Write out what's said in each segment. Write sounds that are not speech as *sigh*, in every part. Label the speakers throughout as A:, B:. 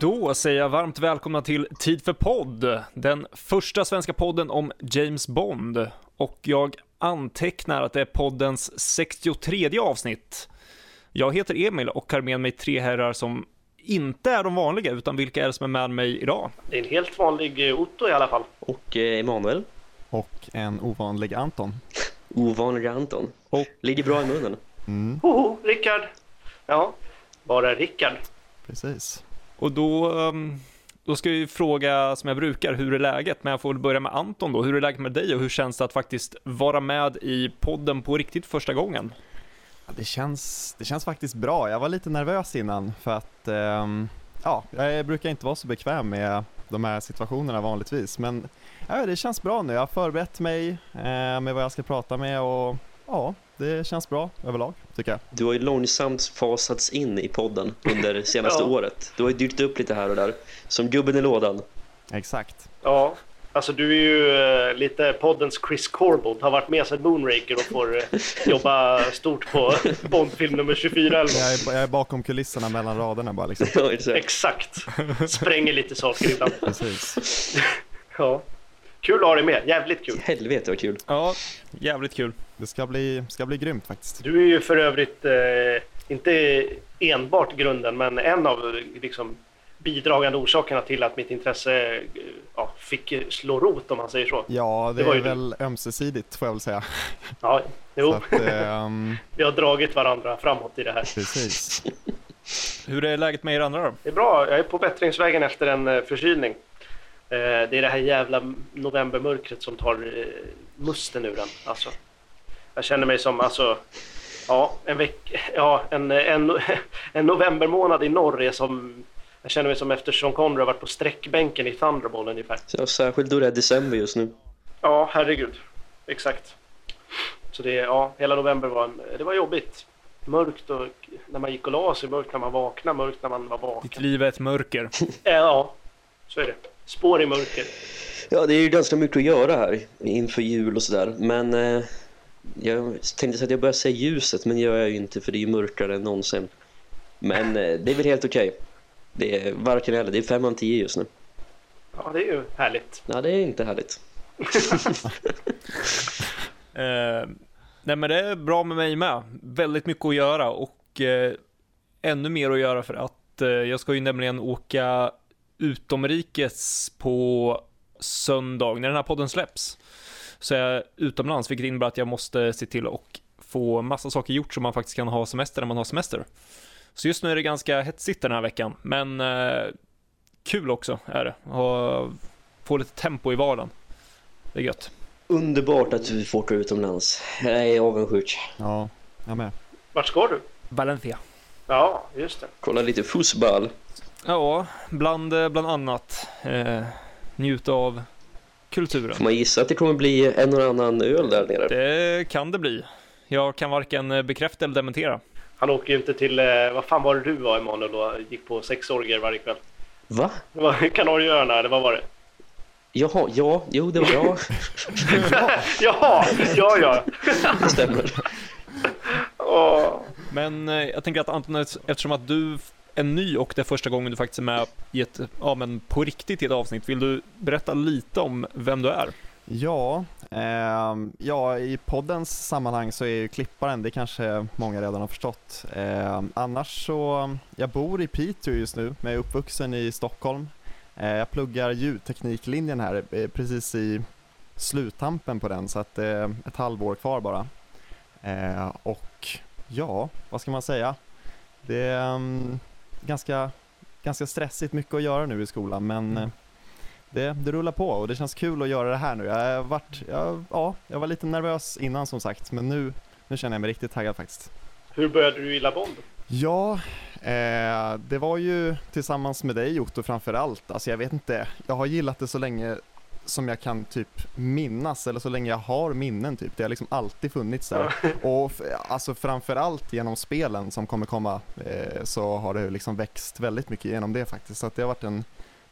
A: Då säger jag varmt välkomna till Tid för podd, den första svenska podden om James Bond. Och jag antecknar att det är poddens 63 avsnitt. Jag heter Emil och har med mig tre herrar som inte är de vanliga, utan vilka är det som är med mig idag?
B: Det är en helt vanlig eh, Otto i alla fall.
C: Och eh, Emanuel.
D: Och en ovanlig Anton. *laughs*
C: Ovanlig Anton.
A: Och-
C: Ligger bra i munnen.
D: Mm,
B: Hoho, Rickard! Ja, bara Rickard.
D: precis.
A: Och då, ehm, då ska vi fråga som jag brukar, hur är läget? Men jag får väl börja med Anton då. Hur är läget med dig och hur känns det att faktiskt vara med i podden på riktigt första gången?
D: Ja, Det känns, det känns faktiskt bra. Jag var lite nervös innan för att ehm, ja, jag brukar inte vara så bekväm med de här situationerna vanligtvis. Men ja, det känns bra nu. Jag har förberett mig eh, med vad jag ska prata med och ja, det känns bra överlag tycker jag.
C: Du har ju långsamt fasats in i podden under det *laughs* senaste
B: Ja.
C: året. Du har ju dykt upp lite här och där. Som gubben i lådan.
D: Exakt.
B: Ja, alltså du är ju eh, lite poddens Chris Corbold. Har varit med sedan Moonraker och får eh, *laughs* jobba stort på Bondfilm nummer 24 eller något.
D: Jag är, jag är bakom kulisserna mellan raderna bara liksom. *laughs*
C: Ja, exakt.
B: Exakt. Spränger lite saker ibland.
D: Precis.
B: Ja. Kul att ha dig med. Jävligt kul.
C: Helvete vad kul.
A: Ja, jävligt kul.
D: Det ska bli, ska bli grymt faktiskt.
B: Du är ju för övrigt eh, inte enbart grunden, men en av eh, liksom, bidragande orsakerna till att mitt intresse eh, ja, fick slå rot om man säger så.
D: Ja, det,
B: Det var
D: är
B: ju du.
D: väl ömsesidigt får jag väl säga.
B: Ja, jo,
D: att, ehm, *laughs*
B: vi har dragit varandra framåt i det här.
D: precis.
A: Hur är läget med er andra då?
B: Det är bra, jag är på bättringsvägen efter en eh, förkylning. Eh, Det är det här jävla novembermörkret som tar eh, musten ur den. Alltså, jag känner mig som, alltså, ja, en veck, ja, en, en, en novembermånad i norr är som, jag känner mig som efter Sean Connery har varit på sträckbänken i Thunderball ungefär.
C: Så särskilt då det är december just nu.
B: Ja, herregud. Exakt. Så det, ja, hela november var, en, det var jobbigt. Mörkt och när man gick och la sig, mörkt när man vaknade, mörkt när man var vaken.
A: Ditt liv är ett mörker. *laughs*
B: Ja, så är det. Spår i mörker.
C: Ja, det är ju ganska mycket att göra här inför jul och sådär. Men eh, jag tänkte säga att jag börjar se ljuset, men gör jag ju inte för det är ju mörkare än någonsin. Men eh, det är väl helt okej. Det är varken eller. Det är fem av tio just nu.
B: Ja, det är ju härligt.
C: Ja, det är inte härligt. *laughs*
A: Eh, nej men det är bra med mig med. Väldigt mycket att göra och eh, ännu mer att göra för att eh, jag ska ju nämligen åka utomrikes på söndag när den här podden släpps. Så är jag utomlands, vilket innebär att jag måste se till och få massa saker gjort så man faktiskt kan ha semester när man har semester. Så just nu är det ganska hetsigt den här veckan, men eh, kul också är det. Och få lite tempo i vardagen. Det är gött.
C: Underbart att du får åka utomlands. Jag är avundsjuk.
D: Ja, jag med.
B: Vart ska du?
A: Valencia.
B: Ja, just det.
C: Kolla lite fotboll.
A: Ja, bland, eh, bland annat. Eh, njuta av kulturen.
C: Får man gissa att det kommer bli en och annan öl där nere?
A: Det kan det bli. Jag kan varken eh, bekräfta eller dementera.
B: Han åker ju inte till, eh, vad fan var det du var Emanuel och gick på sexorger varje kväll?
C: Va?
B: Det var Kanarieöarna, eller vad var det?
C: Jaha, ja, jo det var bra. *laughs* *laughs*
B: Jaha, ja ja.
C: Det stämmer.
B: Åh.
A: Men eh, jag tänker att Anton, eftersom att du en ny och det är första gången du faktiskt är med i ett, ja men på riktigt i ett avsnitt, vill du berätta lite om vem du är?
D: Ja, eh, ja, i poddens sammanhang så är ju klipparen, det kanske många redan har förstått. Eh, annars så, jag bor i Piteå just nu, men jag är uppvuxen i Stockholm. Eh, jag pluggar ljudtekniklinjen här, eh, precis i sluttampen på den, så att det är ett halvår kvar bara. Eh, och ja, vad ska man säga? Det ehm, ganska, ganska stressigt, mycket att göra nu i skolan, men
A: Mm.
D: eh, det, det rullar på och det känns kul att göra det här nu. Jag, har varit, jag, ja, jag var lite nervös innan som sagt, men nu, nu känner jag mig riktigt taggad faktiskt.
B: Hur började du gilla Bond?
D: Ja, eh, det var ju tillsammans med dig Otto framför allt. Alltså jag vet inte, jag har gillat det så länge som jag kan typ minnas eller så länge jag har minnen typ. Det har liksom alltid funnits där. *laughs* Och alltså framförallt genom spelen som kommer komma eh, så har det liksom växt väldigt mycket genom det faktiskt. Så att det har varit en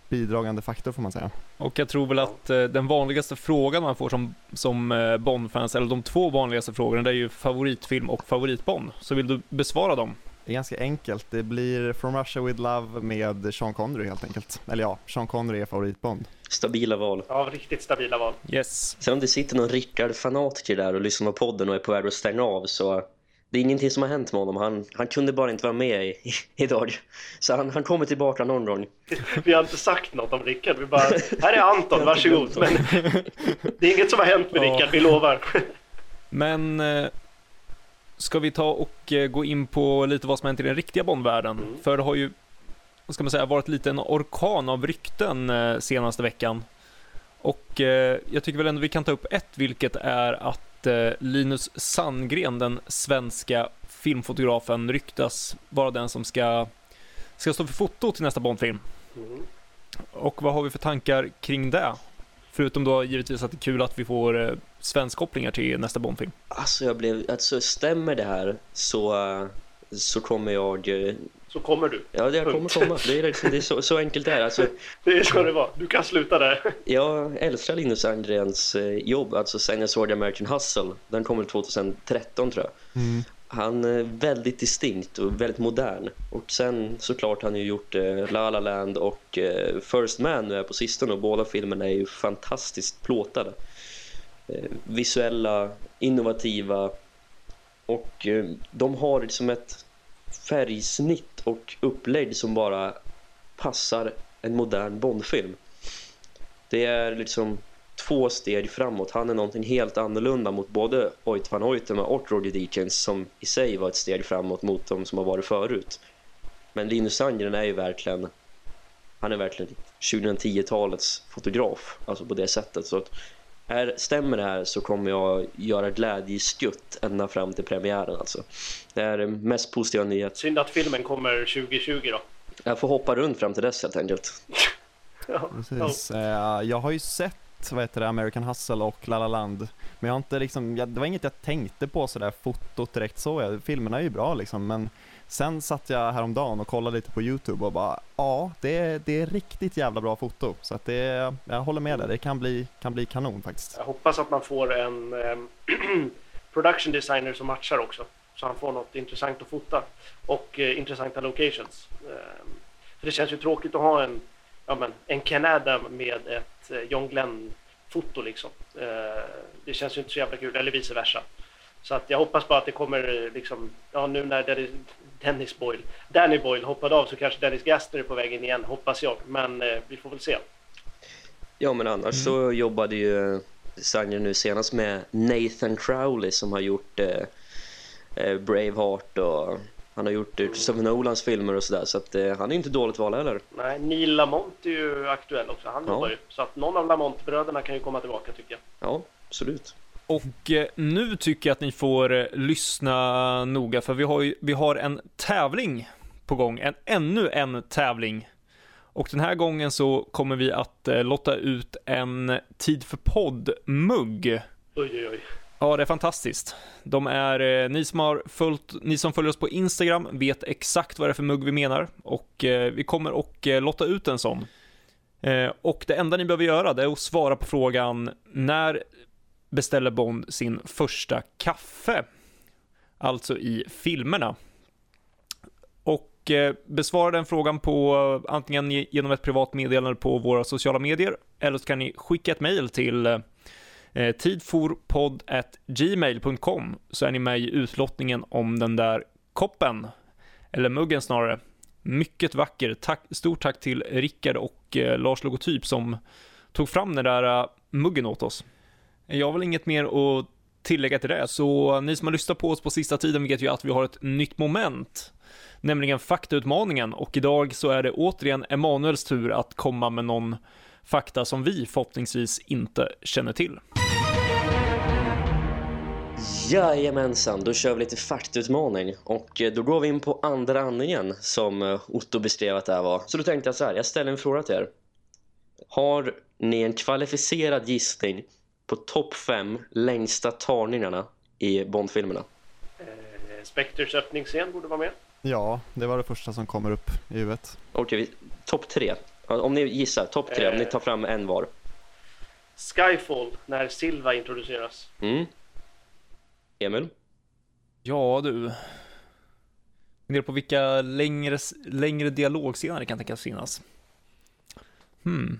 D: bidragande faktor får man säga.
A: Och jag tror väl att eh, den vanligaste frågan man får som, som eh, Bond-fans, eller de två vanligaste frågorna, det är ju favoritfilm och favoritbond. Så vill du besvara dem?
D: Det är ganska enkelt. Det blir From Russia With Love med Sean Connery helt enkelt. Eller ja, Sean Connery är favoritbond.
C: Stabila val.
B: Ja, riktigt stabila val.
A: Yes.
C: Sen om det sitter någon Rickard-fanatiker där och lyssnar på podden och är på väg att stänga av så det är ingenting som har hänt med honom. Han, han kunde bara inte vara med i, i, idag. Så han, han kommer tillbaka någon gång. *laughs*
B: Vi har inte sagt något om Rickard. Vi bara, här är Anton, varsågod. *laughs* Men det är inget som har hänt med. Rickard, vi lovar.
A: Men eh, ska vi ta och eh, gå in på lite vad som hänt i den riktiga Bondvärlden?
B: Mm.
A: För det har ju, vad ska man säga, varit lite en orkan av rykten eh, senaste veckan. Och eh, jag tycker väl ändå vi kan ta upp ett, vilket är att Linus Sandgren, den svenska filmfotografen, ryktas vara den som ska, ska stå för foto till nästa Bondfilm.
B: Mm.
A: Och vad har vi för tankar kring det? Förutom då givetvis att det är kul att vi får eh, svenskkopplingar till nästa Bondfilm.
C: Alltså jag blev, alltså stämmer det här så, eh, så kommer jag, eh,
B: Så kommer du.
C: ja det kommer komma. Det är, liksom- det är så, så enkelt *laughs* det är. Alltså,
B: Det så det var. Du kan sluta där. *laughs*
C: jag älskar Linus Sandgrens eh, jobb, alltså sen jag såg American Hustle. Den kom väl 2013 tror jag. Han är väldigt distinkt och väldigt modern. Och sen såklart han har ju gjort eh, La La Land och eh, First Man nu är på sistone och båda filmerna är ju fantastiskt plåtade. Eh, visuella, innovativa och eh, de har liksom ett färgsnitt och upplägg som bara passar en modern Bondfilm. Det är liksom två steg framåt. Han är någonting helt annorlunda mot både Oit van Oytema och Roger Deakins som i sig var ett steg framåt mot de som har varit förut. Men Linus Sandgren är ju verkligen han är verkligen 2010-talets fotograf, alltså på det sättet. Så att här, stämmer det här så kommer jag göra glädjeskutt ända fram till premiären alltså. Det är mest positiva nyhet.
B: Synd att filmen kommer 2020 då.
C: Jag får hoppa runt fram till dess helt enkelt. *laughs*
B: Ja.
D: Precis. Eh, jag har ju sett vad heter det, American Hustle och La La Land. Men jag har inte liksom, jag, det var inget jag tänkte på sådär fotot direkt så. Jag, filmerna är ju bra liksom men sen satt jag häromdagen och kollade lite på Youtube och bara ja, det, är- det är riktigt jävla bra foto. Så att det, jag håller med dig, det kan bli, kan bli kanon faktiskt.
B: Jag hoppas att man får en ehm, *clears throat* production designer som matchar också. Så han får något intressant att fota. Och äh, intressanta locations. Äh, för det känns ju tråkigt att ha en, ja, men, en Ken Adam med ett John Glenn-foto liksom. Eh, det känns ju inte så jävla kul, eller vice versa. Så att jag hoppas bara att det kommer eh, liksom, ja nu när Dennis, Dennis Boyle, Danny Boyle hoppade av så kanske Dennis Gaster är på väg in igen, hoppas jag. Men eh, vi får väl se.
C: Ja men annars så jobbade ju Sandgren nu senast med Nathan Crowley som har gjort eh, eh, Braveheart och han har gjort eh, Christopher Nolans filmer och sådär så att eh, han är inte dåligt val heller.
B: Nej, Neil Lamont är ju aktuell också. Han
C: Ja.
B: jobbar ju. Så att någon av Lamont-bröderna kan ju komma tillbaka tycker jag.
C: Ja, absolut.
A: Och eh, nu tycker jag att ni får eh, lyssna noga för vi har, ju, vi har en tävling på gång, en, ännu en tävling. Och den här gången så kommer vi att eh, lotta ut en Tid för podd-mugg.
B: Oj, oj, oj.
A: Ja, det är fantastiskt. De är, eh, ni som har följt, ni som följer oss på Instagram vet exakt vad det är för mugg vi menar och eh, vi kommer och eh, lotta ut en sån. Eh, och det enda ni behöver göra det är att svara på frågan när beställer Bond sin första kaffe? Alltså i filmerna. Och eh, besvara den frågan på antingen genom ett privat meddelande på våra sociala medier eller så kan ni skicka ett mejl till eh, eh, tidforpodd.gmail.com så är ni med i utlottningen om den där koppen, eller muggen snarare. Mycket vacker. Tack, stort tack till Rickard och eh, Lars Logotyp som tog fram den där eh, muggen åt oss. Jag har väl inget mer att tillägga till det, så ni som har lyssnat på oss på sista tiden vet ju att vi har ett nytt moment, nämligen faktautmaningen och idag så är det återigen Emanuels tur att komma med någon fakta som vi förhoppningsvis inte känner till.
C: Jajamensan, då kör vi lite faktutmaning och eh, då går vi in på andra andningen som eh, Otto beskrev att det här var. Så då tänkte jag så här, jag ställer en fråga till er. Har ni en kvalificerad gissning på topp fem längsta tagningarna i Bondfilmerna?
B: Eh, Spectres öppningsscen borde vara med.
D: Ja, det var det första som kommer upp i huvudet.
C: Okej, vi- topp tre. Ja, Om ni gissar, topp tre, om ni tar fram en var.
B: Skyfall, när Silva introduceras.
C: Mm. Emil?
A: Ja du. Funderar på vilka längre, längre dialogscener kan tänkas finnas. Hmm.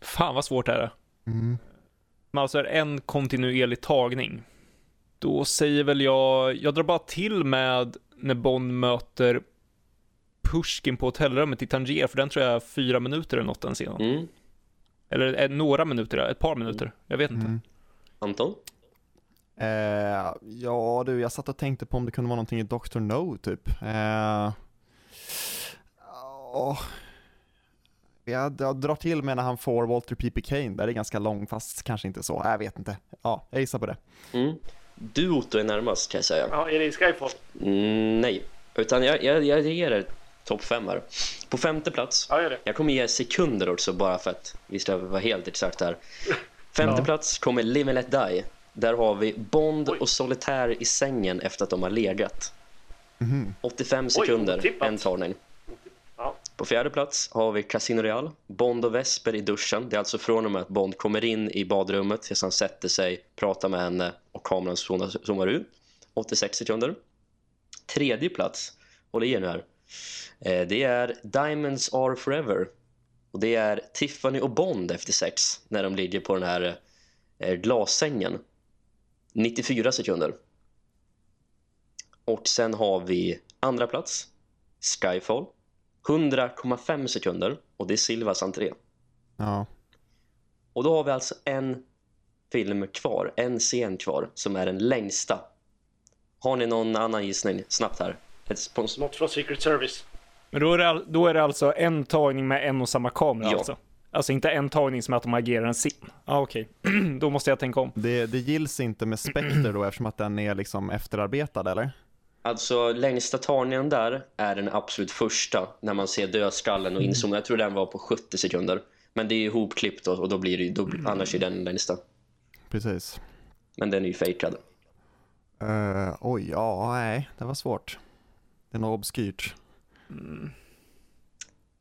A: Fan vad svårt det här är.
D: Mm.
A: Men alltså är en kontinuerlig tagning. Då säger väl jag, jag drar bara till med när Bond möter Pushkin på hotellrummet i Tangier, för den tror jag är fyra minuter eller något den scenen.
C: Mm.
A: Eller några minuter, ett par minuter. Jag vet inte.
D: Mm.
C: Anton?
D: Eh, ja du, jag satt och tänkte på om det kunde vara någonting i Dr. No typ. Eh, åh. jag, jag drar till med när han får Walter P.P. Kane, där är ganska lång fast kanske inte så, jag vet inte. Ja, jag gissar på det.
C: Mm. Du Otto är närmast kan jag säga.
B: Ja, är det i Skyfall?
C: Mm, nej, utan jag, jag, jag ger er topp fem här. På femte plats,
B: Ja, gör det.
C: jag kommer ge sekunder också bara för att vi ska vara helt exakt här. *laughs* Femte
D: Ja.
C: plats kommer Live and Let Die. Där har vi Bond
B: Oj.
C: och Solitär i sängen efter att de har legat.
D: Mhm.
C: 85 sekunder,
B: otippat.
C: en tagning.
B: Ja.
C: På fjärde plats har vi Casino Real, Bond och Vesper i duschen. Det är alltså från och med att Bond kommer in i badrummet tills han sätter sig, pratar med henne och kameran zoomar zoomar ut. 86 sekunder. Tredje plats, håll i er nu här. Eh, Det är Diamonds Are Forever. Och det är Tiffany och Bond efter sex när de ligger på den här eh, glassängen. 94 sekunder. Och sen har vi andra plats, Skyfall. 100,5 sekunder och det är Silvas entré.
D: Ja.
C: Och då har vi alltså en film kvar, en scen kvar som är den längsta. Har ni någon annan gissning? Snabbt här. Ett
B: Något från Secret Service.
A: Men då är, det, då är det alltså en tagning med en och samma kamera
C: Ja.
A: alltså? Alltså inte en tagning som att de agerar en? Ja, ah, okej. *clears throat* då måste jag tänka om.
D: Det, det gills inte med Spectre då eftersom att den är liksom efterarbetad eller?
C: Alltså längsta tagningen där är den absolut första när man ser dödskallen och inzoomar. Jag tror den var på 70 sekunder. Men det är ju ihopklippt och, och då blir det ju, då, annars är den längsta.
D: Precis.
C: Men den är ju fejkad.
D: Uh, oj, ja, nej, det var svårt. Det är något obskyrt.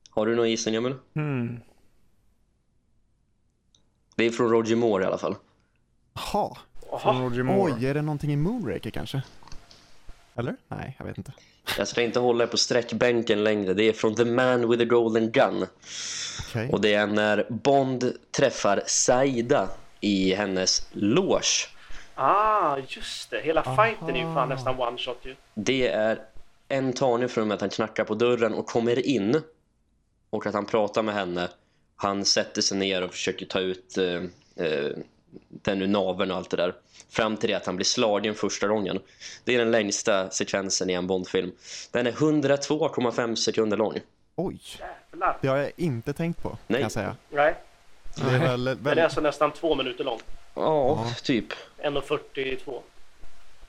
C: Har du någon gissning Emil?
A: Hmm.
C: Det är från Roger Moore i alla fall.
D: Jaha,
A: Från Roger Moore.
D: oj, är det någonting i Moonraker kanske? Eller? Nej, jag vet inte.
C: Jag ska inte hålla er på sträckbänken längre. Det är från The Man with the Golden Gun.
D: Okej.
C: Och det är när Bond träffar Saida i hennes loge.
B: ah, just det. Hela fighten är ju fan nästan one shot ju.
C: Det är en tagning från att han knackar på dörren och kommer in. Och att han pratar med henne. Han sätter sig ner och försöker ta ut eh, eh, den ur naveln och allt det där. Fram till det att han blir slagen första gången. Det är den längsta sekvensen i en Bondfilm. Den är 102,5 sekunder lång.
D: Oj, det har jag inte tänkt på,
C: Nej.
D: kan jag säga.
B: Nej,
D: det är väl,
B: den är alltså nästan två minuter lång.
C: Ja,
D: Ja.
C: typ.
B: 1.42.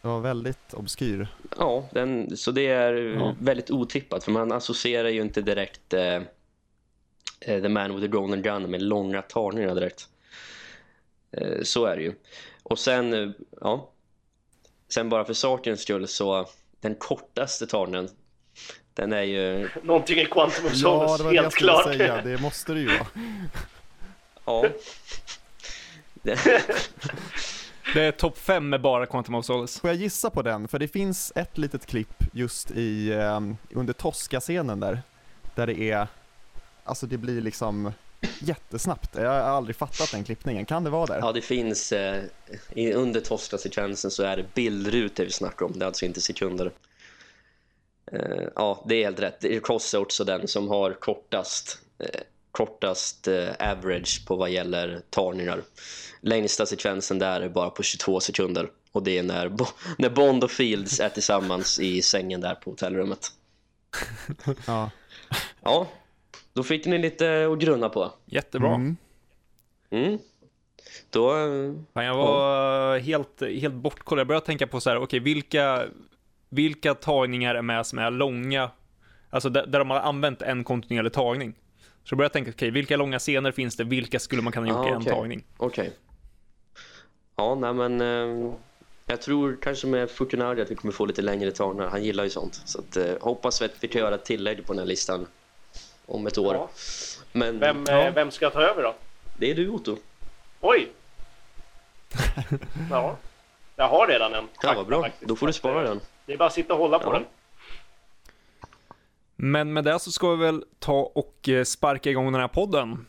D: det var väldigt obskyr.
C: Ja, den, så det är
A: Ja.
C: väldigt otippat för man associerar ju inte direkt eh, The Man with the Golden Gun med långa tagningar direkt. Eh, så är det ju. Och sen, eh, ja, sen bara för sakens skull så den kortaste tagningen den är ju, *laughs*
B: Någonting i Quantum of
D: Ja,
B: Solace,
D: det var det jag
B: helt
D: skulle
B: klart.
D: säga. *laughs* Det måste det ju vara. *laughs*
C: ja. Det,
A: Det är topp fem med bara Quantum of Solace.
D: Får jag gissa på den? För det finns ett litet klipp just i, um, under Tosca-scenen där. Där det är, alltså det blir liksom jättesnabbt. Jag har aldrig fattat den klippningen. Kan det vara där?
C: ja, det finns eh, i, under Tosca-sekvensen så är det bildrutor vi snackar om, det är alltså inte sekunder. Eh, ja, det är helt rätt. Det är Cross är också den som har kortast, eh, kortast eh, average på vad gäller tagningar. Längsta sekvensen där är bara på 22 sekunder. Och det är när, Bo- *laughs* när Bond och Fields är tillsammans i sängen där på hotellrummet.
D: Ja.
C: Ja, då fick ni lite att grunna på.
A: Jättebra.
D: Mm.
C: Mm. Då,
A: Fan, jag var helt, helt bortkollad. Jag började tänka på så här, okej, vilka, vilka tagningar är med som är långa? Alltså där, där de har använt en kontinuerlig tagning. Så jag började tänka, okej, vilka långa scener finns det? Vilka skulle man kunna ha gjort
C: Ah,
A: i en tagning?
C: Okej. Ja, nej men eh, jag tror kanske med Fukunaga att vi kommer få lite längre tagningar. Han gillar ju sånt. Så att, eh, hoppas vi att vi kan göra ett tillägg på den här listan om ett år.
B: Ja.
C: Men
B: Vem,
A: Ja.
B: eh, vem ska ta över då?
C: det är du Otto.
B: Oj! *laughs* Ja. Jag har redan en.
C: Ja, vad bra.
B: faktiskt.
C: Då får du spara den.
B: Det är bara att sitta och hålla på
C: Ja.
B: den.
A: Men med det så ska vi väl ta och eh, sparka igång den här podden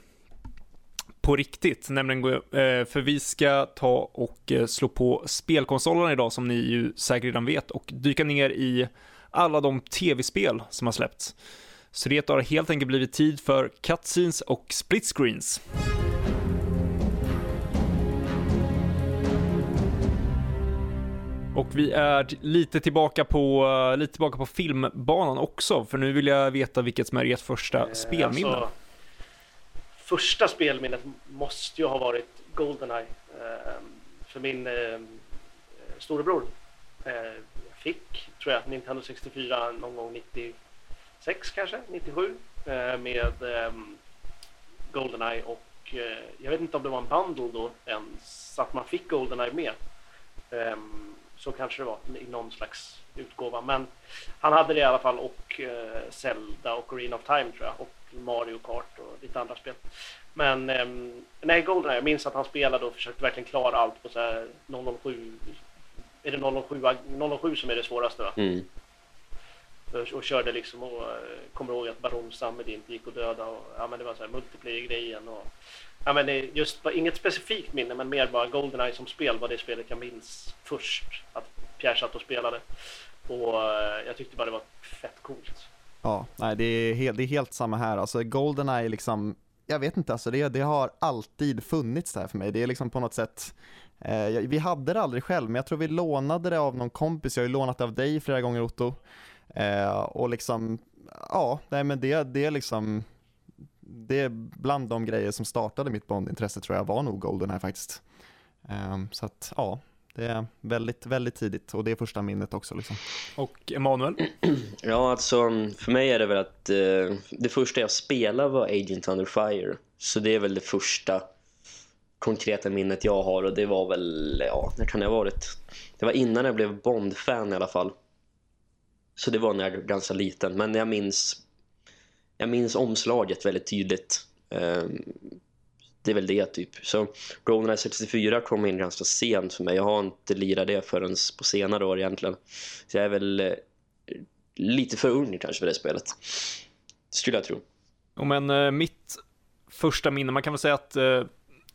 A: på riktigt, nämligen eh, för vi ska ta och slå på spelkonsolerna idag som ni ju säkert redan vet och dyka ner i alla de tv-spel som har släppts. Så det har helt enkelt blivit tid för cutscenes och split screens. Och vi är lite tillbaka på, lite tillbaka på filmbanan också, för nu vill jag veta vilket som är ert första
B: Eh,
A: spelminne.
B: alltså, första spelminnet måste ju ha varit Goldeneye. Eh, för min eh, storebror eh, fick, tror jag, Nintendo 64 någon gång 96 kanske, 97 eh, med ehm, Goldeneye och eh, jag vet inte om det var en bundle då ens, så att man fick Goldeneye med. Ehm, så kanske det var i någon slags utgåva. Men han hade det i alla fall och eh, Zelda och Arena of Time tror jag och Mario Kart och lite andra spel. Men ehm, nej, Goldeneye, jag minns att han spelade och försökte verkligen klara allt på så här 007. Är det 007, 007 som är det svåraste va?
C: Mm.
B: Och, och körde liksom och eh, kommer ihåg att Baron Samedi inte gick att döda och ja men det var så här multiplayer-grejen och ja men det just inget specifikt minne men mer bara Goldeneye som spel var det spelet jag minns först att Pierre satt och spelade och eh, jag tyckte bara det var fett coolt.
D: Ja, nej det är, helt, det är helt samma här. Alltså Goldeneye liksom, jag vet inte, alltså det, det har alltid funnits där för mig. Det är liksom på något sätt, eh, vi hade det aldrig själv, men jag tror vi lånade det av någon kompis. Jag har ju lånat det av dig flera gånger Otto. Eh, och liksom, ja, nej men det, det är liksom, det är bland de grejer som startade mitt Bondintresse tror jag var nog Goldeneye faktiskt. Eh, så att, ja, det är väldigt, väldigt tidigt och det är första minnet också liksom.
A: Och Emanuel? *clears throat*
C: Ja, alltså för mig är det väl att eh, det första jag spelade var Agent Under Fire. Så det är väl det första konkreta minnet jag har och det var väl, ja, när kan det ha varit? Det var innan jag blev Bond-fan i alla fall. Så det var när jag var ganska liten, men jag minns jag minns omslaget väldigt tydligt. Ehm, det är väl det typ. Så GoldenEye 64 kom in ganska sent för mig. Jag har inte lirat det förrän på senare år egentligen. Så jag är väl eh, lite för ung kanske för det spelet. Skulle jag tro.
A: Ja, men eh, mitt första minne, man kan väl säga att eh,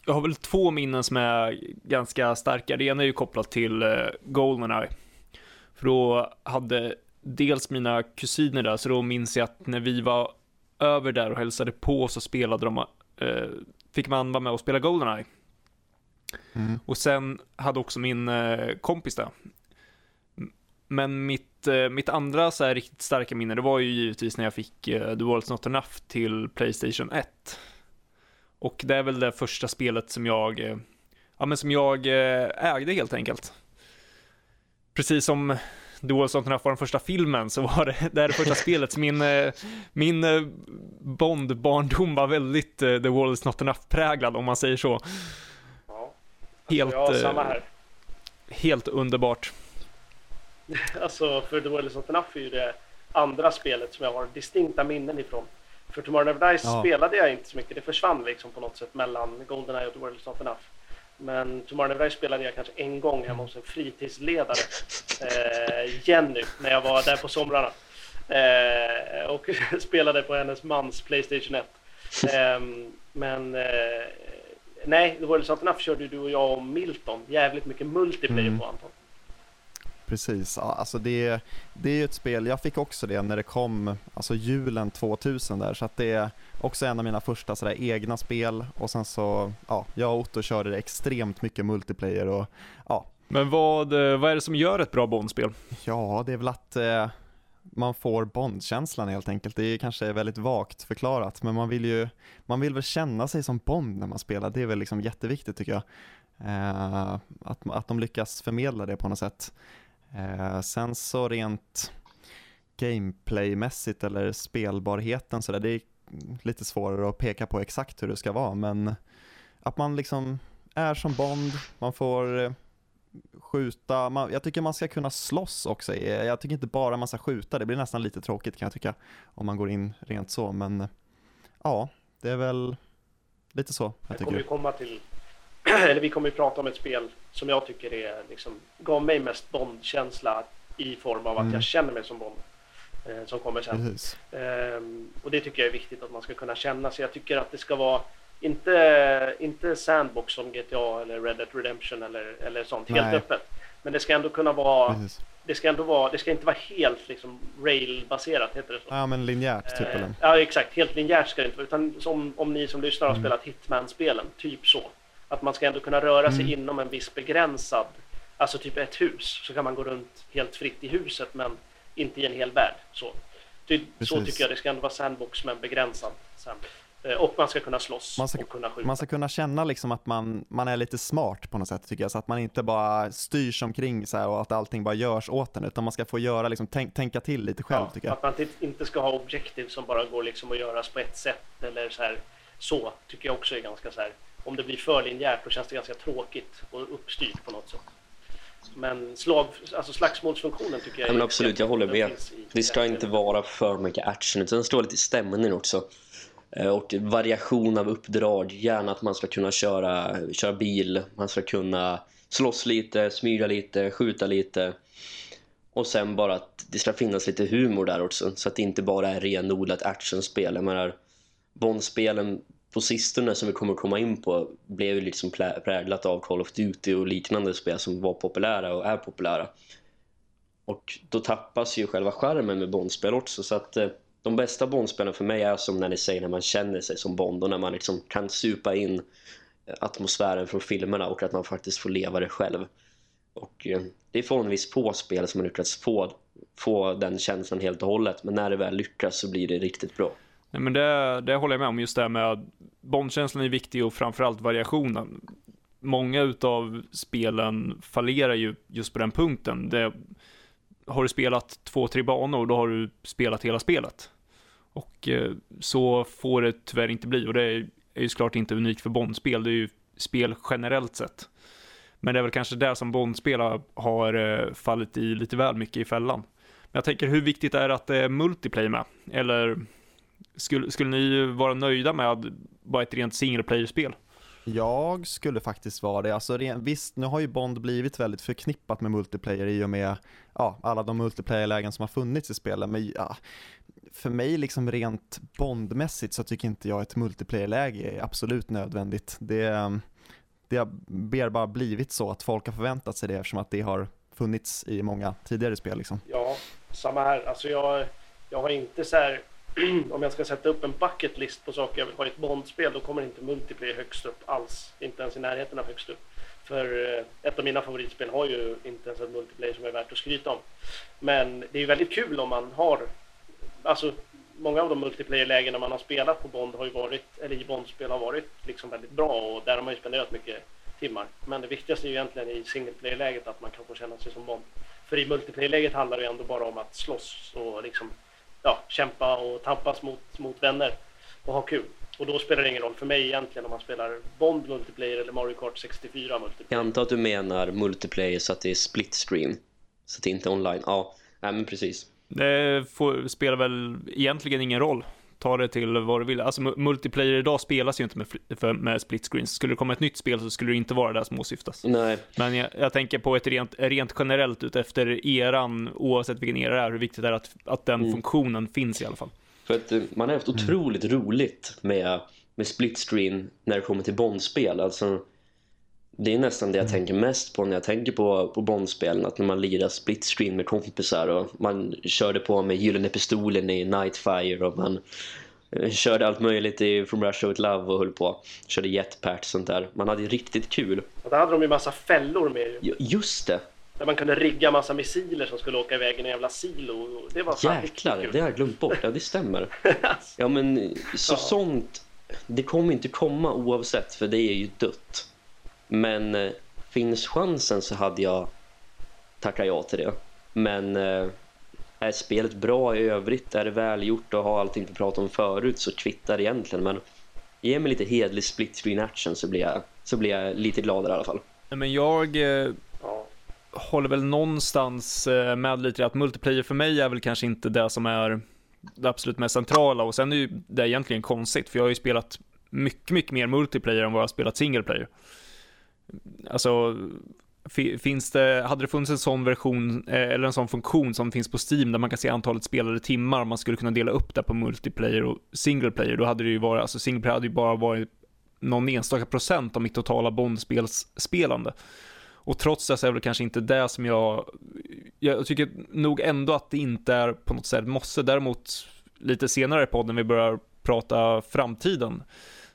A: jag har väl två minnen som är ganska starka. Det ena är ju kopplat till Goldeneye. För då hade dels mina kusiner där, så då minns jag att när vi var över där och hälsade på så spelade de, eh, fick man vara med och spela Goldeneye.
D: Mm.
A: Och sen hade också min eh, kompis där. M- Men mitt, eh, mitt andra så här riktigt starka minne, det var ju givetvis när jag fick eh, The World's Not Enough till Playstation 1. Och det är väl det första spelet som jag, eh, ja men som jag eh, ägde helt enkelt. Precis som The World's Not Enough var den första filmen så var det det, är det första spelet. Så min, eh, min eh, Bond-barndom var väldigt eh, The World's Not Enough-präglad om man säger så.
B: Ja.
A: Helt,
B: Alltså, ja,
A: eh,
B: samma här.
A: Helt underbart.
B: Alltså för The World is Not Enough är ju det andra spelet som jag har distinkta minnen ifrån. För Tomorrow Never Dies
D: Ja.
B: spelade jag inte så mycket. Det försvann liksom på något sätt mellan Goldeneye och The World is Not Enough. Men Tomorrow spelade jag kanske en gång hemma hos en fritidsledare, eh, Jenny, när jag var där på somrarna. Eh, och *laughs* spelade på hennes mans Playstation 1. Eh, men eh, nej, The World is Not Enough körde ju du och jag och Milton jävligt mycket multiplayer
D: Mm.
B: på Anton.
D: Precis, ja, alltså det, det är ju ett spel, jag fick också det när det kom, alltså julen 2000 där, så att det också en av mina första sådär egna spel och sen så, ja, jag och Otto körde extremt mycket multiplayer och ja,
A: Men vad, eh, vad är det som gör ett bra Bond-spel?
D: ja det är väl att eh, man får Bond-känslan helt enkelt. Det är kanske väldigt vagt förklarat, men man vill ju, man vill väl känna sig som Bond när man spelar, det är väl liksom jätteviktigt tycker jag. Eh, att, att de lyckas förmedla det på något sätt. Eh, sen så rent gameplaymässigt eller spelbarheten så där, det är lite svårare att peka på exakt hur det ska vara, men att man liksom är som Bond, man får eh, skjuta, man, jag tycker man ska kunna slåss också. Eh, Jag tycker inte bara man ska skjuta, det blir nästan lite tråkigt kan jag tycka om man går in rent så, men ja, det är väl lite så jag
B: Jag
D: tycker.
B: kommer komma till, *clears throat* eller vi kommer ju prata om ett spel som jag tycker är liksom, gav mig mest Bond-känsla i form av att
D: Mm.
B: jag känner mig som Bond. Eh, som kommer sen.
D: Precis.
B: Ehm, och det tycker jag är viktigt att man ska kunna känna. Så jag tycker att det ska vara inte, inte sandbox som GTA eller Red Dead Redemption eller, eller sånt, helt
D: Nej.
B: öppet. Men det ska ändå kunna vara,
D: Precis.
B: det ska ändå vara, det ska inte vara helt liksom rail-baserat, heter det så?
D: Ja men linjärt typ
B: Eh,
D: eller?
B: Ja exakt, helt linjärt ska det inte vara. Utan som om ni som lyssnar har
D: Mm.
B: spelat Hitman-spelen, typ så. Att man ska ändå kunna röra sig
D: Mm.
B: inom en viss begränsad, alltså typ ett hus, så kan man gå runt helt fritt i huset men inte i en hel värld. Så, det, så tycker jag det ska ändå vara sandbox men begränsad sandbox. Eh, Och man ska kunna slåss
D: Man ska-
B: och kunna skjuta.
D: Man ska kunna känna liksom att man, man är lite smart på något sätt tycker jag, så att man inte bara styrs omkring så här och att allting bara görs åt en, utan man ska få göra liksom, tänk, tänka till lite själv
B: Ja,
D: tycker jag.
B: Att man inte- inte ska ha objektiv som bara går liksom att göras på ett sätt eller så här. Så tycker jag också är ganska så här. Om det blir för linjärt då känns det ganska tråkigt och uppstyrt på något sätt. Men slag, alltså slagsmålsfunktionen tycker jag
C: Ja, men absolut, jag håller med. Det ska inte vara för mycket action utan det ska vara lite stämning också. Eh, Och variation av uppdrag, gärna att man ska kunna köra, köra bil, man ska kunna slåss lite, smyga lite, skjuta lite. Och sen bara att det ska finnas lite humor där också, så att det inte bara är renodlat actionspel. Jag menar, Bondspelen på sistone som vi kommer komma in på blev ju liksom präglat av Call of Duty och liknande spel som var populära och är populära. Och då tappas ju själva skärmen med Bondspel också så att eh, de bästa Bondspelen för mig är som när ni säger när man känner sig som Bond och när man liksom kan supa in eh, atmosfären från filmerna och att man faktiskt får leva det själv. Och eh, det är förhållandevis få spel som har lyckats få, få den känslan helt och hållet men när det väl lyckas så blir det riktigt bra.
A: Nej, men det, det håller jag med om, just det här med att Bondkänslan är viktig och framförallt variationen. Många utav spelen fallerar ju just på den punkten. Det, har du spelat två, tre banor, då har du spelat hela spelet. Och eh, så får det tyvärr inte bli, och det är, är ju såklart inte unikt för Bondspel, det är ju spel generellt sett. Men det är väl kanske där som Bondspel har, har eh, fallit i lite väl mycket i fällan. Men jag tänker, hur viktigt är det att det är multiplayer med? Eller skulle, skulle ni vara nöjda med bara ett rent single player-spel?
D: Jag skulle faktiskt vara det. Alltså, ren- visst, nu har ju Bond blivit väldigt förknippat med multiplayer i och med ja, alla de multiplayer-lägen som har funnits i spelen. Men ja, för mig liksom rent Bondmässigt så tycker inte jag ett multiplayer-läge är absolut nödvändigt. Det, det har bara blivit så att folk har förväntat sig det eftersom att det har funnits i många tidigare spel. Liksom.
B: Ja, samma här. Alltså jag, jag har inte så här, *clears throat* om jag ska sätta upp en bucket list på saker jag vill ha i ett Bondspel, då kommer inte multiplayer högst upp alls. Inte ens i närheten av högst upp. För eh, ett av mina favoritspel har ju inte ens ett multiplayer som är värt att skryta om. Men det är ju väldigt kul om man har, alltså många av de multiplayer-lägena man har spelat på Bond har ju varit, eller i Bondspel har varit liksom väldigt bra och där har man ju spenderat mycket timmar. Men det viktigaste är ju egentligen i singleplayer-läget att man kan få känna sig som Bond. För i multiplayer-läget handlar det ju ändå bara om att slåss och liksom, ja, kämpa och tampas mot, mot vänner och ha kul. Och då spelar det ingen roll för mig egentligen om man spelar Bond multiplayer eller Mario Kart 64 multiplayer.
C: Jag antar att du menar multiplayer så att det är split screen. Så att det inte är online. Ja, nej, men precis.
A: Det får, spelar väl egentligen ingen roll. Ta det till vad du vill. Alltså mu- multiplayer idag spelas ju inte med, med split screens. Skulle det komma ett nytt spel så skulle det inte vara det som åsyftas.
C: Nej,
A: Men jag, jag tänker på ett rent, rent generellt ut efter eran, oavsett vilken era det är, hur viktigt det är att, att den
C: Mm.
A: funktionen finns i alla fall.
C: För att eh, man har haft otroligt roligt med, med split screen när det kommer till Bondspel. Alltså, det är nästan det jag tänker mest på när jag tänker på, på Bondspelen. Att när man lirar split screen med kompisar och man körde på med Gyllene Pistolen i Nightfire och man eh, körde allt möjligt i From Russia With Love och höll på. Körde jetpack och sånt där. Man hade riktigt kul.
B: Och där hade de ju massa fällor med ju.
C: Ju- Just det!
B: Där man kunde rigga massa missiler som skulle åka iväg i en jävla silo. Det var
C: Jäklar, det har jag glömt bort. Ja, det stämmer. *laughs* Ja, men så
B: Ja.
C: sånt, det kommer inte komma oavsett för det är ju dött. Men eh, finns chansen så hade jag tackat ja till det. Men eh, är spelet bra i övrigt, är det välgjort och har allting vi pratat om förut så kvittar det egentligen. Men ge mig lite hedlig split screen action så blir jag, så blir jag lite gladare i alla fall.
A: Men jag eh, håller väl någonstans eh, med lite i att multiplayer för mig är väl kanske inte det som är det absolut mest centrala och sen är ju det egentligen konstigt för jag har ju spelat mycket, mycket mer multiplayer än vad jag har spelat single player. Alltså, finns det, hade det funnits en sån version, eh, eller en sån funktion som finns på Steam där man kan se antalet spelade timmar, man skulle kunna dela upp det på multiplayer och single player, då hade det ju varit, alltså single player hade ju bara varit någon enstaka procent av mitt totala Bondspelsspelande. Och trots det så är det kanske inte det som jag, jag tycker nog ändå att det inte är på något sätt måste, däremot lite senare i podden vi börjar prata framtiden,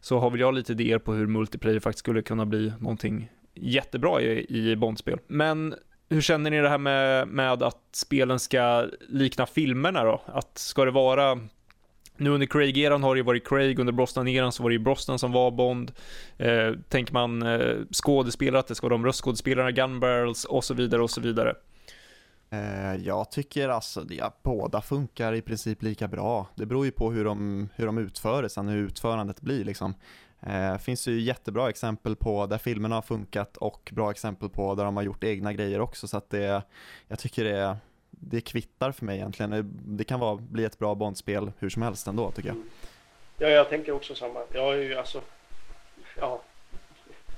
A: så har väl jag lite idéer på hur multiplayer faktiskt skulle kunna bli någonting jättebra i, i Bondspel. Men hur känner ni det här med, med att spelen ska likna filmerna då? Att ska det vara nu under Craig-eran har det ju varit Craig, under Brosnan-eran så var det ju Brosnan som var Bond. Eh, tänker man eh, skådespelare, att det ska vara de röstskådespelarna, Gun Barrels och så vidare och så vidare.
D: Eh, jag tycker alltså att båda funkar i princip lika bra. Det beror ju på hur de, hur de utför det sen, hur utförandet blir liksom. Eh, det finns ju jättebra exempel på där filmerna har funkat och bra exempel på där de har gjort egna grejer också så att det, jag tycker det, det kvittar för mig egentligen. Eh, det kan vara, bli ett bra Bondspel hur som helst ändå tycker jag.
B: Ja, jag tänker också samma. Jag är ju alltså, ja,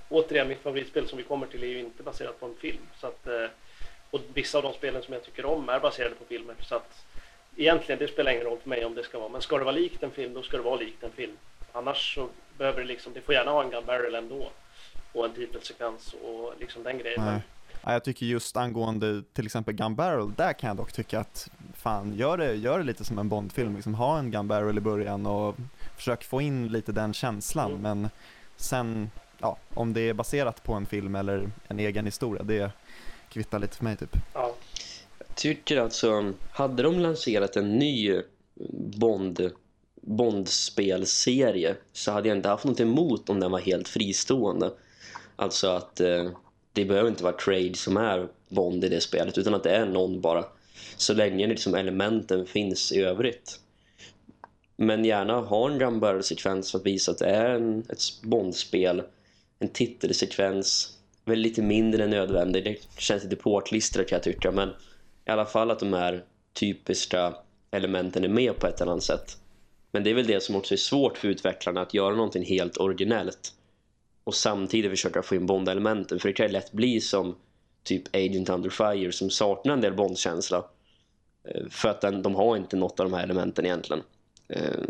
B: återigen mitt favoritspel som vi kommer till är ju inte baserat på en film. Så att, eh, och vissa av de spelen som jag tycker om är baserade på filmer. Så att egentligen, det spelar ingen roll för mig om det ska vara, men ska det vara likt en film, då ska det vara likt en film. Annars så behöver det liksom, det får gärna ha en gun barrel ändå. Och en titelsekvens och liksom den grejen. Nej.
D: Ja, jag tycker just angående till exempel Gun Barrel, där kan jag dock tycka att fan, gör det, gör det lite som en Bondfilm, liksom ha en Gun Barrel i början och försök få in lite den känslan, mm. men sen, ja, om det är baserat på en film eller en egen historia, det kvittar lite för mig typ.
B: Ja.
C: Jag tycker alltså, hade de lanserat en ny Bond Bond-spelserie så hade jag inte haft något emot om den var helt fristående. Alltså att eh, det behöver inte vara Craig som är Bond i det spelet utan att det är någon bara. Så länge liksom elementen finns i övrigt. Men gärna ha en Gun sekvens för att visa att det är en, ett Bond-spel. En titelsekvens. Väl lite mindre än nödvändigt. Det känns lite påklistrat kan jag tycka. Men i alla fall att de här typiska elementen är med på ett eller annat sätt. Men det är väl det som också är svårt för utvecklarna att göra någonting helt originellt och samtidigt försöka få in Bond-elementen för det kan ju lätt bli som typ Agent Under Fire som saknar en del Bond-känsla eh, för att den, de har inte något av de här elementen egentligen eh,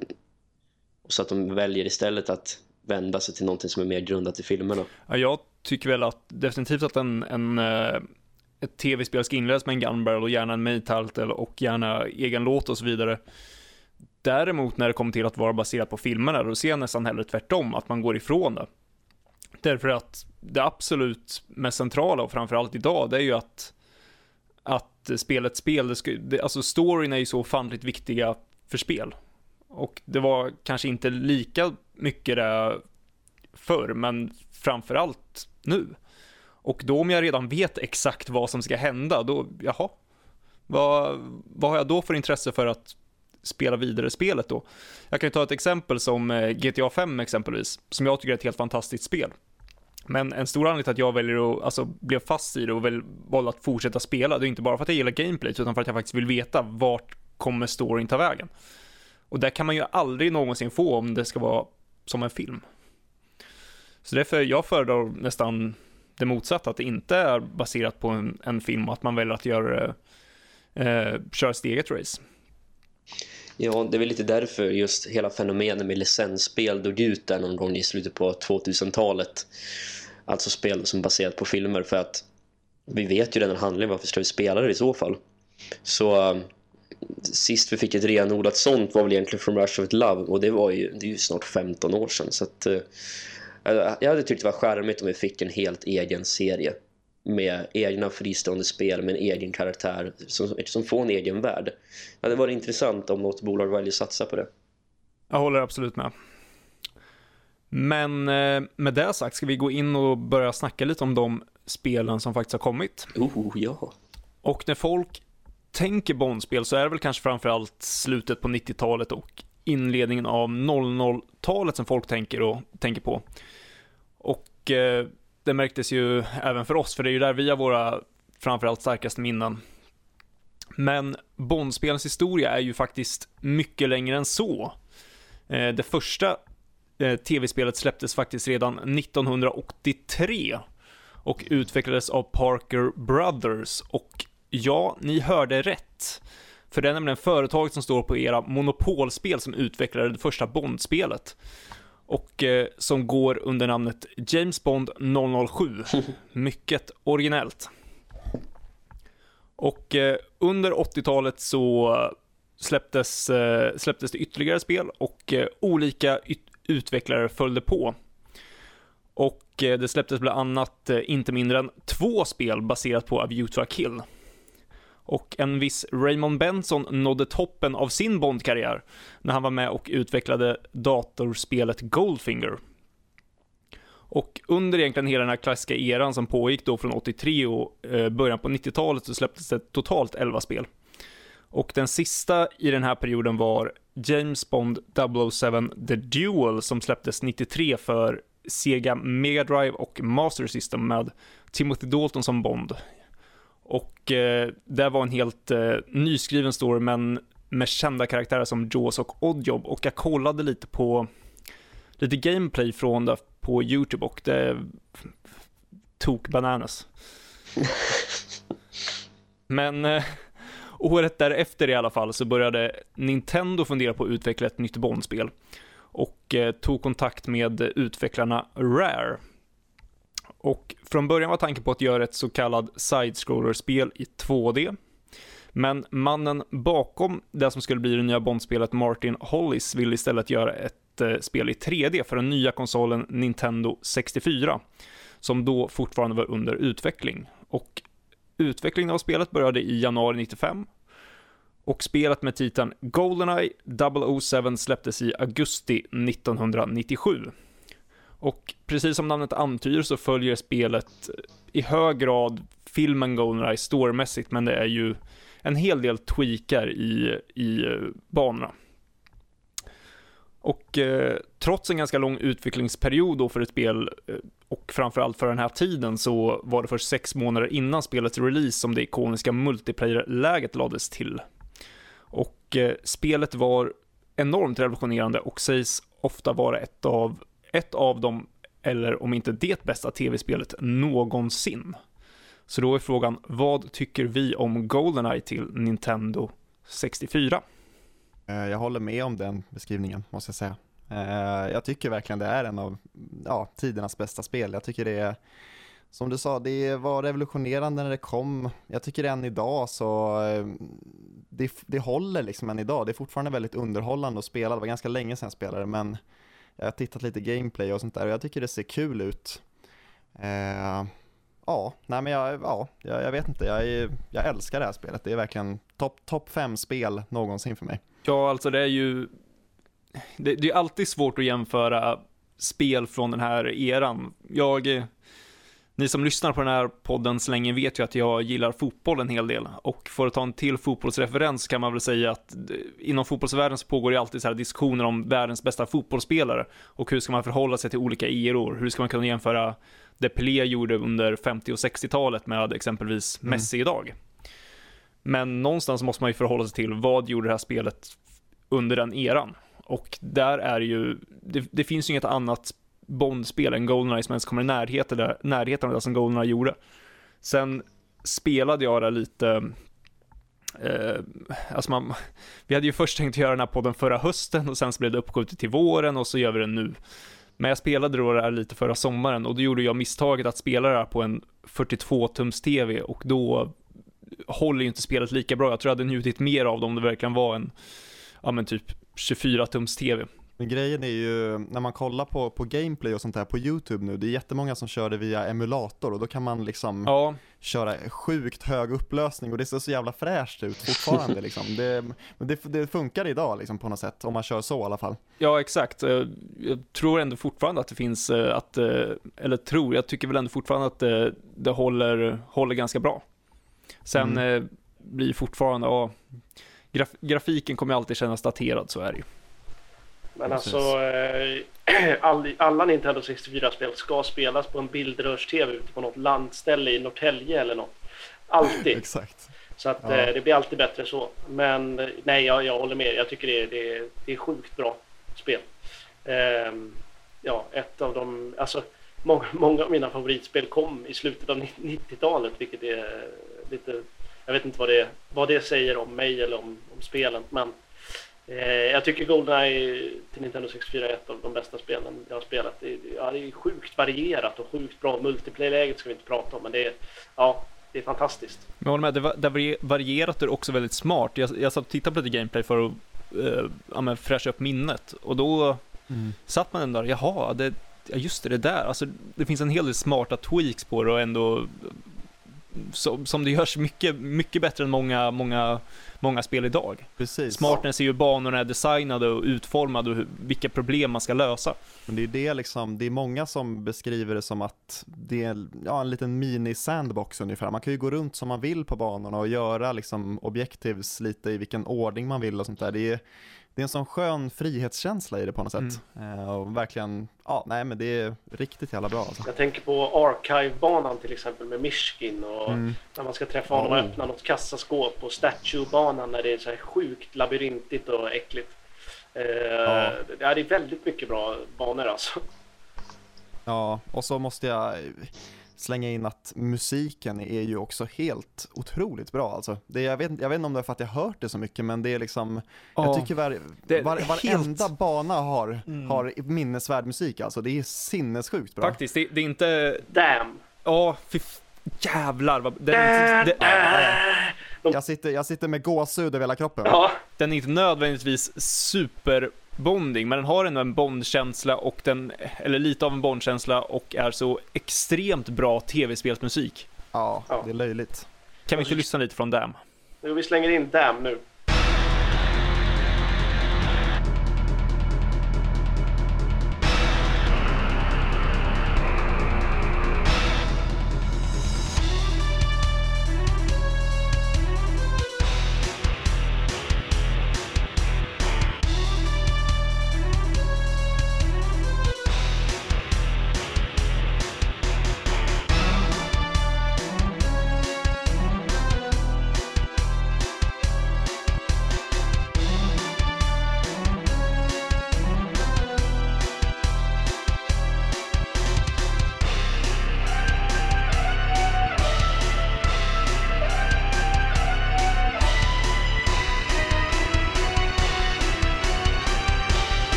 C: så att de väljer istället att vända sig till någonting som är mer grundat i filmerna.
A: Ja, jag tycker väl att definitivt att en, en eh, ett tv-spel ska inledas med en gun barrel och gärna en main title och gärna egen låt och så vidare. Däremot när det kommer till att vara baserat på filmerna, då ser jag nästan hellre tvärtom, att man går ifrån det. Därför att det absolut mest centrala och framförallt idag, det är ju att, att spelet spel, det ska, det, alltså storyn är ju så ofantligt viktiga för spel. Och det var kanske inte lika mycket det förr, men framförallt nu. Och då om jag redan vet exakt vad som ska hända, då, jaha, vad, vad har jag då för intresse för att spela vidare spelet då. Jag kan ju ta ett exempel som eh, GTA 5 exempelvis, som jag tycker är ett helt fantastiskt spel. Men en stor anledning till att jag väljer att, alltså blev fast i det och väl valde att fortsätta spela, det är inte bara för att jag gillar gameplay, utan för att jag faktiskt vill veta vart kommer storyn ta vägen. Och det kan man ju aldrig någonsin få om det ska vara som en film. Så därför, jag föredrar nästan det motsatta, att det inte är baserat på en, en film och att man väljer att göra, eh, köra sitt eget race.
C: Ja, det är väl lite därför just hela fenomenet med licensspel dog ut där någon gång i slutet på 2000-talet. Alltså spel som baserat på filmer för att vi vet ju redan handlingen, varför ska vi spela det i så fall? Så eh, sist vi fick ett renodlat sånt var väl egentligen From Rush of Love och det var ju, det är ju snart 15 år sedan så att uh, jag hade tyckt det var skärmigt om vi fick en helt egen serie med egna fristående spel med en egen karaktär som, som får en egen värld. Ja, det var intressant om något bolag väljer att satsa på det.
A: Jag håller absolut med. Men eh, med det sagt ska vi gå in och börja snacka lite om de spelen som faktiskt har kommit.
C: Oh, ja.
A: Och när folk tänker Bondspel så är det väl kanske framförallt slutet på 90-talet och inledningen av 00-talet som folk tänker, och, tänker på. Och eh, det märktes ju även för oss, för det är ju där vi har våra framförallt starkaste minnen. Men Bondspelens historia är ju faktiskt mycket längre än så. Eh, det första eh, tv-spelet släpptes faktiskt redan 1983 och utvecklades av Parker Brothers. Och ja, ni hörde rätt. För det är nämligen företaget som står på era monopolspel som utvecklade det första Bond-spelet. Och eh, som går under namnet James Bond 007. *laughs* Mycket originellt. Och eh, under 80-talet så släpptes, eh, släpptes det ytterligare spel och eh, olika utvecklare följde på. Och eh, det släpptes bland annat eh, inte mindre än två spel baserat på A View to a Kill. Och en viss Raymond Benson nådde toppen av sin Bond-karriär när han var med och utvecklade datorspelet Goldfinger. Och under egentligen hela den här klassiska eran som pågick då från 83 och eh, början på 90-talet så släpptes det totalt 11 spel. Och den sista i den här perioden var James Bond 007 The Duel som släpptes 93 för Sega Mega Drive och Master System med Timothy Dalton som Bond. Och eh, det var en helt eh, nyskriven story men med kända karaktärer som Jaws och Oddjob och jag kollade lite på lite gameplay från det på YouTube och det tok bananas. *laughs* Men eh, året därefter i alla fall så började Nintendo fundera på att utveckla ett nytt Bondspel och eh, tog kontakt med utvecklarna Rare. Och från början var tanken på att göra ett så kallat side-scroller-spel i 2D. Men mannen bakom det som skulle bli det nya Bondspelet, Martin Hollis, ville istället göra ett eh, spel i 3D för den nya konsolen Nintendo 64, som då fortfarande var under utveckling. Och utvecklingen av spelet började i januari 95 och spelet med titeln Goldeneye 007 släpptes i augusti 1997. Och precis som namnet antyder så följer spelet i hög grad filmen Goldeneye storymässigt, men det är ju en hel del tweakar i, i eh, banorna. Och eh, trots en ganska lång utvecklingsperiod då för ett spel eh, och framförallt för den här tiden så var det först sex månader innan spelets release som det ikoniska multiplayer-läget lades till. Och eh, spelet var enormt revolutionerande och sägs ofta vara ett av, ett av dem, eller om inte det bästa tv-spelet någonsin. Så då är frågan, vad tycker vi om Goldeneye till Nintendo 64?
D: Eh, jag håller med om den beskrivningen, måste jag säga. Eh, jag tycker verkligen det är en av ja, tidernas bästa spel. Jag tycker det är, som du sa, det var revolutionerande när det kom. Jag tycker än idag så, eh, det, det håller liksom än idag. Det är fortfarande väldigt underhållande att spela. Det var ganska länge sedan jag spelade, men jag har tittat lite gameplay och sånt där och jag tycker det ser kul ut. Eh, ja, nej men jag, ja, jag, jag vet inte, jag, jag älskar det här spelet. Det är verkligen topp top fem spel någonsin för mig.
A: Ja, alltså det är ju, det, det är alltid svårt att jämföra spel från den här eran. Jag, ni som lyssnar på den här podden så länge vet ju att jag gillar fotboll en hel del. Och för att ta en till fotbollsreferens kan man väl säga att inom fotbollsvärlden så pågår det alltid så här diskussioner om världens bästa fotbollsspelare. Och hur ska man förhålla sig till olika eror? Hur ska man kunna jämföra det Pelé gjorde under 50 och 60-talet med exempelvis mm. Messi idag? Men någonstans måste man ju förhålla sig till vad gjorde det här spelet under den eran? Och där är ju, det, det finns ju inget annat Bond-spel än Goldeneye som ens kommer i närheten, närheten av det som Goldeneye gjorde. Sen spelade jag det lite, eh, alltså man, vi hade ju först tänkt göra den här podden förra hösten och sen så blev det uppskjutet till våren och så gör vi den nu. Men jag spelade då det här lite förra sommaren och då gjorde jag misstaget att spela det här på en 42-tums TV och då håller ju inte spelet lika bra. Jag tror jag hade njutit mer av det om det verkligen var en, ja men typ 24-tums TV.
D: Men grejen är ju, när man kollar på, på gameplay och sånt där på YouTube nu, det är jättemånga som kör det via emulator och då kan man liksom ja. köra sjukt hög upplösning och det ser så jävla fräscht ut fortfarande *laughs* liksom. Det, det, det, funkar idag liksom på något sätt, om man kör så i alla fall.
A: Ja, exakt. Eh, jag tror ändå fortfarande att det finns, eh, att, eh, eller tror, jag tycker väl ändå fortfarande att det, det håller, håller ganska bra. Sen mm. blir fortfarande, ja, graf, grafiken kommer alltid kännas daterad, så är det ju.
B: Men Precis. alltså, eh, *clears throat* all, alla Nintendo 64-spel ska spelas på en bildrörs-TV ute på något landställe i Norrtälje eller något. Alltid. *laughs*
D: Exakt.
B: Så att ja. eh, det blir alltid bättre så. Men nej, jag, jag håller med. Jag tycker det det, det är sjukt bra spel. Eh, ja, ett av de, alltså många, *laughs* många av mina favoritspel kom i slutet av 90-talet, vilket är lite... Jag vet inte vad det, vad det säger om mig eller om, om spelen, men jag tycker Goldeneye till Nintendo 64 är ett av de bästa spelen jag har spelat. Det, ja, det är sjukt varierat och sjukt bra. Multiplayer-läget ska vi inte prata om, men det är, ja, det är fantastiskt.
A: Men jag håller med, det, var, det varierat är också väldigt smart. Jag, jag satt och tittade på lite gameplay för att eh, ja, men fräscha upp minnet och då mm. satt man ändå där, jaha, det, ja, just det, det där. Alltså, det finns en hel del smarta tweaks på det och ändå som, som det görs mycket, mycket bättre än många, många, många spel idag.
D: Precis.
A: Smartness är ju banorna är designade och utformade och vilka problem man ska lösa.
D: Men det är det liksom, det är många som beskriver det som att det är ja, en liten mini-sandbox ungefär. Man kan ju gå runt som man vill på banorna och göra liksom objektivs lite i vilken ordning man vill och sånt där. Det är, det är en sån skön frihetskänsla i det på något sätt. Mm. Eh, och verkligen, ja nej men det är riktigt jävla bra alltså.
B: Jag tänker på Archive-banan till exempel med Mishkin och mm. när man ska träffa honom och öppna något kassaskåp och Statue-banan när det är så här sjukt labyrintigt och äckligt. Eh, ja. Det är väldigt mycket bra banor alltså.
D: Ja, och så måste jag slänga in att musiken är ju också helt otroligt bra alltså. Det, jag, vet, jag vet inte om det är för att jag hört det så mycket men det är liksom, ja, jag tycker var, det, var, varenda helt... bana har, mm. har minnesvärd musik alltså. Det är sinnessjukt bra.
A: Faktiskt, det, det är inte...
B: Damn!
A: Ja, fy jävlar vad... Den,
B: det,
D: jag, sitter, jag sitter med gåshud över hela kroppen.
B: Ja.
A: Den är inte nödvändigtvis super bonding, men den har ändå en bondkänsla och den, eller lite av en bondkänsla och är så extremt bra tv-spelsmusik.
D: Ja, det är löjligt.
A: Kan vi inte lyssna lite från Dam?
B: Jo, vi slänger in Dam nu.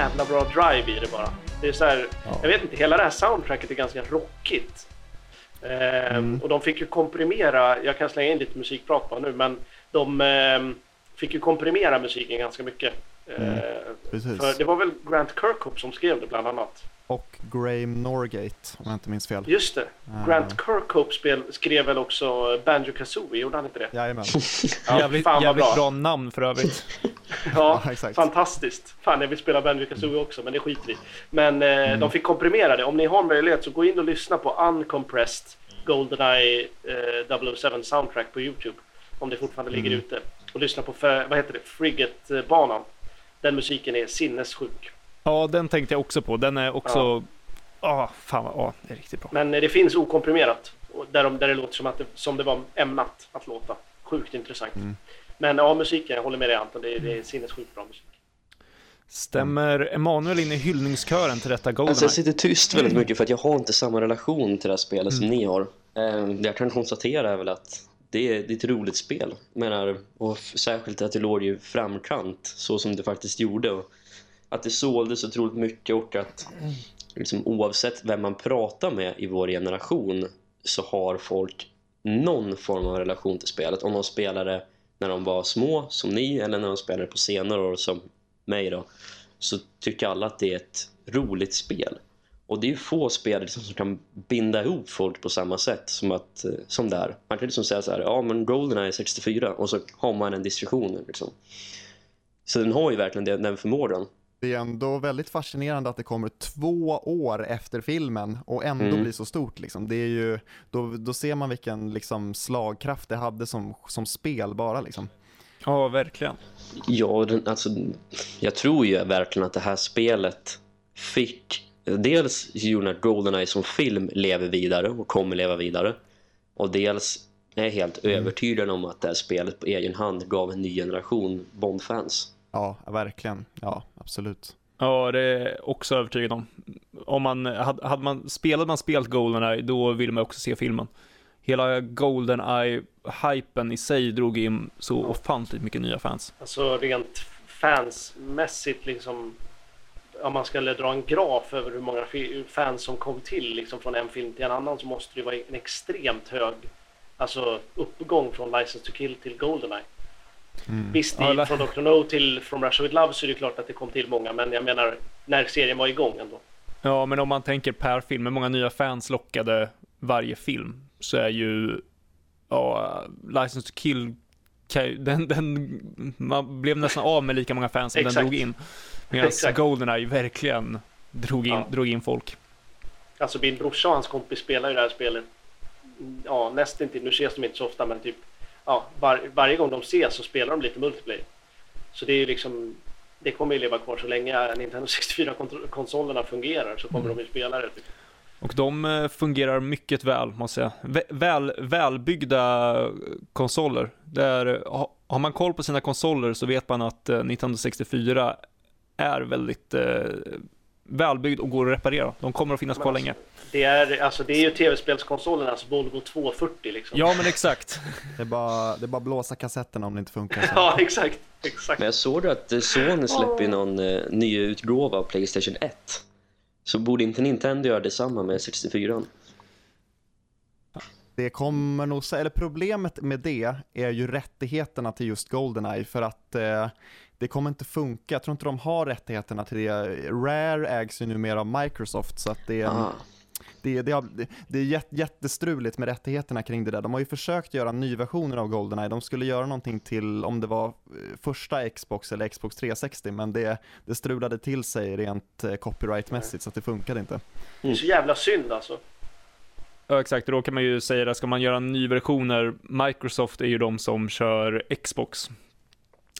B: Jävla bra drive i det bara. Det är så här, ja. Jag vet inte, hela det här soundtracket är ganska rockigt. Eh, mm. Och de fick ju komprimera, jag kan slänga in lite musikprat på nu, men de eh, fick ju komprimera musiken ganska mycket. Mm. Eh, för det var väl Grant Kirkhope som skrev det bland annat.
D: Och Graham Norgate, om jag inte minns fel.
B: Just det. Grant Kirkhope spel, skrev väl också Banjo Kazooie, gjorde han inte det?
D: Jajamän. *laughs*
A: ja, jävligt jävligt bra. bra namn för övrigt. *laughs*
B: ja, *laughs* ja fantastiskt. Fan, jag vill spela Banjo Kazooie också, men det skiter vi Men eh, mm. de fick komprimera det. Om ni har möjlighet så gå in och lyssna på Uncompressed Goldeneye eh, 007 Soundtrack på Youtube. Om det fortfarande mm. ligger ute. Och lyssna på, vad heter det, Frigate-banan. Den musiken är sinnessjuk.
A: Ja, den tänkte jag också på. Den är också... Ja, ah, fan vad... Ah, det är riktigt bra.
B: Men det finns okomprimerat. Där, de, där det låter som, att det, som det var ämnat att låta. Sjukt intressant. Mm. Men ja, musiken, jag håller med dig Anton. Det, det är sinnessjukt bra musik.
A: Stämmer Emanuel in i hyllningskören till detta Goldeneye?
C: Alltså jag sitter tyst väldigt mycket för att jag har inte samma relation till det här spelet mm. som ni har. Eh, det jag kan konstatera är väl att det är, det är ett roligt spel. menar, och särskilt att det låg ju framkant så som det faktiskt gjorde. Och att det såldes otroligt mycket och att liksom, oavsett vem man pratar med i vår generation så har folk någon form av relation till spelet. Om de spelade när de var små som ni eller när de spelade på senare år som mig då så tycker alla att det är ett roligt spel. Och det är ju få spel liksom som kan binda ihop folk på samma sätt som, att, eh, som där. Man kan liksom säga så här, ja men Goldeneye är 64 och så har man en diskussion liksom. Så den har ju verkligen den förmågan.
D: Det är ändå väldigt fascinerande att det kommer två år efter filmen och ändå mm. blir så stort. Liksom. Det är ju, då, då ser man vilken liksom, slagkraft det hade som, som spel bara. Liksom.
A: Ja, verkligen.
C: Ja, den, alltså, jag tror ju verkligen att det här spelet fick dels gjorde att Goldeneye som film lever vidare och kommer leva vidare. Och dels är jag helt övertygad om att det här spelet på egen hand gav en ny generation Bond-fans.
D: Ja, verkligen. Ja, absolut.
A: Ja, det är jag också övertygad om. Om man, hade, hade man, spelade man spelat Goldeneye, då vill man också se filmen. Hela Goldeneye-hypen i sig drog in så ofantligt mycket nya fans.
B: Alltså rent fansmässigt liksom. Om man skulle dra en graf över hur många fans som kom till liksom från en film till en annan så måste det vara en extremt hög alltså uppgång från License to Kill till Goldeneye. Visst,
A: Ja,
B: i, från Dr. No till From Russia With Love så är det klart att det kom till många, men jag menar när serien var igång ändå.
A: Ja, men om man tänker per film, hur många nya fans lockade varje film, så är ju, ja, License to Kill, den, den, man blev nästan av med lika många fans som den drog in. Medan. Goldeneye verkligen drog in,
B: Ja.
A: drog in folk.
B: Alltså min brorsa och hans kompis spelar ju det här spelet. Ja, nästan inte. Nu ses de inte så ofta, men typ ja, var, varje gång de ses så spelar de lite multiplayer. Så det är ju liksom det kommer ju leva kvar så länge Nintendo 64-konsolerna fungerar så kommer de ju spela det. Typ.
A: Och de eh, fungerar mycket väl, måste jag säga. Vä- Väl, välbyggda konsoler. Där, ha- har man koll på sina konsoler så vet man att eh, Nintendo 64 är väldigt eh, välbyggd och går att reparera. De kommer att finnas kvar länge.
B: Det är, alltså, det är ju tv-spelskonsolernas Volvo 240 liksom.
A: Ja, men exakt. *laughs*
D: Det är bara, det är bara att blåsa kassetterna om det inte funkar. Så.
B: Ja, exakt. exakt.
C: Men jag såg att eh, Sony släpper någon eh, ny utgåva av Playstation 1. Så borde inte Nintendo göra detsamma med 64?
D: Det kommer nog, eller problemet med det är ju rättigheterna till just Goldeneye för att eh, det kommer inte funka. Jag tror inte de har rättigheterna till det. Rare ägs ju numera av Microsoft så att det,
C: Ah.
D: Det, det, har, det, det är jät- jättestruligt med rättigheterna kring det där. De har ju försökt göra nyversioner av Goldeneye. De skulle göra någonting till, om det var eh, första Xbox eller Xbox 360, men det, det strulade till sig rent eh, copyrightmässigt så att det funkade inte.
B: Det är så jävla synd alltså.
A: Ja, exakt. Då kan man ju säga det, ska man göra nyversioner, Microsoft är ju de som kör Xbox.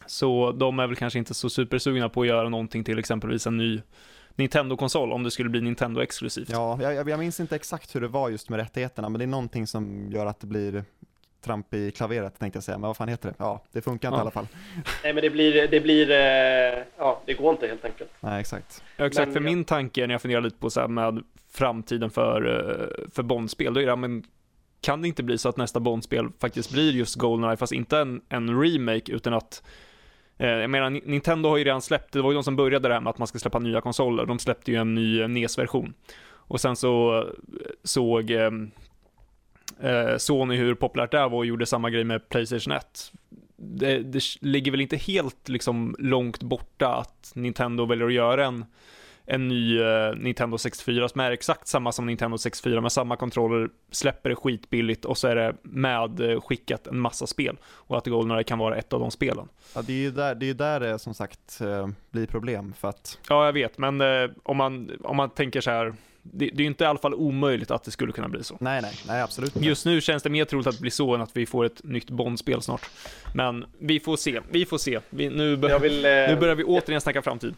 A: Så de är väl kanske inte så supersugna på att göra någonting till exempelvis en ny Nintendo-konsol, om det skulle bli Nintendo exklusivt.
D: Ja, jag, jag- minns inte exakt hur det var just med rättigheterna, men det är någonting som gör att det blir tramp i klaveret tänkte jag säga, men vad fan heter det? Ja, det funkar inte
A: Ja.
D: i alla fall.
B: Nej, men det blir, det blir, eh, ja, det går inte helt enkelt.
D: Nej, exakt.
A: Ja, exakt,
B: Men
A: för min tanke när jag funderar lite på så här med framtiden för, eh, för Bondspel, då är det, men kan det inte bli så att nästa Bondspel faktiskt blir just Goldeneye, fast inte en, en remake, utan att Eh, jag menar, Nintendo har ju redan släppt, det var ju de som började det här med att man ska släppa nya konsoler, de släppte ju en ny NES-version. Och sen så såg ehm, eh, Sony hur populärt det här var och gjorde samma grej med Playstation 1. Det, det ligger väl inte helt liksom långt borta att Nintendo väljer att göra en en ny eh, Nintendo 64 som är exakt samma som Nintendo 64 med samma kontroller, släpper det skitbilligt och så är det med eh, skickat en massa spel. Och att Goldeneye kan vara ett av de spelen.
D: Ja, det är ju där det, är där det som sagt eh, blir problem för att
A: Ja, jag vet, men eh, om, man, om man tänker så här, det, det är ju inte i alla fall omöjligt att det skulle kunna bli så.
D: nej, nej, nej absolut inte.
A: Just nu känns det mer troligt att det blir så än att vi får ett nytt Bond-spel snart. Men vi får se, vi får se. Vi, nu, bör,
B: Jag vill, eh,
A: nu börjar vi återigen snacka framtid.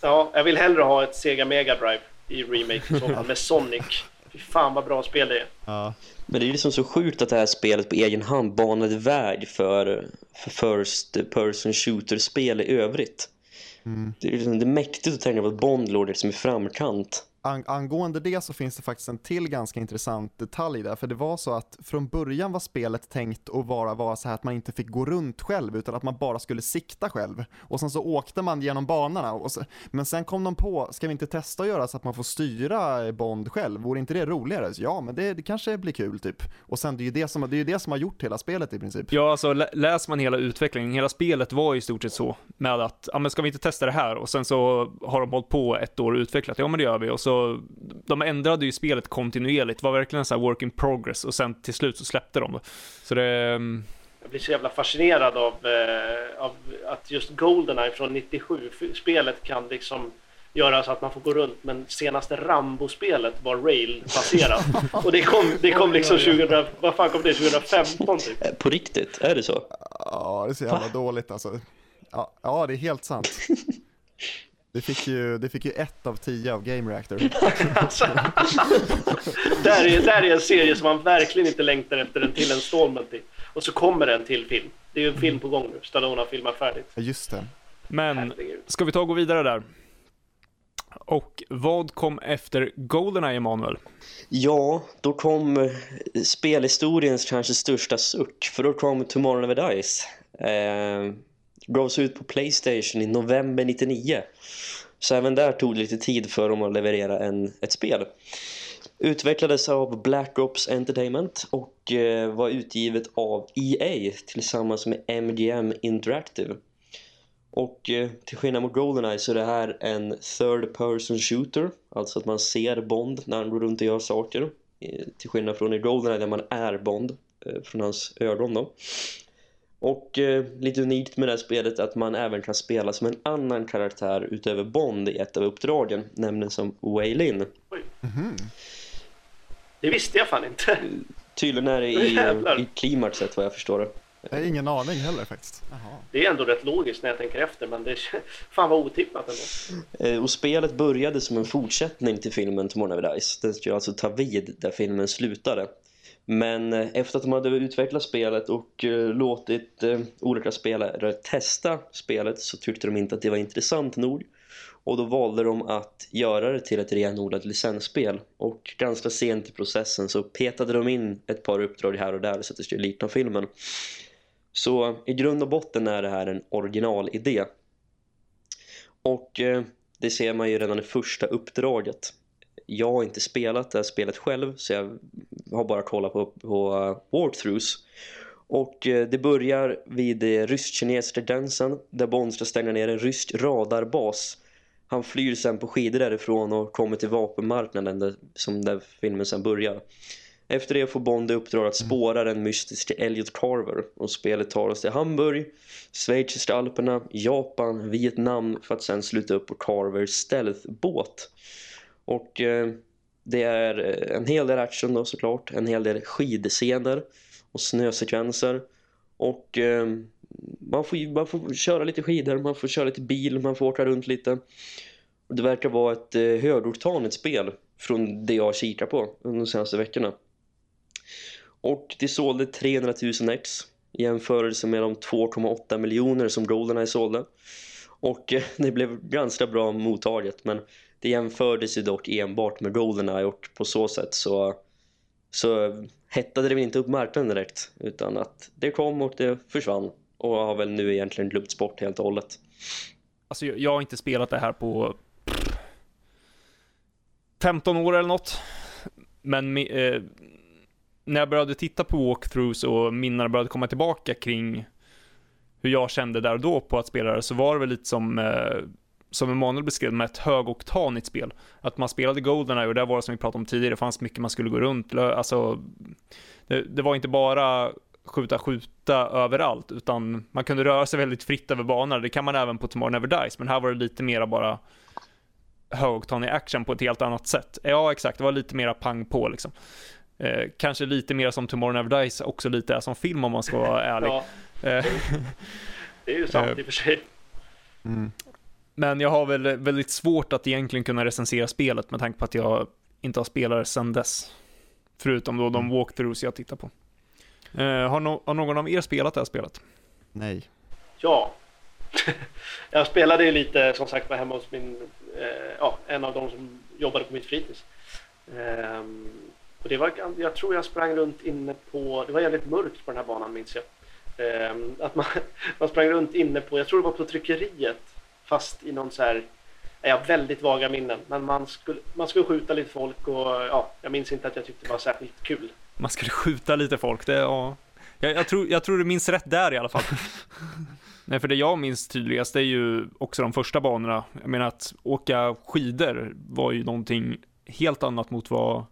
B: Ja, jag vill hellre ha ett Sega Mega Drive i remake i så fall med Sonic. Fy fan vad bra spel det är.
D: Ja,
C: Men det är liksom så sjukt att det här spelet på egen hand banade väg för, för first person shooter-spel i övrigt.
D: mm.
C: Det är, liksom, det är mäktigt att tänka på att Bond låg liksom i framkant.
D: Ang- angående det så finns det faktiskt en till ganska intressant detalj där, för det var så att från början var spelet tänkt att vara, vara så här att man inte fick gå runt själv, utan att man bara skulle sikta själv. Och sen så åkte man genom banorna, och så, men sen kom de på, ska vi inte testa att göra så att man får styra Bond själv? Vore inte det roligare? Så, ja, men det, det kanske blir kul typ. Och sen det är ju det som, det är ju det som har gjort hela spelet i princip.
A: Ja, alltså lä- läser man hela utvecklingen, hela spelet var i stort sett så med att, ja men ska vi inte testa det här? Och sen så har de hållit på ett år och utvecklat, ja men det gör vi. Och så, de ändrade ju spelet kontinuerligt, det var verkligen så här work in progress och sen till slut så släppte de det. Så det, mm,
B: Jag blir så jävla fascinerad av, eh, av att just Goldeneye från 97, f- spelet kan liksom göra så att man får gå runt, men senaste Rambo-spelet var rail-baserat. *laughs* Och det kom, det kom liksom 2000, vad fan kom det, 2015 typ?
C: Eh, På riktigt, är det så?
D: Ja, det är så jävla dåligt alltså. Ja, ja, det är helt sant. *laughs* Det fick ju, det fick ju ett av tio av Game Reactor. *laughs*
B: Alltså, där, är, där är en serie som man verkligen inte längtar efter en till installment i. Och så kommer det en till film. Det är ju en film på gång nu. Stallone har filmat färdigt.
D: Ja, Just det.
A: Men
B: Herregud.
A: ska vi ta och gå vidare där? Och vad kom efter Goldeneye, Emanuel?
C: Ja, då kom eh, spelhistoriens kanske största suck. För då kom Tomorrow Never Dies. Eh, gavs ut på Playstation i november 99. Så även där tog det lite tid för dem att leverera en, ett spel. Utvecklades av Black Ops Entertainment och eh, var utgivet av EA tillsammans med MGM Interactive. Och eh, till skillnad mot Goldeneye så är det här en third person shooter. Alltså att man ser Bond när han går runt och gör saker. Eh, till skillnad från i Goldeneye där man är Bond eh, från hans ögon då. Och eh, lite unikt med det här spelet är att man även kan spela som en annan karaktär utöver Bond i ett av uppdragen. Nämligen som Wei Lin.
D: Mhm.
B: Det visste jag fan inte.
C: Tydligen är det i, *laughs* i klimaxet vad jag förstår det.
D: Jag har ingen aning heller faktiskt. Jaha.
B: Det är ändå rätt logiskt när jag tänker efter, men det är *laughs* fan vad otippat ändå.
C: Eh, Och spelet började som en fortsättning till filmen Tomorrow Never Dies. Den skulle alltså ta vid där filmen slutade. Men eh, efter att de hade utvecklat spelet och eh, låtit eh, olika spelare testa spelet så tyckte de inte att det var intressant nog. Och då valde de att göra det till ett renodlat licensspel. Och ganska sent i processen så petade de in ett par uppdrag här och där så att det skulle likna filmen. Så i grund och botten är det här en originalidé. Och eh, det ser man ju redan i första uppdraget. Jag har inte spelat det här spelet själv så jag har bara kollat på, på uh, walkthroughs. Och eh, det börjar vid eh, rysk-kinesiska gränsen där Bond ska stänga ner en rysk radarbas. Han flyr sen på skidor därifrån och kommer till vapenmarknaden där, som där filmen sen börjar. Efter det får Bond i uppdrag att spåra den mystiska Elliot Carver och spelet tar oss till Hamburg, Schweiziska Alperna, Japan, Vietnam för att sen sluta upp på Carvers stealthbåt. Och eh, det är eh, en hel del action då såklart, en hel del skidscener och snösekvenser och eh, man, får, man får köra lite skidor, man får köra lite bil, man får åka runt lite. Och det verkar vara ett eh, högoktanigt spel från det jag kikar på under de senaste veckorna. Och det sålde 300 000 ex i jämförelse med de 2,8 miljoner som Goldeneye sålde. Och eh, *laughs* det blev ganska bra mottaget men det jämfördes ju dock enbart med Goldeneye och på så sätt så, så hettade det väl inte upp marknaden direkt utan att det kom och det försvann och har väl nu egentligen glömts bort helt och hållet.
A: Alltså, jag, har inte spelat det här på 15 år eller något. Men eh, när jag började titta på walkthroughs och minnena började komma tillbaka kring hur jag kände där och då på att spela det, så var det väl lite som, eh, som Emanuel beskrev med ett högoktanigt spel. Att man spelade Goldeneye och där var det som vi pratade om tidigare, det fanns mycket man skulle gå runt. Alltså, det, det var inte bara skjuta, skjuta överallt, utan man kunde röra sig väldigt fritt över banorna. Det kan man även på Tomorrow Never Dies, men här var det lite mera bara högoktanig action på ett helt annat sätt. Ja, exakt, det var lite mera pang på liksom. Eh, kanske lite mer som Tomorrow Never Dies också lite är som film om man ska vara *laughs* ärlig.
B: Ja,
A: Eh,
B: det är ju sant i och för sig. *laughs*
D: Mm.
A: Men jag har väl väldigt svårt att egentligen kunna recensera spelet med tanke på att jag inte har spelat det sedan dess. Förutom då de walkthroughs jag tittar på. Eh, har, no- har någon av er spelat det här spelet?
D: Nej.
B: Ja. *laughs* jag spelade ju lite som sagt var hemma hos min, eh, ja, en av de som jobbade på mitt fritids. Ehm, och det var, jag tror jag sprang runt inne på, det var jävligt mörkt på den här banan minns jag. Ehm, att man, *laughs* man sprang runt inne på, jag tror det var på tryckeriet, fast i någon så här, jag har väldigt vaga minnen, men man skulle, man skulle skjuta lite folk och ja, jag minns inte att jag tyckte det var särskilt kul.
A: Man skulle skjuta lite folk, det, ja. Jag, jag, tror, jag tror det minns rätt där i alla fall. *laughs* Nej, för det jag minns tydligast är ju också de första banorna. Jag menar att åka skidor var ju någonting helt annat mot vad,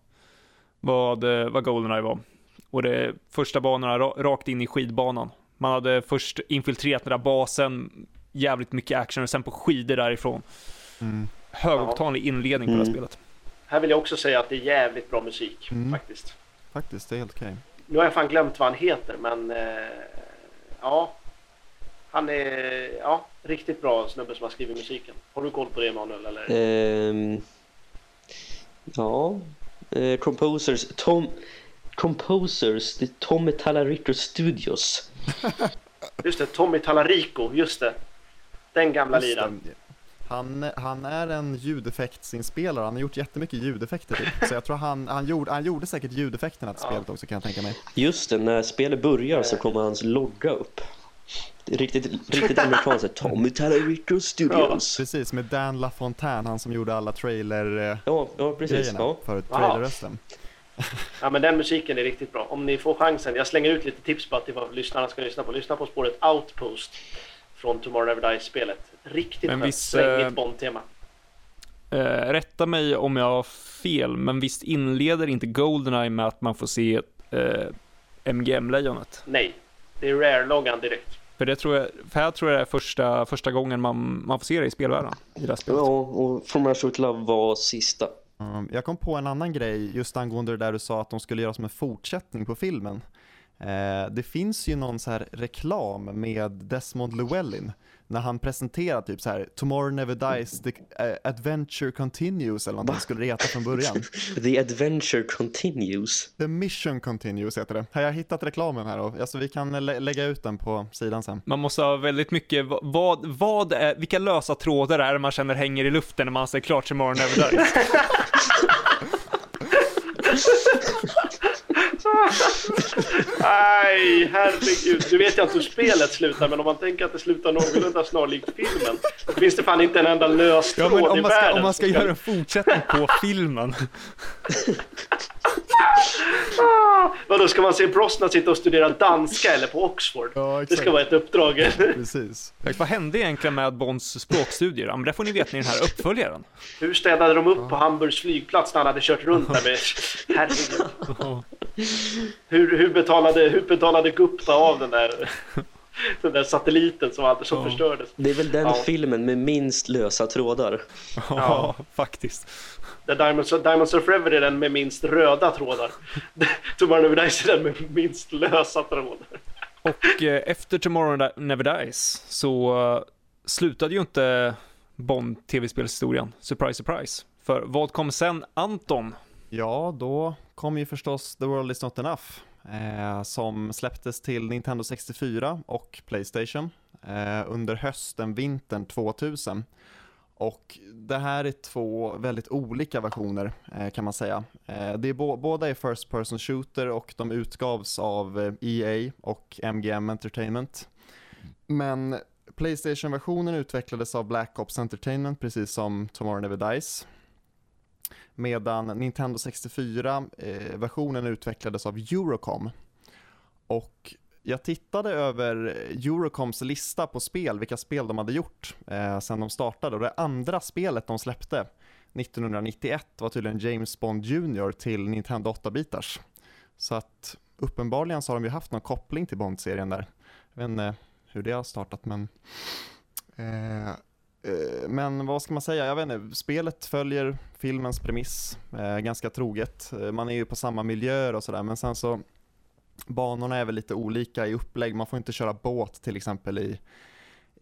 A: vad, eh, vad Goldeneye var. Och det första banorna ra, rakt in i skidbanan. Man hade först infiltrerat den där basen, jävligt mycket action och sen på skidor därifrån.
D: Mm.
A: Högoktanig inledning på det här
C: Mm.
A: spelet.
B: Här vill jag också säga att det är jävligt bra musik
D: Mm.
B: faktiskt.
D: Faktiskt, det är helt okej.
B: Nu har jag fan glömt vad han heter men eh, ja. Han är, ja, Riktigt bra snubbe som har skrivit musiken. Har du koll på det Emanuel? Eller?
C: Ehm, ja, eh, Composers, Tom, Composers, det är Tommy Talarico Studios. *laughs*
B: Just det, Tommy Talarico, just det. Den gamla liran.
D: det. Han, han är en ljudeffektsinspelare, han har gjort jättemycket ljudeffekter typ. Så jag tror han, han, gjorde, han gjorde säkert ljudeffekterna till
B: Ja.
D: spelet också kan jag tänka mig.
C: Just det, när spelet börjar så kommer hans logga upp. Det är riktigt, riktigt amerikanskt, *laughs* Tommy Talarico Studios.
D: Precis, med Dan LaFontaine, han som gjorde alla trailer-grejerna
C: Ja, ja precis. Ja.
D: för trailerrösten. *laughs*
B: Ja men den musiken är riktigt bra. Om ni får chansen, jag slänger ut lite tips på att det vad lyssnarna ska lyssna på. Lyssna på spåret Outpost från Tomorrow Never Dies-spelet. Riktigt
A: Men
B: skönt,
A: visst,
B: svängigt
A: eh,
B: Bond-tema.
A: Eh, rätta mig om jag har fel, men visst inleder inte Goldeneye med att man får se eh, MGM-lejonet?
B: Nej, det är Rare-loggan direkt.
A: För det tror jag, för här tror jag det är första, första gången man, man får se det i spelvärlden. I det spelet.
C: ja, och From Russia With Love var sista.
D: Um, Jag kom på en annan grej just angående det där du sa att de skulle göra som en fortsättning på filmen. Eh, det finns ju någon så här reklam med Desmond Llewellyn när han presenterar typ så här Tomorrow never dies, the eh, adventure continues eller skulle det heta från början. *laughs*
C: The Adventure Continues.
D: The mission continues heter det. Här, jag har hittat reklamen här och alltså, vi kan lä- lägga ut den på sidan sen.
A: Man måste ha väldigt mycket, vad, vad är, vilka lösa trådar är det man känner hänger i luften när man ser klart Tomorrow Never Dies? *laughs*
B: Nej, herregud. Nu vet jag inte hur spelet slutar, men om man tänker att det slutar någorlunda snarlikt filmen, då finns det fan inte en enda lös
A: Ja,
B: tråd
A: om
B: i
A: man ska,
B: världen
A: om man ska göra en fortsättning på *laughs* filmen.
B: Ah, Vadå, ska man se Brosnan sitta och studera danska eller på Oxford?
D: Ja,
B: Det ska vara ett uppdrag.
D: Precis.
A: Vad hände egentligen med Bonds språkstudier? Ja, men det får ni veta i den här uppföljaren.
B: Hur städade de upp på Hamburgs flygplats när han hade kört runt där med... *laughs* Herregud. Hur, hur, betalade, hur betalade Gupta av den där, den där satelliten som, hade, som
A: Ja.
B: förstördes?
C: Det är väl den
B: Ja.
C: filmen med minst lösa trådar.
A: Ja, faktiskt.
B: Där Diamonds, Diamonds of Forever är den med minst röda trådar. *laughs* Tomorrow Never Dies är den med minst lösa trådar.
A: Och eh, efter Tomorrow Never Dies så eh, slutade ju inte Bond tv-spelshistorien. Surprise, surprise. För vad kom sen, Anton?
D: Ja, då kom ju förstås The World Is Not Enough eh, som släpptes till Nintendo 64 och Playstation eh, under hösten, vintern 2000. Och det här är två väldigt olika versioner eh, kan man säga. Eh, det är bo- båda är First Person Shooter och de utgavs av eh, EA och MGM Entertainment. Men Playstation-versionen utvecklades av Black Ops Entertainment precis som Tomorrow Never Dies. Medan Nintendo 64-versionen eh, utvecklades av Eurocom. Och jag tittade över Eurocoms lista på spel, vilka spel de hade gjort eh, sedan de startade. Och det andra spelet de släppte 1991 var tydligen James Bond Jr till Nintendo 8-bitars. Så att uppenbarligen så har de ju haft någon koppling till Bond-serien där. Jag vet inte hur det har startat men Eh, Eh, men vad ska man säga, jag vet inte, spelet följer filmens premiss eh, ganska troget. Eh, man är ju på samma miljöer och sådär, men sen så banorna är väl lite olika i upplägg. Man får inte köra båt till exempel i,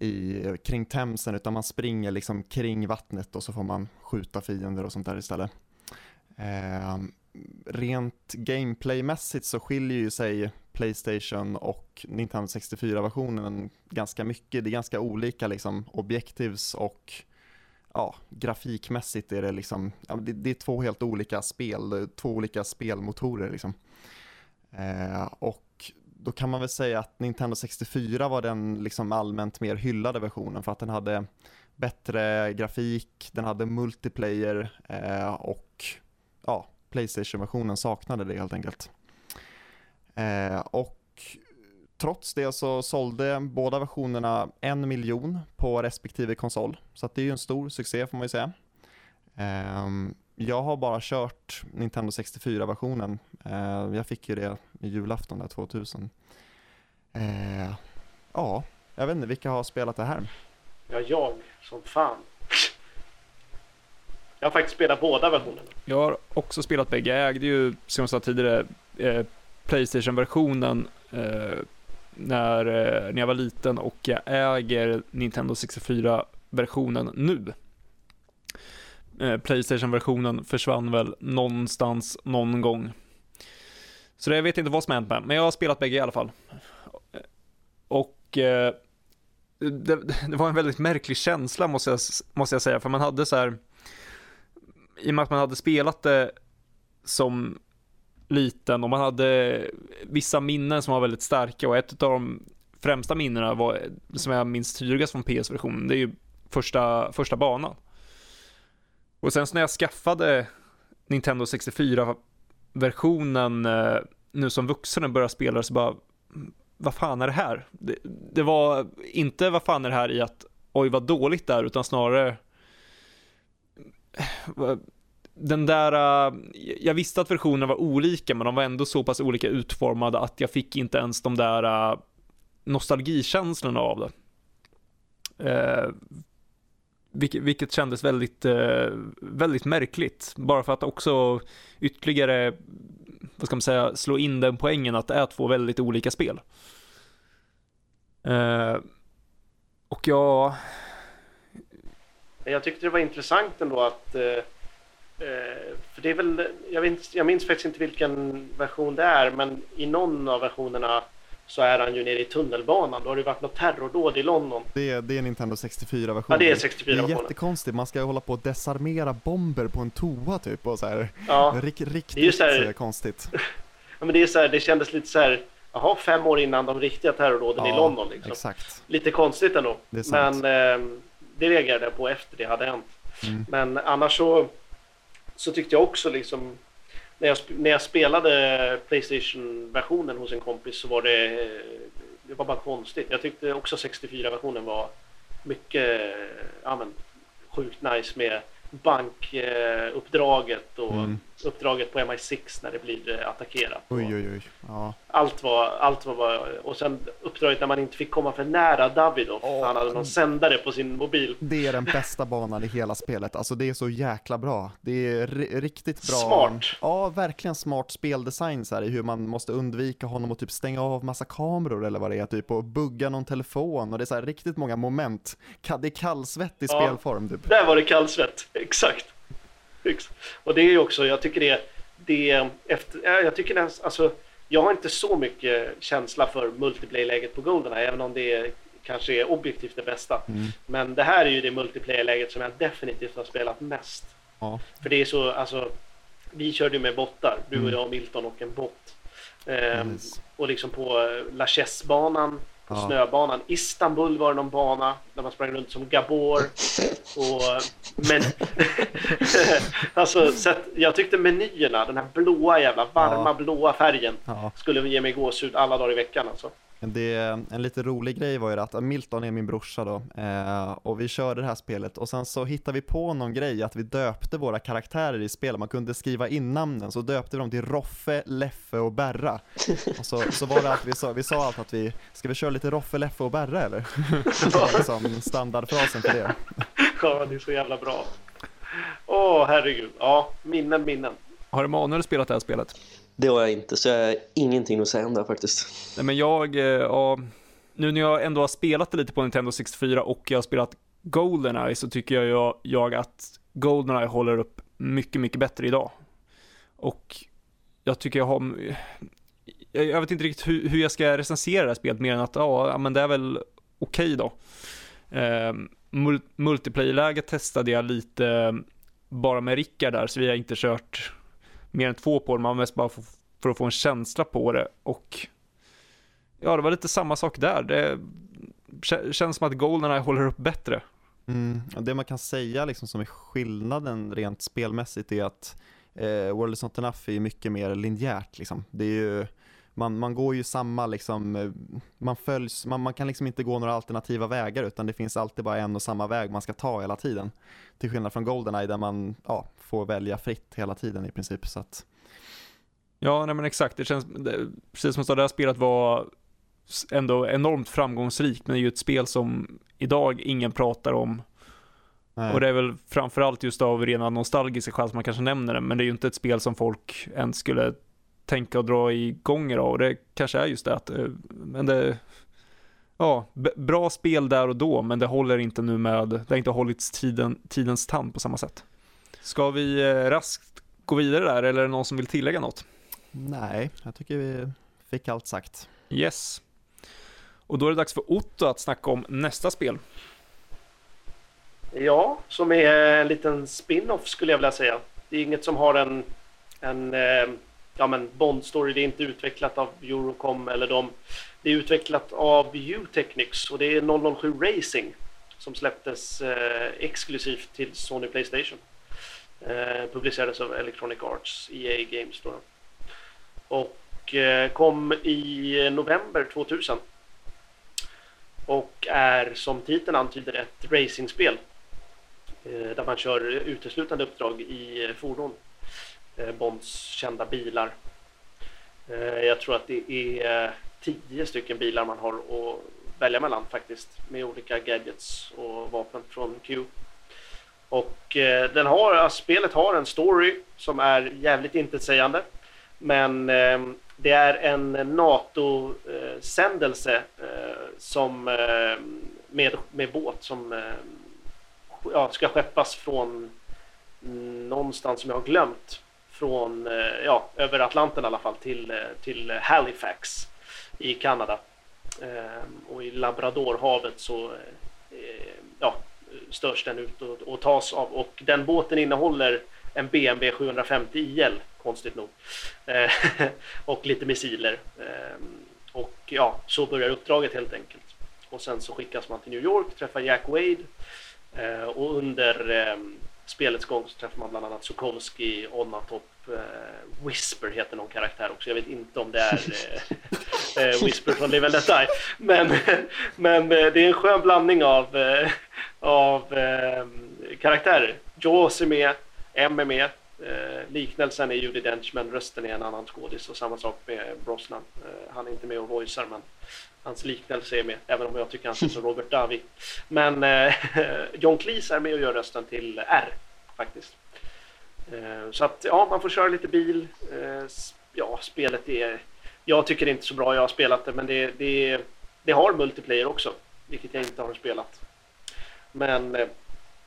D: i, kring Themsen, utan man springer liksom kring vattnet och så får man skjuta fiender och sånt där istället. Eh, Rent gameplaymässigt så skiljer ju sig Playstation och Nintendo 64-versionen ganska mycket. Det är ganska olika liksom objektivs och ja, grafikmässigt är det liksom, ja, det, det är två helt olika spel, två olika spelmotorer liksom. Eh, och då kan man väl säga att Nintendo 64 var den liksom allmänt mer hyllade versionen för att den hade bättre grafik, den hade multiplayer eh, och Playstation-versionen saknade det helt enkelt. Eh, och trots det så sålde båda versionerna en miljon på respektive konsol. Så att det är ju en stor succé får man ju säga. Ehm, jag har bara kört Nintendo 64-versionen. Eh, jag fick ju det i julafton där 2000. Eh, ja, jag vet inte vilka har spelat det här.
B: Ja, jag som fan. Jag har faktiskt spelat båda versionerna.
A: Jag har också spelat bägge. Jag ägde ju, som jag sa tidigare, eh, Playstation-versionen eh, när, eh, när jag var liten och jag äger Nintendo 64-versionen nu. Eh, Playstation-versionen försvann väl någonstans någon gång. Så det, jag vet inte vad som hänt med, men jag har spelat bägge i alla fall. Eh, och eh, det, det, var en väldigt märklig känsla måste jag, måste jag säga, för man hade så här, i och med att man hade spelat det som liten och man hade vissa minnen som var väldigt starka och ett av de främsta minnena var, som jag minns tydligast från PS-versionen, det är ju första, första banan. Och sen så när jag skaffade Nintendo 64-versionen eh, nu som vuxen och började spela så bara, vad fan är det här? Det, det, var inte vad fan är det här i att oj vad dåligt det är utan snarare Eh, den där, eh, jag visste att versionerna var olika men de var ändå så pass olika utformade att jag fick inte ens de där eh, nostalgikänslorna av det. Vilket, vilket kändes väldigt, väldigt märkligt. Bara för att också ytterligare, vad ska man säga, slå in den poängen att det är två väldigt olika spel. och jag...
B: Jag tyckte det var intressant ändå att Eh, för det är väl, jag, minns, jag minns faktiskt inte vilken version det är, men i någon av versionerna så är han ju nere i tunnelbanan. Då har det varit något terrordåd i London.
D: Det är, det är Nintendo 64-versionen.
B: Ja, det är 64
D: Det är jättekonstigt. Man ska hålla på att desarmera bomber på en toa typ och så här.
B: Ja,
D: Rik, riktigt här, konstigt. *laughs*
B: ja, men det är så här, det kändes lite så här, jaha, fem år innan de riktiga terrordåden ja, i London liksom.
D: Exakt.
B: Lite konstigt ändå. Det är sant. Men eh, det reagerade jag på efter det hade hänt. Mm. Men annars så så tyckte jag också liksom när jag, när jag spelade Playstation-versionen hos en kompis så var det, det var bara konstigt. Jag tyckte också 64-versionen var mycket, ja men, sjukt nice med bankuppdraget och mm. Uppdraget på MI6 när det blir eh, attackerat.
D: Oj, oj, oj. Ja.
B: Allt var, allt var bara, och sen uppdraget när man inte fick komma för nära Davidoff. Oh. Han hade någon sändare på sin mobil.
D: Det är den bästa banan i hela spelet. Alltså det är så jäkla bra. Det är riktigt bra.
B: Smart.
D: Ja, verkligen smart speldesign så här, i hur man måste undvika honom och typ stänga av massa kameror eller vad det är typ och bugga någon telefon och det är så här riktigt många moment. Det är kallsvett i ja, spelform typ.
B: Där var det kallsvett, exakt. Och det är ju också, jag tycker det, det efter, jag tycker det, alltså jag har inte så mycket känsla för multiplayer-läget på Goldeneye, även om det kanske är objektivt det bästa. Mm. Men det här är ju det multiplayer-läget som jag definitivt har spelat mest. Ja. För det är så, alltså, vi körde ju med bottar, du och mm. jag, Milton och en bot. Ehm, och liksom på Lachaise-banan ja. snöbanan. Istanbul var det någon bana där man sprang runt som Gabor. Och, men *laughs* alltså, så jag tyckte menyerna, den här blåa jävla varma ja. blåa färgen ja. skulle ge mig gåshud alla dagar i veckan alltså.
D: Det, en lite rolig grej var ju att Milton är min brorsa då eh, och vi körde det här spelet och sen så hittade vi på någon grej att vi döpte våra karaktärer i spelet. Man kunde skriva in namnen så döpte vi dem till Roffe, Leffe och Berra. *laughs* Och så, så var det att vi sa, vi sa alltid att vi, ska vi köra lite Roffe, Leffe och Berra eller? *laughs* det var liksom standardfrasen för det.
B: Ja, det är så jävla bra. Åh, oh, herregud. Ja, minnen, minnen.
A: Har Emanuel spelat det här spelet?
C: Det har jag inte, så jag har ingenting att säga om det faktiskt.
A: Nej men jag, eh, ja, nu när jag ändå har spelat lite på Nintendo 64 och jag har spelat Goldeneye så tycker jag, jag att Goldeneye håller upp mycket, mycket bättre idag. Och jag tycker jag har, jag vet inte riktigt hur, hur jag ska recensera det här spelet mer än att, ja, men det är väl okej okay då. Eh, multiplayer-läget testade jag lite eh, bara med Rickard där, så vi har inte kört mer än två på det, man mest bara för, för att få en känsla på det och ja, det var lite samma sak där. Det känns som att Goldeneye håller upp bättre.
D: Mm, det man kan säga liksom som är skillnaden rent spelmässigt är att eh, World is not enough är mycket mer linjärt liksom. Det är ju man, man går ju samma liksom, eh, man följs, man, man kan liksom inte gå några alternativa vägar utan det finns alltid bara en och samma väg man ska ta hela tiden. Till skillnad från Goldeneye där man ja, får välja fritt hela tiden i princip. Så att...
A: Ja, nej men exakt. Det känns, det, precis som att det här spelet var ändå enormt framgångsrikt, men det är ju ett spel som idag ingen pratar om. Nej. Och det är väl framförallt just av rena nostalgiska skäl som man kanske nämner det, men det är ju inte ett spel som folk ens skulle tänka och dra igång idag och det kanske är just det att, eh, men det, ja, bra spel där och då, men det håller inte nu med, det har inte hållits tiden, tidens tand på samma sätt. Ska vi eh, raskt gå vidare där eller är det någon som vill tillägga något?
D: Nej, jag tycker vi fick allt sagt.
A: Yes. Och då är det dags för Otto att snacka om nästa spel.
B: Ja, som är en liten spin-off skulle jag vilja säga. Det är inget som har en, en eh, ja, men Bond-story. Det är inte utvecklat av Eurocom eller de. Det är utvecklat av U-Technics och det är 007 Racing som släpptes eh, exklusivt till Sony Playstation. Eh, publicerades av Electronic Arts, EA Games då. Och eh, kom i november 2000. Och är som titeln antyder ett racingspel. Eh, där man kör uteslutande uppdrag i eh, fordon. Eh, Bonds kända bilar. Eh, jag tror att det är tio stycken bilar man har att välja mellan faktiskt. Med olika gadgets och vapen från Q. Och eh, den har, spelet har en story som är jävligt intetsägande. Men det är en NATO-sändelse som med, med båt som ja, ska skeppas från någonstans som jag har glömt. Från, eh, ja, över Atlanten i alla fall till, eh, till Halifax i Kanada. Ehm, och i Labradorhavet så eh, ja, störs den ut och, och tas av. Och den båten innehåller en BMW 750 IL, konstigt nog. *laughs* Och lite missiler. Ehm, och ja, så börjar uppdraget helt enkelt. Och sen så skickas man till New York, träffar Jack Wade. Och under ehm, spelets gång så träffar man bland annat Sokolski, Onatop, eh, Whisper heter någon karaktär också. Jag vet inte om det är eh, eh, Whisper från Live and Let Die. Men, men det är en skön blandning av av eh, karaktärer. Jaws är med, M är med. Eh, liknelsen är Judi Dench men rösten är en annan skådis och samma sak med Brosnan. Eh, han är inte med och voicear men hans liknelse är med, även om jag tycker han ser som Robert Davi. Men eh, *laughs* John Cleese är med och gör rösten till R faktiskt. Eh, så att ja, man får köra lite bil. Eh, ja, spelet är... Jag tycker det är inte så bra, jag har spelat det, men det, det, det har multiplayer också, vilket jag inte har spelat. Men eh,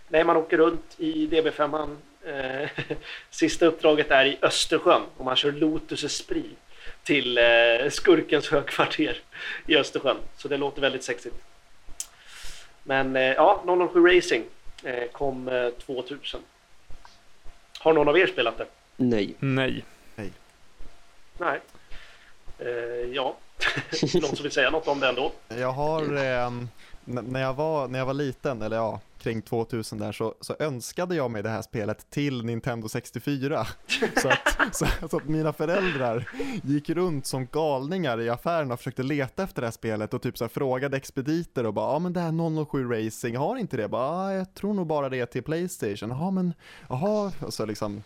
B: nej, man åker runt i DB5. Eh, *laughs* sista uppdraget är i Östersjön och man kör Lotus Esprit till eh, skurkens högkvarter i Östersjön. Så det låter väldigt sexigt. Men ja, 007 Racing kom 2000. Har någon av er spelat det?
C: Nej.
A: Nej.
D: Nej.
B: Nej. ja, *laughs* någon som vill säga något om det ändå?
D: Jag har eh, när jag, var, när jag var liten, eller ja, kring 2000 där, så, så önskade jag mig det här spelet till Nintendo 64. så, att, *laughs* så, så, att mina föräldrar gick runt som galningar i affärerna och försökte leta efter det här spelet och typ så här frågade expediter och bara, ja men det här 007 Racing, har inte det? Bara, ah, jag tror nog bara det är till Playstation. Ja men, jaha, och så liksom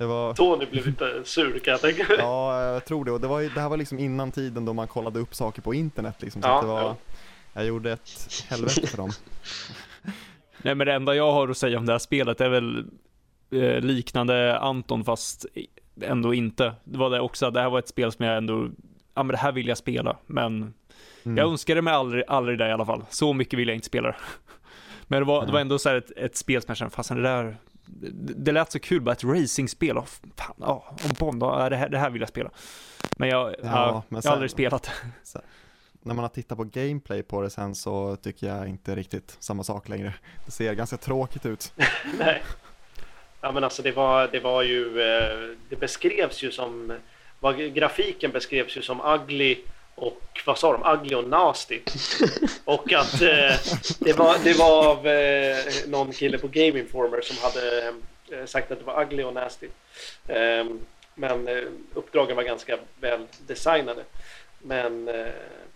D: det var...
B: Tony blev lite sur kan jag tänka
D: mig. Ja, jag tror det. Och det, var, det här var liksom innan tiden då man kollade upp saker på internet. Liksom, så ja, det var, ja. Jag gjorde ett helvete för dem. *laughs*
A: Nej men det enda jag har att säga om det här spelet är väl eh, liknande Anton fast ändå inte. Det var det också, det här var ett spel som jag ändå, ja men det här vill jag spela, men mm. jag önskade mig aldrig, aldrig det i alla fall. Så mycket vill jag inte spela det. *laughs* Men det var, mm. det var ändå så ett, ett spel som jag kände, fastän det där, det, det lät så kul, bara ett racingspel, och fan, om Bond, ja, det, här, det här vill jag spela. Men jag, ja, ja men sen, jag har aldrig spelat.
D: Sen, när man har tittat på gameplay på det sen så tycker jag inte riktigt samma sak längre. Det ser ganska tråkigt ut. *laughs*
B: Nej. Ja men alltså det var, det var ju, eh, det beskrevs ju som, grafiken beskrevs ju som ugly och vad sa de? Ugly och nasty. *laughs* och att eh, det var, det var av eh, någon kille på Game Informer som hade sagt att det var ugly och nasty. Ehm, men uppdragen var ganska väl designade. Men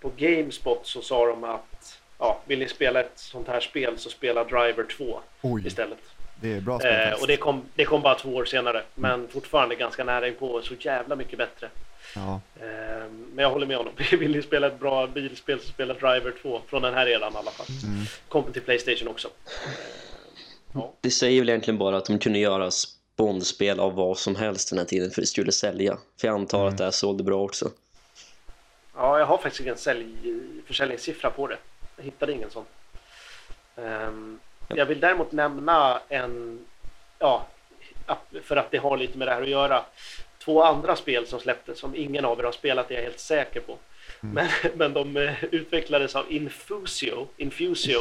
B: på Gamespot så sa de att ja, vill ni spela ett sånt här spel så spela Driver 2 Oj, istället.
D: Det är bra
B: eh, Och det kom, det kom bara två år senare, men mm. fortfarande ganska nära inpå så jävla mycket bättre.
D: Ja.
B: Eh, men jag håller med honom. *laughs* Vill ni spela ett bra bilspel så spela Driver 2 från den här eran i alla fall. Mm. Kom till Playstation också. Eh,
C: ja. Det säger väl egentligen bara att de kunde göra Bondspel av vad som helst den här tiden för det skulle sälja. För jag antar att det här sålde bra också.
B: Ja, jag har faktiskt ingen sälj, försäljningssiffra på det. Jag hittade ingen sån. Ehm, jag vill däremot nämna en, ja, för att det har lite med det här att göra. Två andra spel som släpptes som ingen av er har spelat är jag helt säker på. Men, *laughs* men de eh, utvecklades av Infusio, Infusio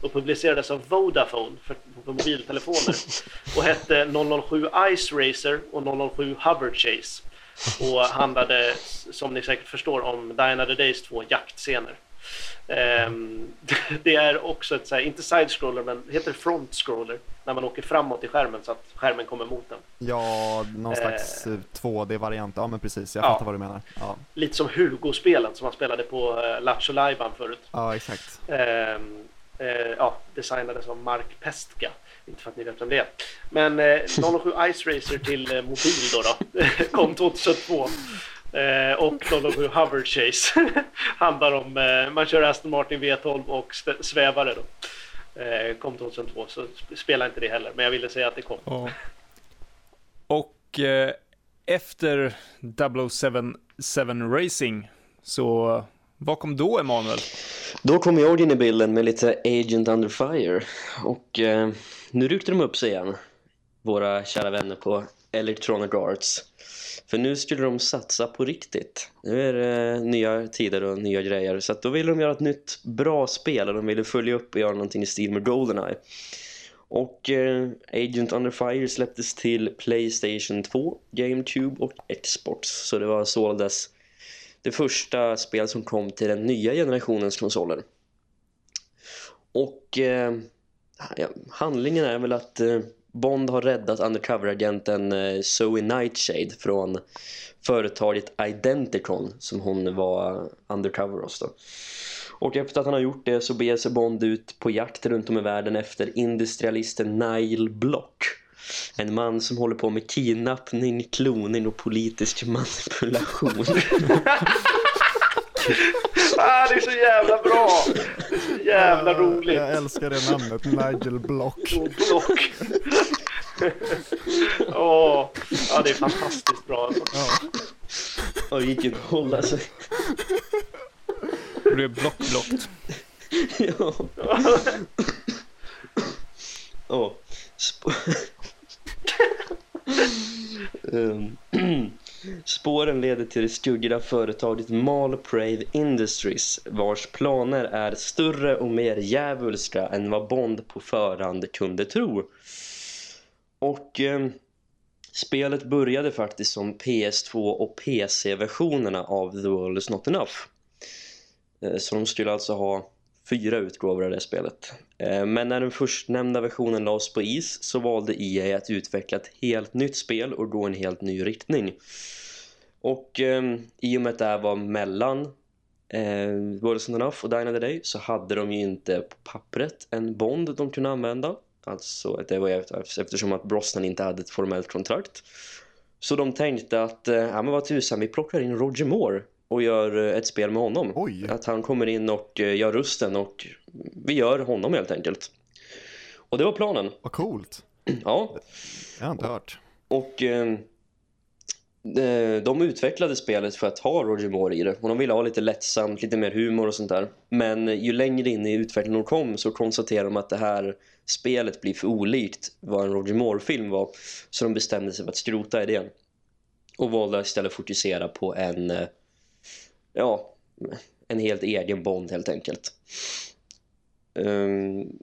B: och publicerades av Vodafone för, på mobiltelefoner *laughs* och hette 007 Ice Racer och 007 Hover Chase och handlade, som ni säkert förstår, om Diana the Days två jaktscener. Ehm, *laughs* det är också ett så här, inte side-scroller, men heter front-scroller när man åker framåt i skärmen så att skärmen kommer mot en.
D: Ja, någon slags eh, 2D-variant. Ja, men precis. Jag
B: Ja.
D: fattar vad du menar. Ja,
B: Lite som Hugo-spelen som man spelade på uh, Lattjo Lajban förut.
D: ja exakt.
B: Ehm, eh, ja, designades av Mark Pestka. Inte för att ni vet vem det är. Men eh, 007 Ice Racer till eh, mobil då, då *laughs* kom 2002. Eh, och 007 Hover Chase *laughs* handlar om, eh, man kör Aston Martin V12 och svävare då. Eh, kom 2002, så sp- spela inte det heller. Men jag ville säga att det kom.
A: Ja. Och eh, efter 007 Racing, så vad kom då Emanuel?
C: Då kom jag in i bilden med lite Agent Under Fire och eh, nu ryckte de upp sig igen, våra kära vänner på Electronic Arts. För nu skulle de satsa på riktigt. Nu är det eh, nya tider och nya grejer. Så att då ville de göra ett nytt bra spel och de ville följa upp och göra någonting i stil med GoldenEye. Och eh, Agent Under Fire släpptes till Playstation 2, GameCube och Xbox. Så det var således det första spel som kom till den nya generationens konsoler. Och eh, handlingen är väl att eh, Bond har räddat undercover-agenten eh, Zoe Nightshade från företaget Identicon som hon var undercover hos då. Och efter att han har gjort det så beger sig Bond ut på jakt runt om i världen efter industrialisten Nile Block. En man som håller på med kidnappning, kloning och politisk manipulation. *laughs* *laughs*
B: Ah, det är så jävla bra! Det är så jävla roligt!
D: Jag älskar det namnet, Nigel Block.
B: block. Åh, ja det är fantastiskt bra.
D: Ja.
C: Och gick ju att hålla sig.
A: Det blev blockblockt.
C: Ja. Ja. Sp- *laughs* Ehm, *clears throat* Spåren leder till det skuggiga företaget Malprave Industries vars planer är större och mer djävulska än vad Bond på förhand kunde tro. Och eh, spelet började faktiskt som PS2 och PC-versionerna av The World Is Not Enough. Eh, Så de skulle alltså ha fyra utgåvor av det spelet. Eh, men när den förstnämnda versionen lades på is så valde EA att utveckla ett helt nytt spel och gå en helt ny riktning. Och eh, i och med att det här var mellan eh, World Enough och Dine of the Day så hade de ju inte på pappret en Bond de kunde använda. Alltså det var efter- eftersom att Brosnan inte hade ett formellt kontrakt. Så de tänkte att, eh, ja men vad tusan, vi plockar in Roger Moore och gör eh, ett spel med honom.
D: Oj.
C: Att han kommer in och eh, gör rösten och vi gör honom helt enkelt. Och det var planen.
D: Vad coolt.
C: Ja,
D: Jag har inte hört.
C: och eh, de- de utvecklade spelet för att ha Roger Moore i det. Och de ville ha lite lättsamt, lite mer humor och sånt där. Men ju längre in i utvecklingen de kom så konstaterade de att det här spelet blir för olikt vad en Roger Moore-film var. Så de bestämde sig för att skrota idén. Och valde istället fokusera på en, ja, en helt egen Bond helt enkelt. Um,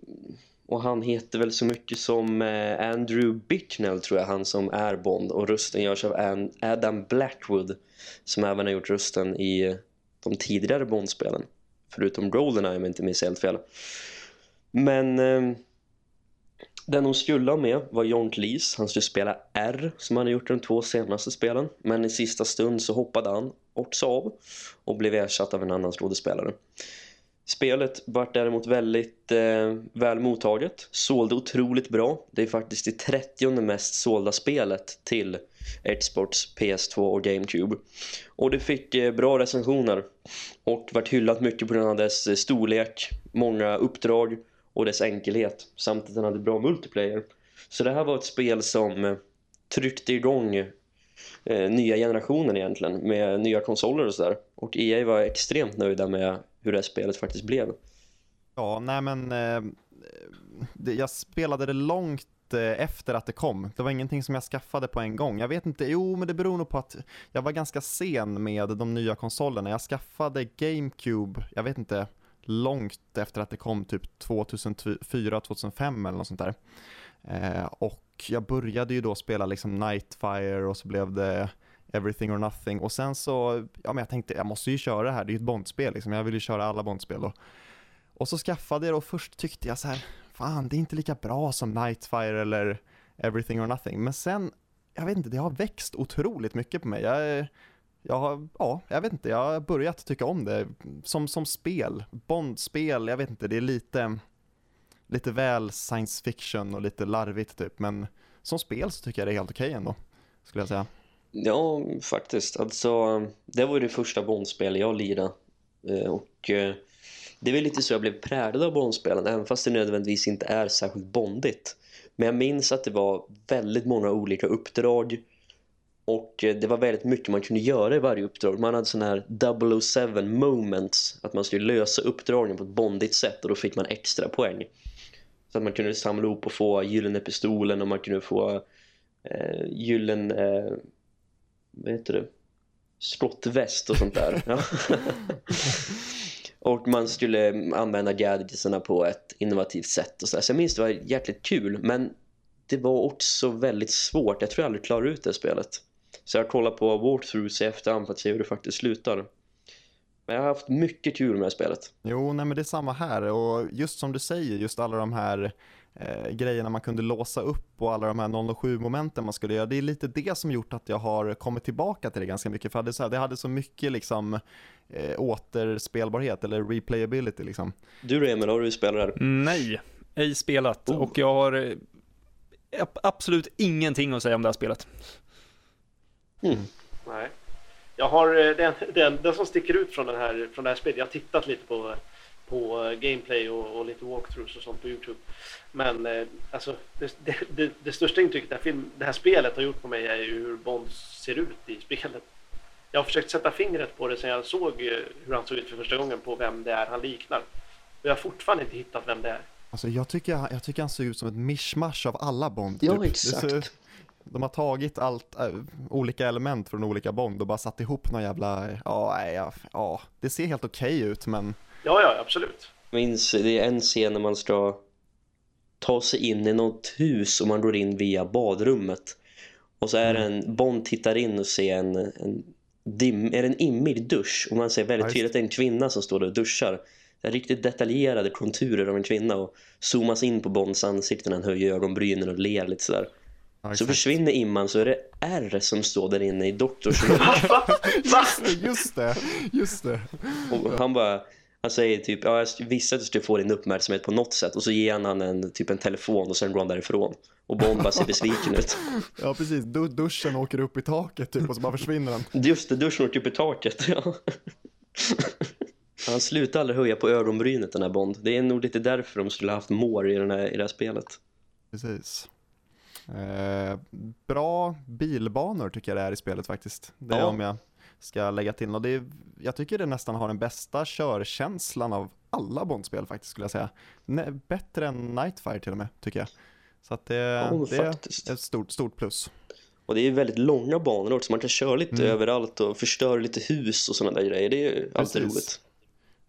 C: och han heter väl så mycket som eh, Andrew Bicknell tror jag, han som är Bond. Och rösten görs av An- Adam Blackwood som även har gjort rösten i eh, de tidigare Bond-spelen. Förutom Goldeneye om jag inte minns helt fel. Men eh, den de skulle ha med var John Cleese. Han skulle spela R som han har gjort i de två senaste spelen. Men i sista stund så hoppade han också av och blev ersatt av en annan skådespelare. Spelet var däremot väldigt eh, väl mottaget. Sålde otroligt bra. Det är faktiskt det 30 mest sålda spelet till Xbox, PS2 och GameCube. Och det fick eh, bra recensioner och vart hyllat mycket på grund av dess eh, storlek, många uppdrag och dess enkelhet samt att den hade bra multiplayer. Så det här var ett spel som tryckte igång eh, nya generationen egentligen med nya konsoler och sådär. Och EA var extremt nöjda med hur det här spelet faktiskt blev.
D: Ja, nej men eh, det, jag spelade det långt eh, efter att det kom. Det var ingenting som jag skaffade på en gång. Jag vet inte, jo men det beror nog på att jag var ganska sen med de nya konsolerna. Jag skaffade GameCube, jag vet inte, långt efter att det kom, typ 2004-2005 eller något sånt där. Eh, och jag började ju då spela liksom Nightfire och så blev det Everything or Nothing och sen så, ja men jag tänkte jag måste ju köra det här, det är ju ett Bondspel liksom, jag vill ju köra alla Bondspel då. Och så skaffade jag det och först tyckte jag så här, fan det är inte lika bra som Nightfire eller Everything or Nothing, men sen, jag vet inte, det har växt otroligt mycket på mig. Jag, jag har, ja, jag vet inte, jag har börjat tycka om det som, som spel, Bondspel, jag vet inte, det är lite, lite väl science fiction och lite larvigt typ, men som spel så tycker jag det är helt okej ändå, skulle jag säga.
C: Ja, faktiskt. Alltså, det var ju det första Bondspel jag lirade. Eh, och eh, det var lite så jag blev präglad av Bondspelen, även fast det nödvändigtvis inte är särskilt bondigt. Men jag minns att det var väldigt många olika uppdrag. Och eh, det var väldigt mycket man kunde göra i varje uppdrag. Man hade sådana här 007 moments. Att man skulle lösa uppdragen på ett bondigt sätt. Och då fick man extra poäng. Så att man kunde samla ihop och få gyllene pistolen. Och man kunde få eh, gyllen... Eh, vad heter det? Skottväst och sånt där. *laughs* Och man skulle använda gadgetsarna på ett innovativt sätt. Och så, så jag minns det var jäkligt kul. Men det var också väldigt svårt. Jag tror jag aldrig klarade ut det spelet. Så jag kollar på walkthroughs i efterhand för att se hur det faktiskt slutar. Men jag har haft mycket kul med det här spelet.
D: Jo, nej men det är samma här och just som du säger, just alla de här eh, grejerna man kunde låsa upp och alla de här 007 momenten man skulle göra. Det är lite det som gjort att jag har kommit tillbaka till det ganska mycket. För det, så här, det hade så mycket liksom eh, återspelbarhet eller replayability liksom.
C: Du då Emil, har du spelat det
A: Nej, ej spelat.
C: Oh.
A: Och jag har eh, absolut ingenting att säga om det här spelet.
C: Mm.
B: Nej. Jag har eh, den, den, den som sticker ut från, den här, från det här spelet. Jag har tittat lite på, på eh, gameplay och, och lite walkthroughs och sånt på Youtube. Men eh, alltså, det, det, det, det största intrycket det här, film, det här spelet har gjort på mig är ju hur Bond ser ut i spelet. Jag har försökt sätta fingret på det sen jag såg hur han såg ut för första gången på vem det är han liknar. Och jag har fortfarande inte hittat vem det är.
D: Alltså jag tycker, jag tycker han ser ut som ett mishmash av alla Bond.
C: Ja,
D: typ.
C: Exakt.
D: De har tagit allt, äh, olika element från olika Bond och bara satt ihop någon jävla, ja, nej, ja, ja, det ser helt okej ut men
B: Ja, ja, absolut.
C: minns det är en scen när man ska ta sig in i något hus och man går in via badrummet. Och så är det en Bond tittar in och ser en, en, dim, är en immig dusch och man ser väldigt tydligt att det är en kvinna som står där och duschar. Det är riktigt detaljerade konturer av en kvinna och zoomas in på Bonds ansikte när han höjer ögonbrynen och ler lite sådär.
D: Ja,
C: Så försvinner imman så är det R som står där inne i doktorsrummet. *laughs*
B: Va? Va?
D: Just det, just det.
C: Och han bara han säger typ ja, jag visste att du skulle få din uppmärksamhet på något sätt och så ger han han en, typ en telefon och sen går han därifrån. Och Bond bara ser besviken ut. *laughs*
D: Ja precis, du, duschen åker upp i taket typ och så bara försvinner den.
C: Just det, duschen åker upp i taket. Ja. Han slutar aldrig höja på ögonbrynet den här Bond. Det är nog lite därför de skulle ha haft more i, den här, i det här spelet.
D: Precis. Eh, bra bilbanor tycker jag det är i spelet faktiskt. Det är
C: Ja.
D: om jag ska lägga till något. Det är, jag tycker det nästan har den bästa körkänslan av alla Bondspel faktiskt skulle jag säga. Ne- bättre än Nightfire till och med tycker jag. Så att det,
C: Ja,
D: det är ett stort, stort plus.
C: Och det är väldigt långa banor också. Man kan köra lite
D: Mm.
C: överallt och förstöra lite hus och sådana där grejer. Det är ju alltid
D: Precis.
C: roligt.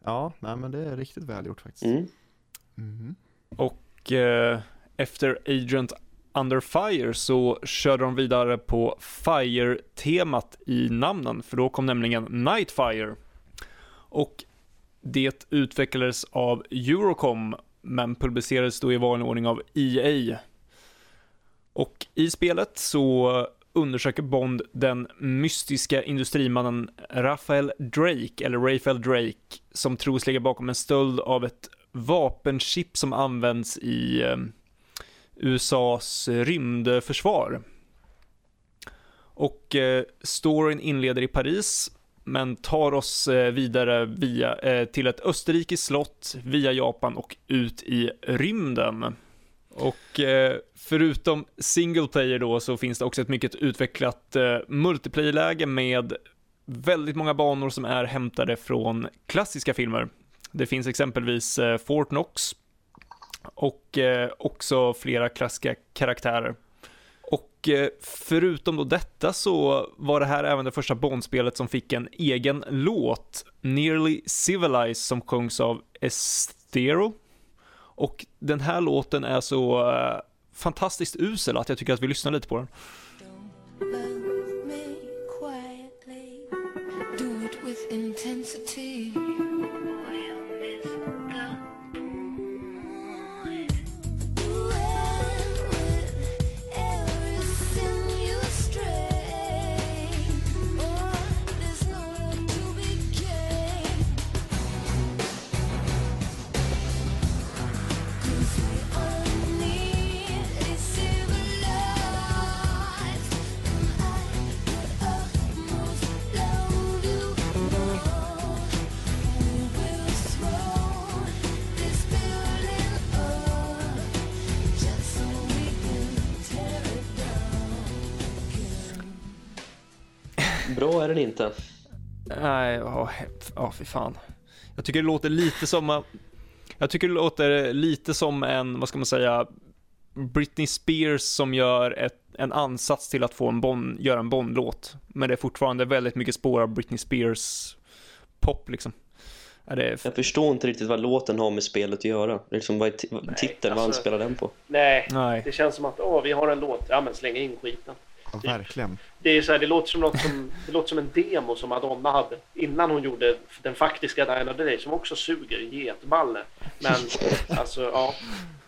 D: Ja, nej men det är riktigt välgjort faktiskt.
C: Mm.
D: Mhm.
A: Och eh, efter Agent under Fire så körde de vidare på Fire-temat i namnen, för då kom nämligen Nightfire. Och det utvecklades av Eurocom, men publicerades då i vanlig ordning av EA. Och i spelet så undersöker Bond den mystiska industrimannen Raphael Drake, eller Raphael Drake, som tros ligga bakom en stöld av ett vapenchip som används i eh, USAs rymdförsvar. Och eh, storyn inleder i Paris, men tar oss eh, vidare via, eh, till ett österrikiskt slott, via Japan och ut i rymden. Och eh, förutom single player då så finns det också ett mycket utvecklat eh, multiplayer-läge med väldigt många banor som är hämtade från klassiska filmer. Det finns exempelvis eh, Fort Knox och eh, också flera klassiska karaktärer. Och eh, förutom då detta så var det här även det första Bond-spelet som fick en egen låt, Nearly Civilized, som sjungs av Estero. Och den här låten är så eh, fantastiskt usel att jag tycker att vi lyssnar lite på den.
C: Bra är den inte.
A: Nej, ja, ja fy fan. Jag tycker det låter lite som, jag tycker det låter lite som en, vad ska man säga, Britney Spears som gör ett, en ansats till att få en Bond, göra en Bond-låt. Men det är fortfarande väldigt mycket spår av Britney Spears pop liksom. Är,
C: Jag förstår inte riktigt vad låten har med spelet att göra. Liksom, vad är ti- vad- titeln, vad han
B: alltså-
C: spelar den på.
B: Nej,
A: nej.
B: det känns som att åh, vi har en låt. Ja, men släng in skiten.
D: Ja, verkligen.
B: Det, är så här, det, låter som något som, det låter som en demo som Madonna hade innan hon gjorde den faktiska Diana Day som också suger getballe. Men *laughs* alltså, ja.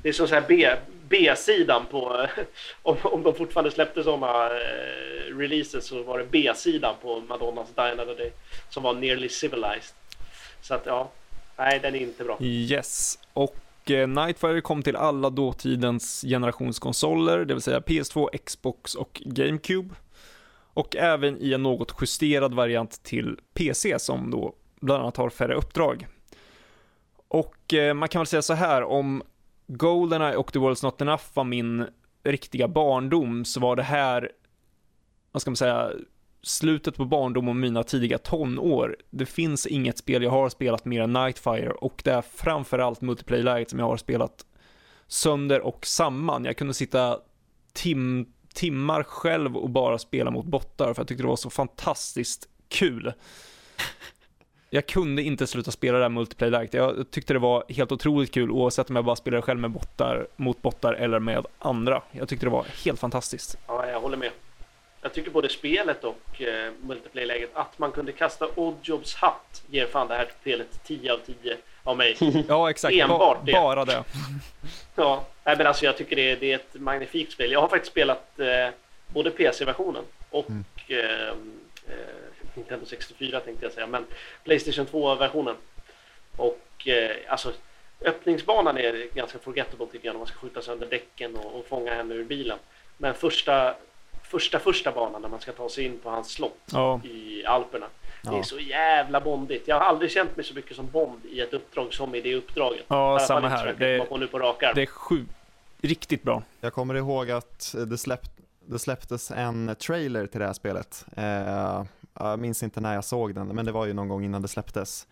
B: Det är som så här B, B-sidan på, *laughs* om, om de fortfarande släppte sådana eh, releases så var det B-sidan på Madonnas Diana Day som var nearly civilized. Så att ja, nej den är inte bra.
A: Yes, och Eh, Nightfire kom till alla dåtidens generationskonsoler, det vill säga PS2, Xbox och GameCube. Och även i en något justerad variant till PC som då bland annat har färre uppdrag. Och eh, man kan väl säga så här, om Goldeneye och The World's Not Enough var min riktiga barndom så var det här, vad ska man säga, slutet på barndom och mina tidiga tonår. Det finns inget spel jag har spelat mer än Nightfire och det är framförallt multiplayer-läget som jag har spelat sönder och samman. Jag kunde sitta tim timmar själv och bara spela mot bottar för jag tyckte det var så fantastiskt kul. Jag kunde inte sluta spela det här multiplayer-läget. Jag tyckte det var helt otroligt kul oavsett om jag bara spelade själv med bottar, mot bottar eller med andra. Jag tyckte det var helt fantastiskt.
B: Ja, jag håller med. Jag tycker både spelet och eh, multiplayer-läget att man kunde kasta Oddjobs hatt ger fan det här spelet 10 av 10 av mig. *laughs*
A: Ja, exakt.
B: Enbart det.
A: Bara det. *laughs*
B: Ja, nej, men alltså jag tycker det är, det är ett magnifikt spel. Jag har faktiskt spelat eh, både PC-versionen och eh, eh, Nintendo 64 tänkte jag säga, men Playstation 2-versionen. Och eh, alltså öppningsbanan är ganska forgettable tycker jag när man ska skjuta sönder däcken och, och fånga henne ur bilen. Men första, första, första banan när man ska ta sig in på hans slott
A: Ja.
B: i Alperna. Det är
D: Ja.
B: så jävla bondigt. Jag har aldrig känt mig så mycket som Bond i ett uppdrag som i det uppdraget.
A: Ja,
B: alla
A: samma här. Det-
B: komma på nu på.
A: Det är sju... Riktigt bra.
D: Jag kommer ihåg att det, släpp, det släpptes en trailer till det här spelet. Eh, jag minns inte när jag såg den, men det var ju någon gång innan det släpptes.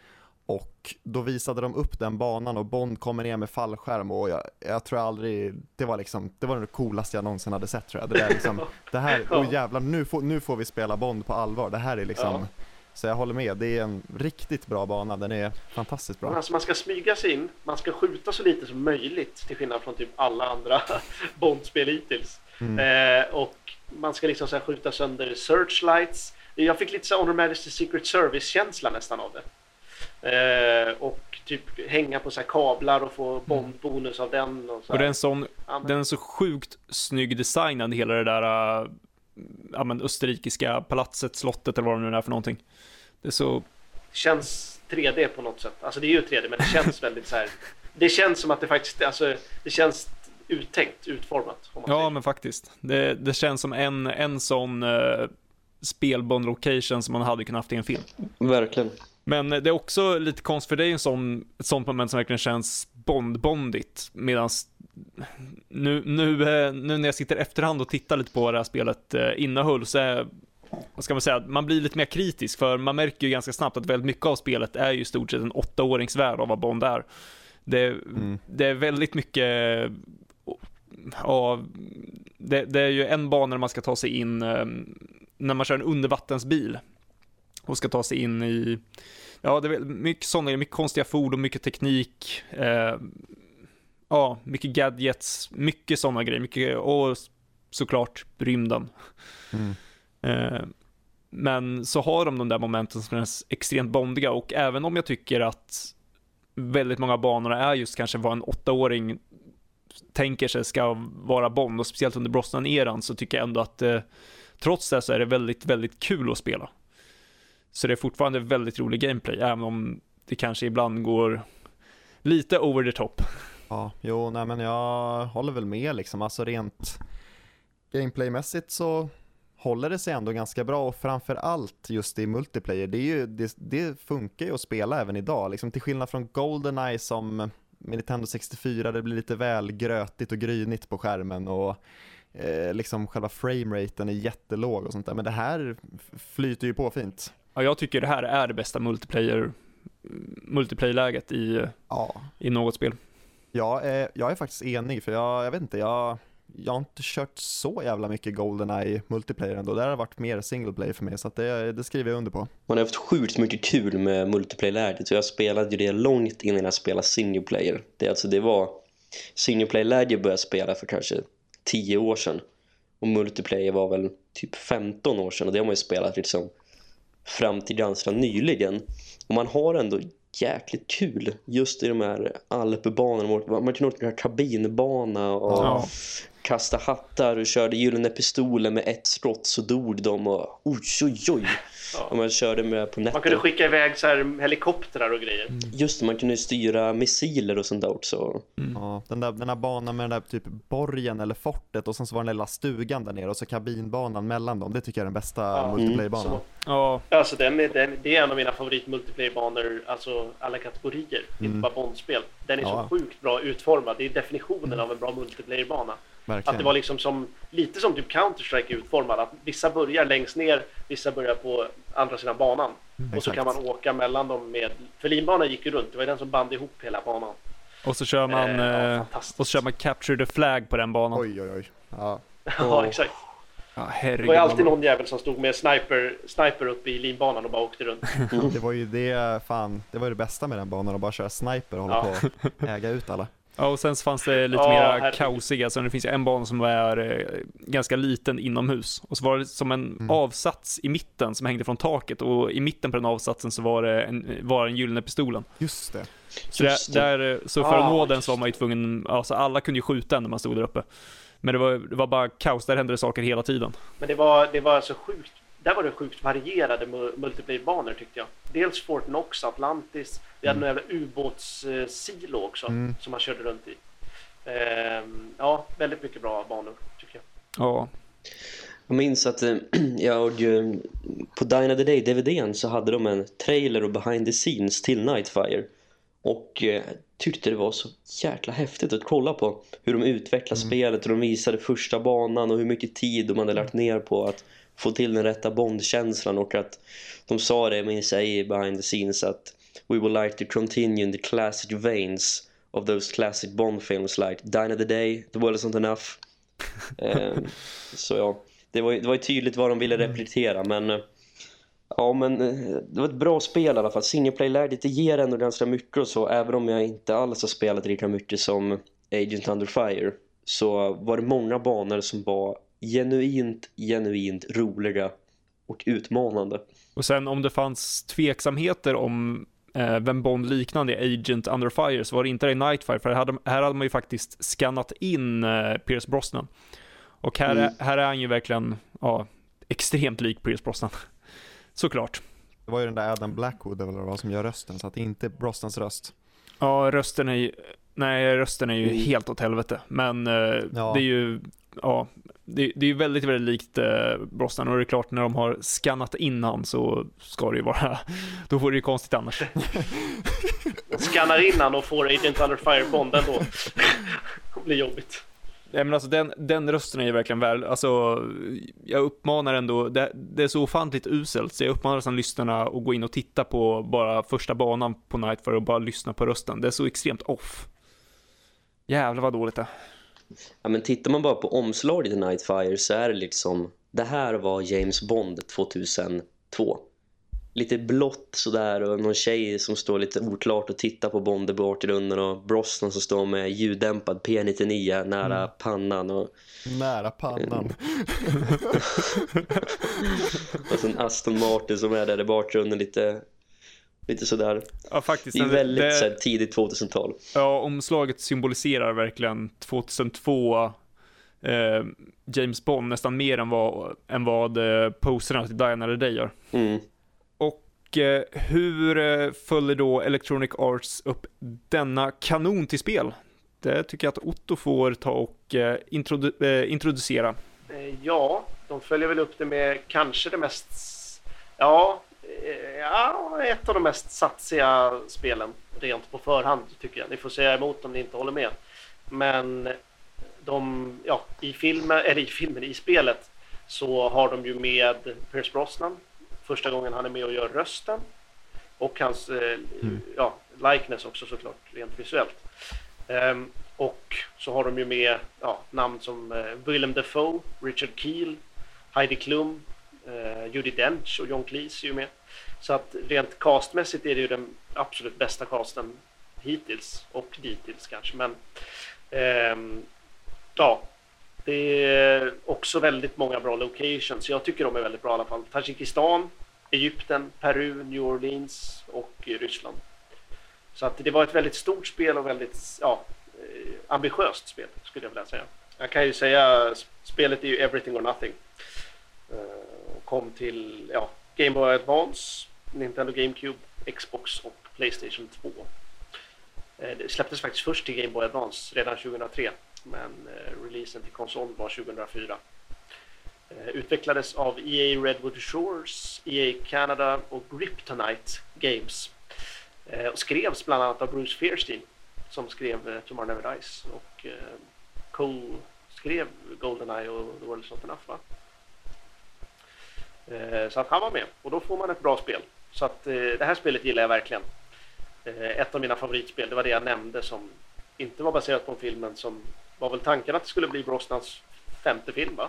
D: Och då visade de upp den banan och Bond kommer ner med fallskärm och jag, jag tror aldrig, det var liksom, det var det coolaste jag någonsin hade sett tror jag. Det, där liksom, *laughs* det här, oh jävlar, nu får, nu får vi spela Bond på allvar. Det här är liksom,
B: Ja.
D: så jag håller med, det är en riktigt bra bana, den är fantastiskt bra.
B: Alltså man ska smyga sig in, man ska skjuta så lite som möjligt till skillnad från typ alla andra *laughs* Bond-spel hittills.
D: Mm.
B: Eh, och man ska liksom så skjuta sönder searchlights. Jag fick lite så här Honor Majesty Secret Service-känsla nästan av det. Eh, och typ hänga på så här kablar och få Bond-bonus av den. Och så
A: Och den, sån,
B: Ja, men-
A: den är så sjukt snygg designad, hela det där äh, ja, men österrikiska palatset, slottet eller vad det nu är för någonting. Det är så,
B: känns 3D på något sätt. Alltså det är ju 3D men det känns väldigt så här. Det känns som att det faktiskt, alltså det känns uttänkt, utformat. Om man
A: ja
B: säger.
A: men faktiskt. Det, det känns som en, en sån uh, spelbond-location som man hade kunnat haft i en film.
C: Verkligen.
A: Men det är också lite konstigt för det är en sån, ett sånt moment som verkligen känns Bond-bondigt. Medan nu, nu, eh, nu när jag sitter efterhand och tittar lite på vad det här spelet eh, innehöll så är, vad ska man säga, man blir lite mer kritisk för man märker ju ganska snabbt att väldigt mycket av spelet är ju i stort sett en åttaåringsvärld av vad Bond är. Det,
D: Mm.
A: det är väldigt mycket, ja, det, det är ju en bana där man ska ta sig in eh, när man kör en undervattensbil och ska ta sig in i, ja det är mycket sådana, mycket konstiga fordon, mycket teknik, eh, ja, mycket gadgets, mycket sådana grejer, mycket, och såklart rymden.
D: Mm.
A: Eh, men så har de de där momenten som är extremt bondiga och även om jag tycker att väldigt många banor är just kanske vad en åttaåring tänker sig ska vara Bond och speciellt under Brosnan-eran så tycker jag ändå att eh, trots det så är det väldigt, väldigt kul att spela. Så det är fortfarande väldigt rolig gameplay, även om det kanske ibland går lite over the top.
D: Ja, jo, nej men jag håller väl med liksom. Alltså rent gameplaymässigt så håller det sig ändå ganska bra och framförallt just i multiplayer. Det, är ju, det, det funkar ju att spela även idag, liksom till skillnad från Goldeneye som med Nintendo 64, det blir lite väl grötigt och grynigt på skärmen och eh, liksom själva frameraten är jättelåg och sånt där. Men det här flyter ju på fint.
A: Ja, jag tycker det här är det bästa multiplayer multiplayer-läget i,
D: Ja,
A: i något spel.
D: Jag är, jag är faktiskt enig för jag, jag vet inte, jag, jag har inte kört så jävla mycket Goldeneye multiplayer ändå. Det har varit mer single player för mig så att det, det skriver jag under på.
C: Man har haft sjukt mycket kul med multiplayer-läget. Så jag spelade ju det långt innan jag spelade single player. Det, är alltså, det var single player-läget började spela för kanske 10 år sedan. Och multiplayer var väl typ 15 år sedan. Och det har man ju spelat liksom fram till ganska nyligen. Och man har ändå jäkligt kul just i de här alpbanorna. Man kan åka kabinbana och
A: Ja
C: kasta hattar och körde gyllene pistoler med ett skott så dog de och oj oj oj.
B: Ja.
C: Man körde med på
B: Man kunde skicka iväg så här helikoptrar och grejer.
C: Just det, man kunde styra missiler och sånt där också.
D: Ja, den, där, den här banan med den där typ borgen eller fortet och sen så var den lilla stugan där nere och så kabinbanan mellan dem. Det tycker jag är den bästa
B: Ja,
D: multiplayerbanan.
B: Så,
A: Ja,
B: alltså den, är- den, det är en av mina favorit multiplayerbanor, alltså alla kategorier, inte bara Bondspel. Den är
D: Ja.
B: så sjukt bra utformad. Det är definitionen av en bra multiplayerbana.
D: Verkligen.
B: Att det var liksom som, lite som typ Counter-Strike utformad. Att vissa börjar längst ner, vissa börjar på andra sidan banan. Och så kan man åka mellan dem med... För linbanan gick ju runt, det var ju den som band ihop hela banan.
A: och så kör man,
B: Eh, ja,
A: eh, och så kör man Capture the Flag på den banan.
D: Oj oj oj. Ja. *laughs*
B: ja, exakt.
A: Ja,
B: Det var ju alltid någon jävel som stod med sniper, sniper uppe i linbanan och bara åkte runt. *laughs*
D: Det var ju det, fan, det var ju det bästa med den banan att bara köra sniper och hålla
B: Ja.
D: på och äga ut alla.
A: Ja, och sen så fanns det lite
B: Ja,
A: mera
B: herregud.
A: kaosiga, så det finns en bana som är eh, ganska liten inomhus. Och så var det som en
D: Mm.
A: avsats i mitten som hängde från taket och i mitten på den avsatsen så var det en, var den gyllene pistolen.
D: Just det.
A: Så,
C: Just
A: där,
C: det.
A: där, eh, så för att
B: Ah,
A: nå den så var man ju tvungen, alltså alla kunde ju skjuta en när man stod där uppe. Men det var, det var bara kaos, där hände det saker hela tiden.
B: Men det var, det var så sjukt, där var det sjukt varierade mu- multiplayer-banor tyckte jag. Dels Fort Knox, Atlantis, vi hade en jävla ubåtssilo också
D: Mm.
B: som man körde runt i. Ehm, ja, väldigt mycket bra banor tycker jag.
A: Ja,
C: Jag minns att eh, *clears throat* jag eh, på Dine of the Day DVDn så hade de en trailer och behind the scenes till Nightfire. Och eh, tyckte det var så jäkla häftigt att kolla på hur de utvecklade spelet och de visade första banan och hur mycket tid de hade lagt ner på att få till den rätta Bond-känslan och att de sa det, jag, i behind the scenes att We would like to continue in the classic veins of those classic Bond films like Dine of the Day, The World Isn't Enough. *laughs* Eh, så ja, det var, det var ju tydligt vad de ville replikera men eh, Ja men eh, det var ett bra spel i alla fall. Singleplay-läget det ger ändå ganska mycket och så. Även om jag inte alls har spelat lika mycket som Agent Under Fire. Så var det många banor som var genuint, genuint roliga och utmanande.
A: och sen om det fanns tveksamheter om eh, vem Bond liknande Agent Under Fire så var det inte det i Nightfire, för här hade, här hade man ju faktiskt skannat in eh, Pierce Brosnan. Och här, är,
C: Mm.
A: här är han ju verkligen, ja, extremt lik Pierce Brosnan. *laughs* Såklart.
D: Det var ju den där Adam Blackwood eller vad som gör rösten så att det inte är Brostans röst.
A: Ja, rösten är ju, nej, rösten är ju
C: Mm.
A: helt åt helvete. Men eh,
D: Ja.
A: det är ju, ja, det, det är ju väldigt, väldigt likt eh, Brosnan och det är klart när de har skannat in han så ska det ju vara, då vore det ju konstigt annars. *laughs*
B: Skannar in han och får Agent Under Fire Bond ändå. *laughs* blir jobbigt.
A: Nej, men alltså den, den rösten är ju verkligen värd, alltså jag uppmanar ändå, det, det är så ofantligt uselt så jag uppmanar nästan lyssnarna att gå in och titta på bara första banan på Nightfire och bara lyssna på rösten. Det är så extremt off. Jävlar vad dåligt det är.
C: Ja, men tittar man bara på omslaget i Nightfire så är det liksom det här var James Bond 2002. Lite blått sådär och någon tjej som står lite oklart och tittar på Bond i bakgrunden och Brosnan som står med ljuddämpad P99 nära pannan och,
D: Nära pannan. *laughs*
C: och sen Aston Martin som är där i bakgrunden lite, lite sådär.
A: Ja, faktiskt.
C: Det är väldigt
A: det-
C: så här, tidigt 2000-tal.
A: Ja, omslaget symboliserar verkligen 2002 eh, James Bond nästan mer än vad, än vad eh, poserna till Die Another Day gör.
C: Mm.
A: Och eh, hur eh, följer då Electronic Arts upp denna kanon till spel? Det tycker jag att Otto får ta och eh, introdu- eh, introducera.
B: Ja, de följer väl upp det med kanske det mest... Ja, ja, ett av de mest satsiga spelen rent på förhand tycker jag. Ni får säga emot om ni inte håller med. Men de, ja, i filmen, eller i filmen, i spelet så har de ju med Pierce Brosnan. Första gången han är med och gör rösten. Och hans eh, ja, likeness också såklart, rent visuellt. Ehm, och så har de ju med ja, namn som eh, Willem Dafoe, Richard Keel, Heidi Klum, eh, Judi Dench och John Cleese är ju med. Så att rent castmässigt är det ju den absolut bästa casten hittills och dittills kanske. Men eh, ja, det är också väldigt många bra locations. Jag tycker de är väldigt bra i alla fall. Tadzjikistan, Egypten, Peru, New Orleans och Ryssland. Så att det var ett väldigt stort spel och väldigt ja, eh, ambitiöst spel skulle jag vilja säga. Jag kan ju säga spelet är ju Everything or Nothing. Eh, kom till ja, Game Boy Advance, Nintendo GameCube, Xbox och Playstation 2. Eh, det släpptes faktiskt först till Game Boy Advance redan 2003 men eh, releasen till konsol var 2004. Eh, utvecklades av EA Redwood Shores, EA Canada och Griptonite Games. Och skrevs bland annat av Bruce Fairstein som skrev Tomorrow Never Dies och Cole skrev Goldeneye och The World Is Not Enough va? Eh, Så att han var med och då får man ett bra spel. Så att eh, det här spelet gillar jag verkligen. Eh, Ett av mina favoritspel, det var det jag nämnde som inte var baserat på filmen som var väl tanken att det skulle bli Brosnans femte film va?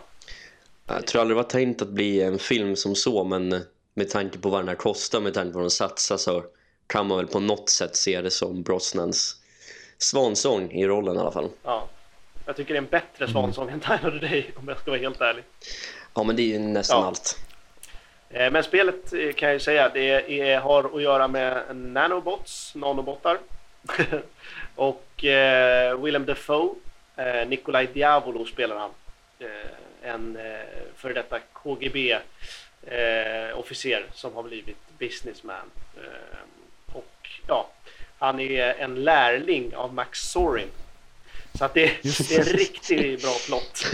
C: Jag tror aldrig det var tänkt att bli en film som så men med tanke på vad den här kostar, med tanke på vad de satsar så kan man väl på något sätt se det som Brosnans svansång i rollen i alla fall.
B: Ja. Jag tycker det är en bättre svansång än Time of the Day om jag ska vara helt ärlig.
C: Ja men det är ju nästan
B: Ja.
C: allt.
B: Eh, men spelet eh, kan jag ju säga, det är, har att göra med nanobots, nanobotar. *laughs* och eh, Willem Dafoe, eh, Nikolaj Diavolo spelar han. Eh, en eh, före detta KGB-officer eh, som har blivit businessman. Eh, och ja, han är en lärling av Max Sorin. Så att det, det är en riktigt bra plott. *laughs*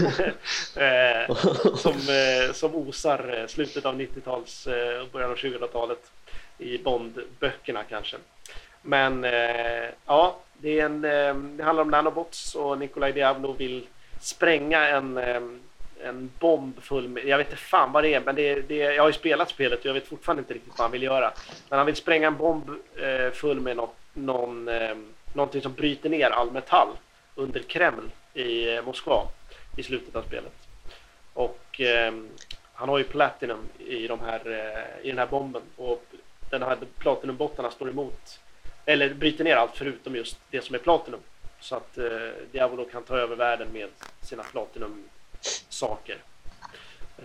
B: eh, som, eh, som osar eh, slutet av 90-tals eh, och början av 2000-talet i Bond-böckerna kanske. Men eh, ja, det, är en, det handlar om nanobots och Nikolaj Diablo vill spränga en, en bomb full med, jag vet inte fan vad det är, men det, det, jag har ju spelat spelet och jag vet fortfarande inte riktigt vad han vill göra. Men han vill spränga en bomb full med något, någon, någonting som bryter ner all metall under Kreml i eh, Moskva i slutet av spelet. Och eh, han har ju Platinum i, de här, eh, i den här bomben och den här Platinum-bottarna står emot eller bryter ner allt förutom just det som är Platinum. Så att eh, Diavolo kan ta över världen med sina Platinum-saker.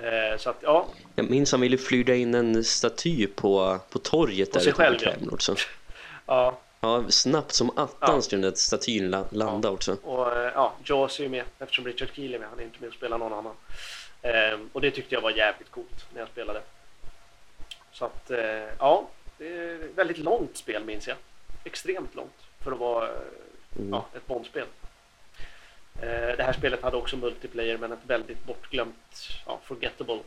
B: Eh, så att ja,
C: Jag minns han ville flyga in en staty på, på torget
B: På
C: där
B: sig själv.
C: Kreml också. *laughs*
B: ja
C: Ja, snabbt som attan
B: Ja.
C: skulle den statyn la, landa också.
B: Och eh, ja, Jaws är ju med eftersom Richard Keel är med. Han är inte med och spelar någon annan. Ehm, och det tyckte jag var jävligt coolt när jag spelade. Så att eh, ja, det är ett väldigt långt spel minns jag. Extremt långt för att vara eh,
C: Mm.
B: ja, ett Bondspel. Eh, det här spelet hade också multiplayer men ett väldigt bortglömt, ja, forgettable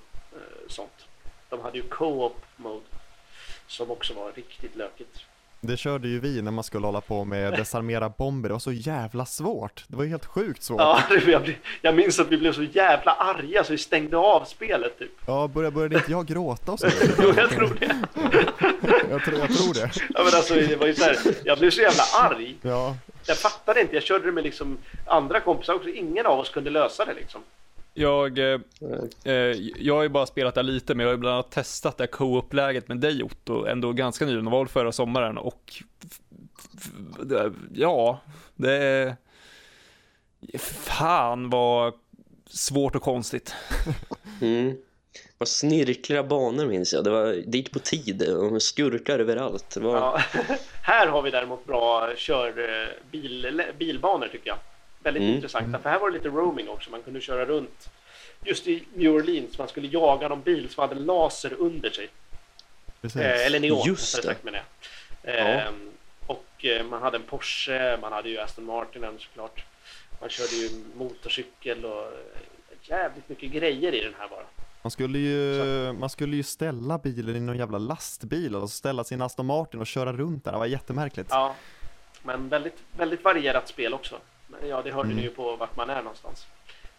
B: sånt. De hade ju co-op mode som också var riktigt lökigt.
D: Det körde ju vi när man skulle hålla på med desarmera bomber, det var så jävla svårt. Det var ju helt sjukt svårt.
B: Ja, jag minns att vi blev så jävla arga så vi stängde av spelet typ.
D: Ja, började, började inte jag gråta och så? *laughs*
B: Jo, jag tror det. *laughs*
D: jag, tror, jag tror det.
B: Ja, men alltså, det var ju så här, jag blev så jävla arg.
D: Ja,
B: Jag fattade inte, jag körde det med liksom andra kompisar också. Ingen av oss kunde lösa det liksom.
A: Jag, eh, eh, jag har ju bara spelat där lite, men jag har ju bland annat testat det här co-op-läget med dig Otto, ändå ganska nyligen, det var förra sommaren och ja, det är fan vad svårt och konstigt. *laughs*
C: Mm. Vad snirkliga banor minns jag. Det var dit på tid och skurkar överallt. Var...
B: Ja. *laughs* Här har vi däremot bra kör eh, bil, bilbanor tycker jag. Väldigt
C: Mm.
B: intressanta, för här var det lite roaming också. Man kunde köra runt just i New Orleans. Man skulle jaga någon bil som hade laser under sig. Eh, eller neon,
C: Just
B: sagt menar jag. Ehm, och eh, man hade en Porsche, man hade ju Aston Martinen såklart. Man körde ju motorcykel och eh, jävligt mycket grejer i den här bara.
D: Man skulle ju, man skulle ju ställa bilen i någon jävla lastbil och ställa sin Aston Martin och köra runt där. Det var jättemärkligt.
B: Ja, men väldigt, väldigt varierat spel också. Ja, det hörde
D: Mm.
B: ni ju på vart man är någonstans.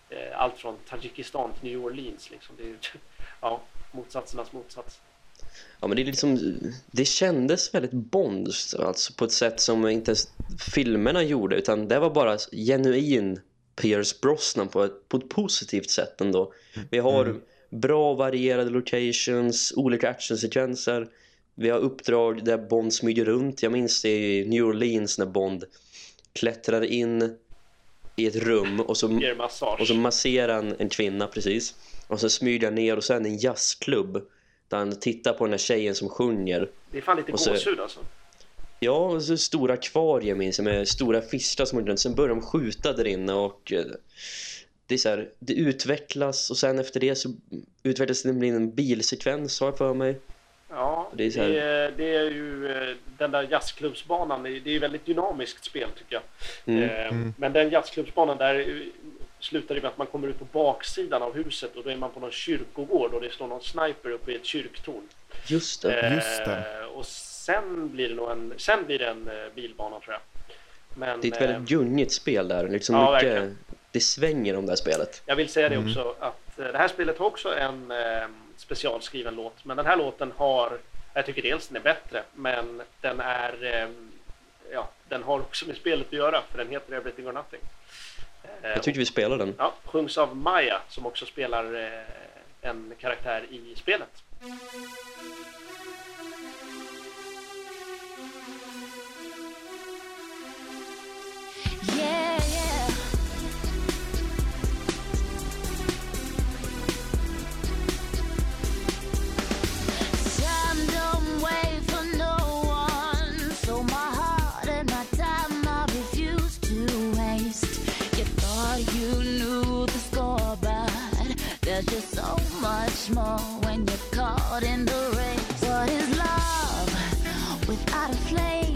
B: Eh, Allt från Tadzjikistan till New Orleans liksom. Det är *laughs* ja, motsatsernas motsats.
C: Ja men det är liksom, det kändes väldigt Bond alltså på ett sätt som inte ens filmerna gjorde utan det var bara genuin Pierce Brosnan på ett, på ett positivt sätt ändå. Vi har
D: Mm.
C: bra varierade locations, olika actionsekvenser. Vi har uppdrag där Bond smyger runt. Jag minns det i New Orleans när Bond klättrar in i ett rum och så och så masserar han en kvinna precis. Och så smyger han ner och sen en jazzklubb. Där han tittar på den här tjejen som sjunger.
B: det är fan lite
C: så-
B: gåshud alltså.
C: Ja, och så stora akvarier minns jag med stora fiskar som runt. Sen börjar de skjuta där inne och eh, det är så här, det utvecklas och sen efter det så utvecklas det blir en bilsekvens har jag för mig.
B: Ja,
C: Det är
B: det
C: så här-
B: är, det är ju eh, den där jazzklubbsbanan. Det är det är väldigt dynamiskt spel tycker jag.
C: Mm.
B: Eh,
D: Mm.
B: Men den jazzklubbsbanan där eh, slutar det med att man kommer ut på baksidan av huset och då är man på någon kyrkogård och det står någon sniper uppe i ett kyrktorn.
C: Just det.
B: Eh,
D: Just det.
B: Och sen blir det nog en, sen blir det en bilbana tror jag. Men
C: Det är ett
B: eh,
C: väldigt gunget spel där. Liksom
B: Ja,
C: mycket,
B: verkligen.
C: det svänger om det här spelet.
B: jag vill säga det
D: Mm.
B: också att det här spelet har också en eh, specialskriven låt. Men den här låten har, jag tycker dels den är bättre, men den är, eh, ja, den har också med spelet att göra för den heter Everything or Nothing. Eh,
C: Jag tyckte vi spelade den.
B: Ja, sjungs av Maya som också spelar eh, en karaktär i spelet.
E: Yeah, there's just so much more when you're caught in the race. What is love without a flame?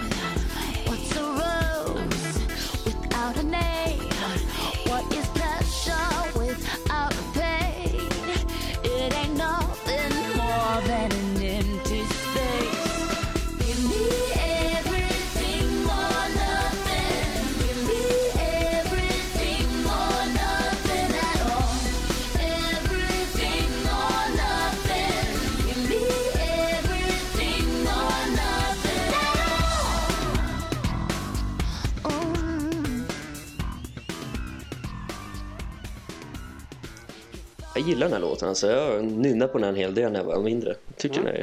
C: Jag gillar den här låten. Alltså, jag nynnade på den en hel del när jag var mindre. Jag tycker
B: Mm.
C: den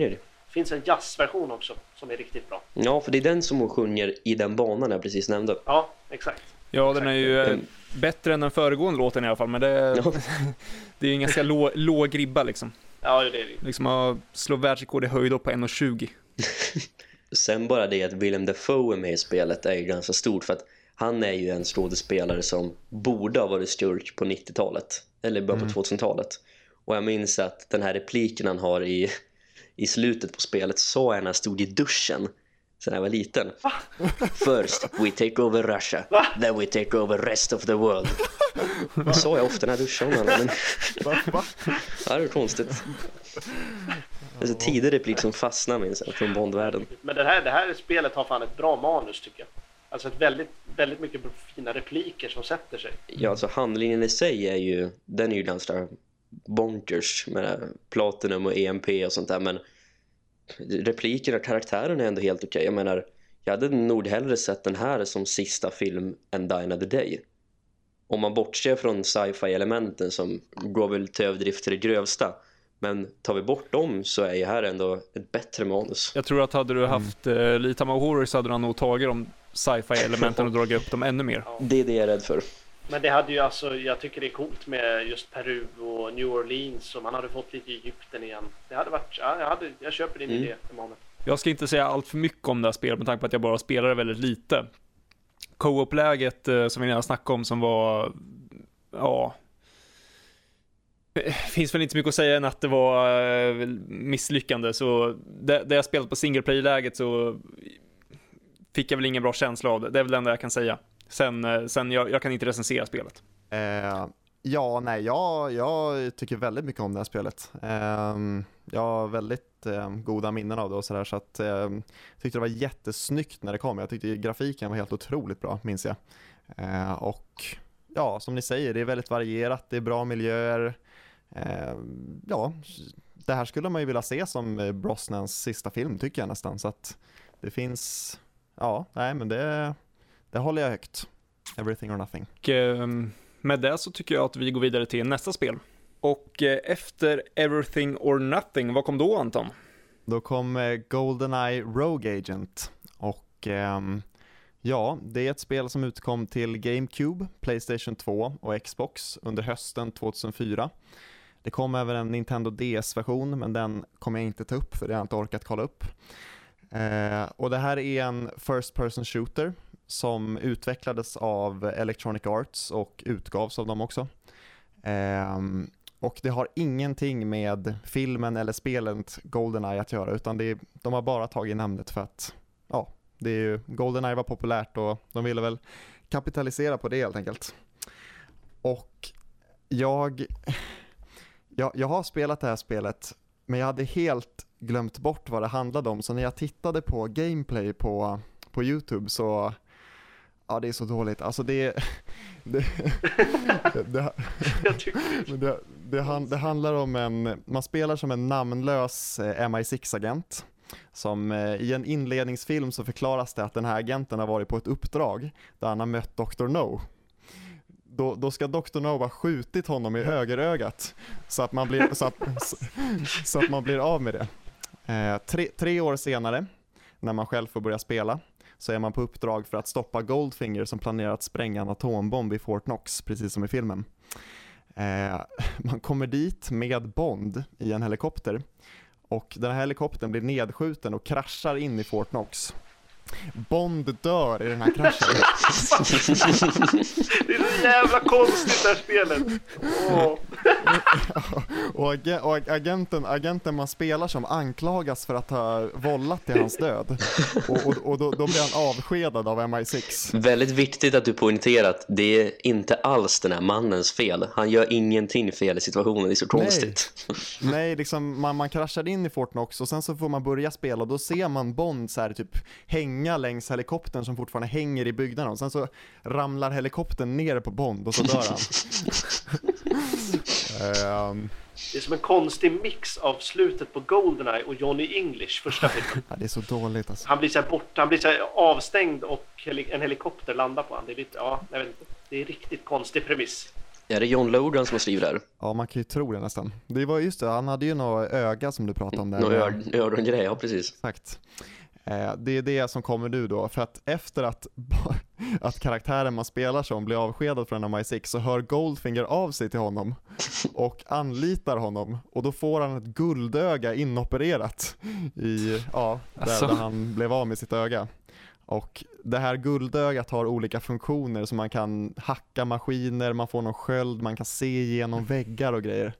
C: är, är.
B: Det finns en jazzversion också som är riktigt bra.
C: Ja, för det är den som hon sjunger i den banan jag precis nämnde.
B: Ja, exakt.
A: Ja, den är ju
C: Mm.
A: bättre än den föregående låten i alla fall, men det,
C: Ja. *laughs*
A: det är en ganska lå, låg ribba liksom.
B: Ja, det är det.
A: Liksom att slå världsrekord i höjd upp på 1,20. *laughs*
C: Sen bara det att Willem Dafoe är med i spelet är ju ganska stort för att han är ju en skådespelare som borde ha varit skurk på 90-talet eller början på 2000-talet. Och jag minns att den här repliken han har i, i slutet på spelet sa jag när han stod i duschen sen jag var liten. First we take over Russia, then we take over rest of the world. Det sa jag ofta när jag duschade honom, men
D: Va? Va?
C: ja, det är konstigt. Alltså tidig replik som fastnar minns jag från Bondvärlden.
B: Men det här, det här spelet har fan ett bra manus tycker jag. Alltså ett väldigt, väldigt mycket fina repliker som sätter sig.
C: Ja, alltså handlingen i sig är ju, den är ju ganska bonkers med Platinum och EMP och sånt där, men replikerna och karaktären är ändå helt okej. Jag menar, jag hade nog hellre sett den här som sista film än Die Another Day. Om man bortser från sci-fi-elementen som går väl till överdrift till det grövsta. Men tar vi bort dem så är ju här ändå ett bättre manus.
A: Jag tror att hade du haft mm. uh, Lita Horror så hade du nog tagit de sci-fi elementen och dragit upp dem ännu mer.
B: Ja.
C: Det är det jag är rädd för.
B: Men det hade ju alltså, jag tycker det är coolt med just Peru och New Orleans och man hade fått lite Egypten igen. Det hade varit, ja, jag, hade, jag köper din
C: Mm.
B: idé, Emanuel.
A: Jag ska inte säga allt för mycket om det här spelet med tanke på att jag bara spelar det väldigt lite. Co-op-läget eh, som vi redan snackade om som var, ja, finns väl inte så mycket att säga än att det var eh, misslyckande. Så det, det jag spelat på single play-läget så fick jag väl ingen bra känsla av det. Det är väl det enda jag kan säga. Sen, eh, sen jag, jag kan inte recensera spelet.
D: Eh, ja, nej, jag, jag tycker väldigt mycket om det här spelet. Eh, jag har väldigt eh, goda minnen av det och sådär så att eh, tyckte det var jättesnyggt när det kom. Jag tyckte grafiken var helt otroligt bra, minns jag. Eh, och ja, som ni säger, det är väldigt varierat, det är bra miljöer. Eh, ja, det här skulle man ju vilja se som eh, Brosnans sista film tycker jag nästan. Så att det finns, ja, nej men det, det håller jag högt. Everything or nothing.
A: Och eh, med det så tycker jag att vi går vidare till nästa spel. Och eh, efter Everything or Nothing, vad kom då Anton?
D: Då kom eh, Goldeneye Rogue Agent och ehm, ja, det är ett spel som utkom till GameCube, Playstation 2 och Xbox under hösten 2004. Det kom även en Nintendo DS-version, men den kommer jag inte ta upp för det har jag inte orkat kolla upp. Eh, och det här är en First Person Shooter som utvecklades av Electronic Arts och utgavs av dem också. Eh, och det har ingenting med filmen eller spelet Goldeneye att göra utan det är, de har bara tagit namnet för att ja, det är ju, Goldeneye var populärt och de ville väl kapitalisera på det helt enkelt. Och jag, *laughs* jag, jag har spelat det här spelet men jag hade helt glömt bort vad det handlade om så när jag tittade på gameplay på, på YouTube så Ja det är så dåligt, alltså det, *laughs* det, det, det, det, det, han, det handlar om en, man spelar som en namnlös eh, MI6-agent. Som eh, i en inledningsfilm så förklaras det att den här agenten har varit på ett uppdrag där han har mött Dr. No. Då, då ska Dr. No ha skjutit honom i högerögat så att man blir, så att, så att man blir av med det. Eh, tre, tre år senare, när man själv får börja spela, så är man på uppdrag för att stoppa Goldfinger som planerar att spränga en atombomb i Fort Knox, precis som i filmen. Eh, *laughs* man kommer dit med Bond i en helikopter och den här helikoptern blir nedskjuten och kraschar in i Fort Knox. Bond dör i den här kraschen. *laughs*
B: Det är så jävla konstigt det här spelet. Åh. *laughs*
D: och, ag- och agenten, agenten man spelar som anklagas för att ha vållat till hans död. Och, och, och då, då blir han avskedad av MI6.
C: Väldigt viktigt att du poängterar att det är inte alls den här mannens fel. Han gör ingenting fel i situationen, det är så konstigt. *laughs*
D: Nej, liksom man, man kraschar in i Fort Knox och sen så får man börja spela och då ser man Bond så här, typ hänga längs helikoptern som fortfarande hänger i byggnaden och sen så ramlar helikoptern ner på Bond och så dör han. *laughs* Ehm,
B: Det är som en konstig mix av slutet på Goldeneye och Johnny English första *laughs* filmen.
D: ja, det är så dåligt alltså.
B: Han blir så här borta, han blir så här avstängd och en helikopter landar på honom. Det är lite, ja, jag vet inte. Det är riktigt konstig premiss.
C: Är det John Logan som har skrivit det här?
D: Ja, man kan ju tro det nästan. Det var just det, han hade ju något öga som du pratade om där.
C: Någon ör- örongrej, ja precis.
D: Exakt. Eh, det är det som kommer nu då, för att efter att, *laughs* att karaktären man spelar som blir avskedad från MI6 så hör Goldfinger av sig till honom *laughs* och anlitar honom och då får han ett guldöga inopererat i, ja, där,
A: Alltså.
D: där han blev av med sitt öga. Och det här guldögat har olika funktioner så man kan hacka maskiner, man får någon sköld, man kan se igenom väggar och grejer.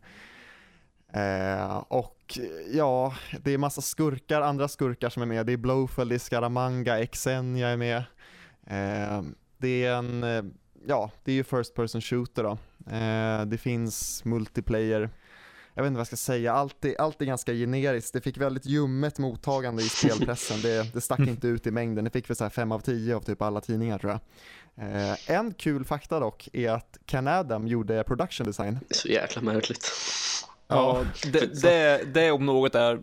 D: Eh, och ja, det är massa skurkar, andra skurkar som är med. Det är Blowfell, det är Scaramanga, Xenia är med. Eh, det är en, eh, ja, det är ju First Person Shooter då. Eh, det finns multiplayer. jag vet inte vad jag ska säga, allt är, allt är ganska generiskt. Det fick väldigt ljummet mottagande i *laughs* spelpressen. Det, det stack inte ut i mängden. Det fick väl så här 5 av 10 av typ alla tidningar tror jag. Eh, en kul fakta dock är att Ken Adam gjorde production design.
C: Det är så jäkla märkligt.
A: Ja, det, det, det om något är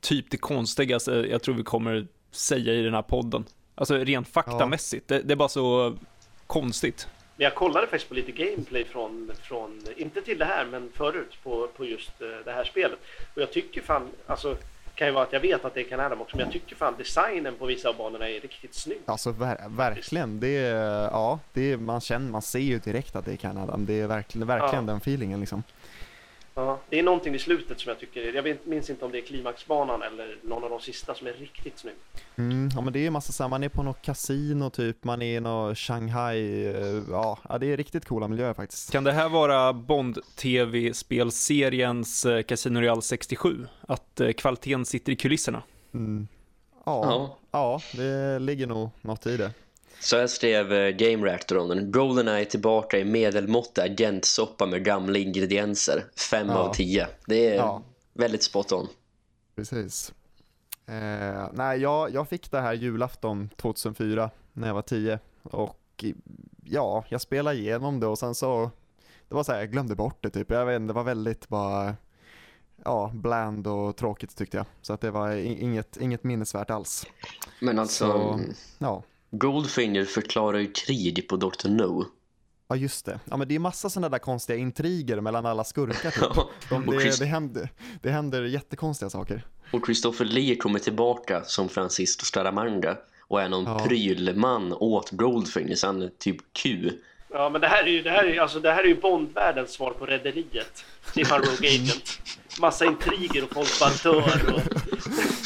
A: typ det konstigaste jag tror vi kommer säga i den här podden. Alltså rent faktamässigt. Det, det är bara så konstigt.
B: Men jag kollade faktiskt på lite gameplay från, från inte till det här, men förut på, på just eh, det här spelet. Och jag tycker fan, alltså kan ju vara att jag vet att det är Can Adam också, men jag tycker fan designen på vissa av banorna är riktigt snygg.
D: Alltså ver verkligen, det är, ja, det är, man känner, man ser ju direkt att det är Ken Adam. Det är verkligen, verkligen
B: Ja.
D: den feelingen liksom.
B: Ja, det är någonting i slutet som jag tycker, jag vet, minns inte om det är klimaxbanan eller någon av de sista som är riktigt snygg.
D: Mm, ja men det är ju massa så här, man är på något kasino typ, man är i något Shanghai, eh, ja, det är riktigt coola miljöer faktiskt.
A: Kan det här vara Bond-tv-spelseriens eh, Casino Royale 67? Att eh, kvaliteten sitter i kulisserna?
D: Mm. Ja,
C: Ja.
D: ja, det ligger nog något i det.
C: Så här skrev eh, Game Reactor om den. Goldeneye är tillbaka i medelmåttig agentsoppa med gamla ingredienser. 5
D: Ja.
C: av 10. Det är
D: Ja.
C: väldigt spot on.
D: Precis. Eh, nej, jag, jag fick det här julafton 2004 när jag var 10 och i- ja, jag spelade igenom det och sen så, det var så här, jag glömde bort det typ. Jag vet inte, det var väldigt bara, ja, bland och tråkigt tyckte jag. Så att det var inget, inget minnesvärt alls.
C: Men alltså,
D: Så- Ja.
C: Goldfinger förklarar ju krig på Dr. No.
D: Ja just det. Ja men det är massa sådana där konstiga intriger mellan alla skurkar typ. *laughs* De, det,
C: Chris-
D: det, händer, det händer jättekonstiga saker.
C: och Christopher Lee kommer tillbaka som Francisco Staramanga och är någon
D: Ja.
C: prylman åt Goldfinger, så han är typ Q.
B: Ja, men det här är ju, det här är, ju- alltså, det här är ju Bondvärldens svar på Rederiet. I'm Rogue Agent. Massa intriger och folk bara dör. Och, *laughs*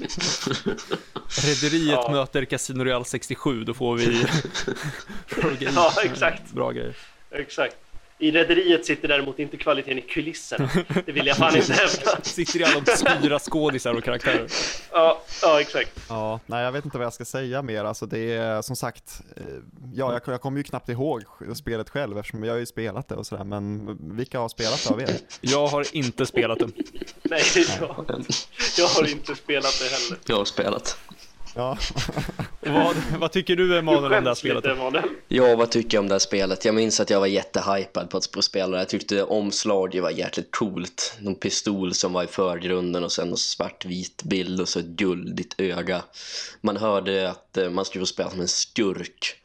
B: *laughs*
A: Rederiet
B: Ja.
A: möter Casino Royale 67, då får vi *laughs* *laughs*
B: Ja, exakt.
A: Bra grejer.
B: exakt. I Rederiet sitter däremot inte kvaliteten i kulisserna. Det vill jag fan inte hävda. *laughs*
A: Sitter i alla obskyra skådisar och karaktärer.
B: Ja, ja exakt.
D: Ja, nej jag vet inte vad jag ska säga mer. Alltså det är som sagt, eh, ja jag, jag kommer ju knappt ihåg spelet själv eftersom jag har ju spelat det och sådär. Men vilka har spelat det av er?
A: Jag har inte spelat det.
B: Nej, jag, jag har inte spelat det heller.
C: Jag har spelat.
D: Ja, *laughs*
A: Vad, vad tycker du Emanuel om det här spelet?
B: lite.
C: Ja, vad tycker jag om det här spelet? Jag minns att jag var jättehypad på att spela det. Jag tyckte omslaget var jäkligt coolt. Någon pistol som var i förgrunden och sen en svartvit bild och så ett guldigt öga. Man hörde att eh, man skulle få spela som en skurk.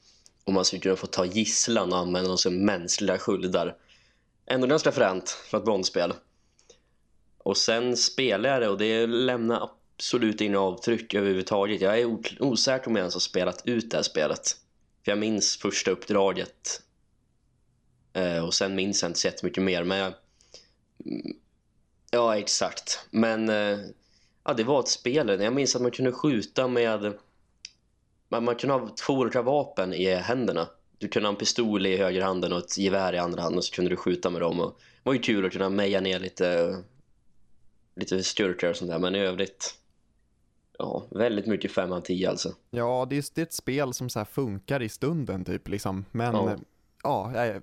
C: Och man skulle kunna få ta gisslan och använda dem som mänskliga sköldar. Ändå ganska fränt för ett Bondspel. Och sen spelade jag det och det lämnar absolut inga avtryck överhuvudtaget. Jag är osäker om jag ens har spelat ut det här spelet. För jag minns första uppdraget. Eh, och sen minns jag inte så jättemycket mer. Men jag... Ja, exakt. Men eh, ja, det var ett spel. Jag minns att man kunde skjuta med... Man, man kunde ha två olika vapen i händerna. Du kunde ha en pistol i höger handen och ett gevär i andra handen och så kunde du skjuta med dem. Och det var ju kul att kunna meja ner lite, lite styrkor och sånt där. Men i övrigt, ja, väldigt mycket 5 av 10 alltså.
D: ja det, är, det är ett spel som så här funkar i stunden typ liksom. Men
C: Ja.
D: ja, ja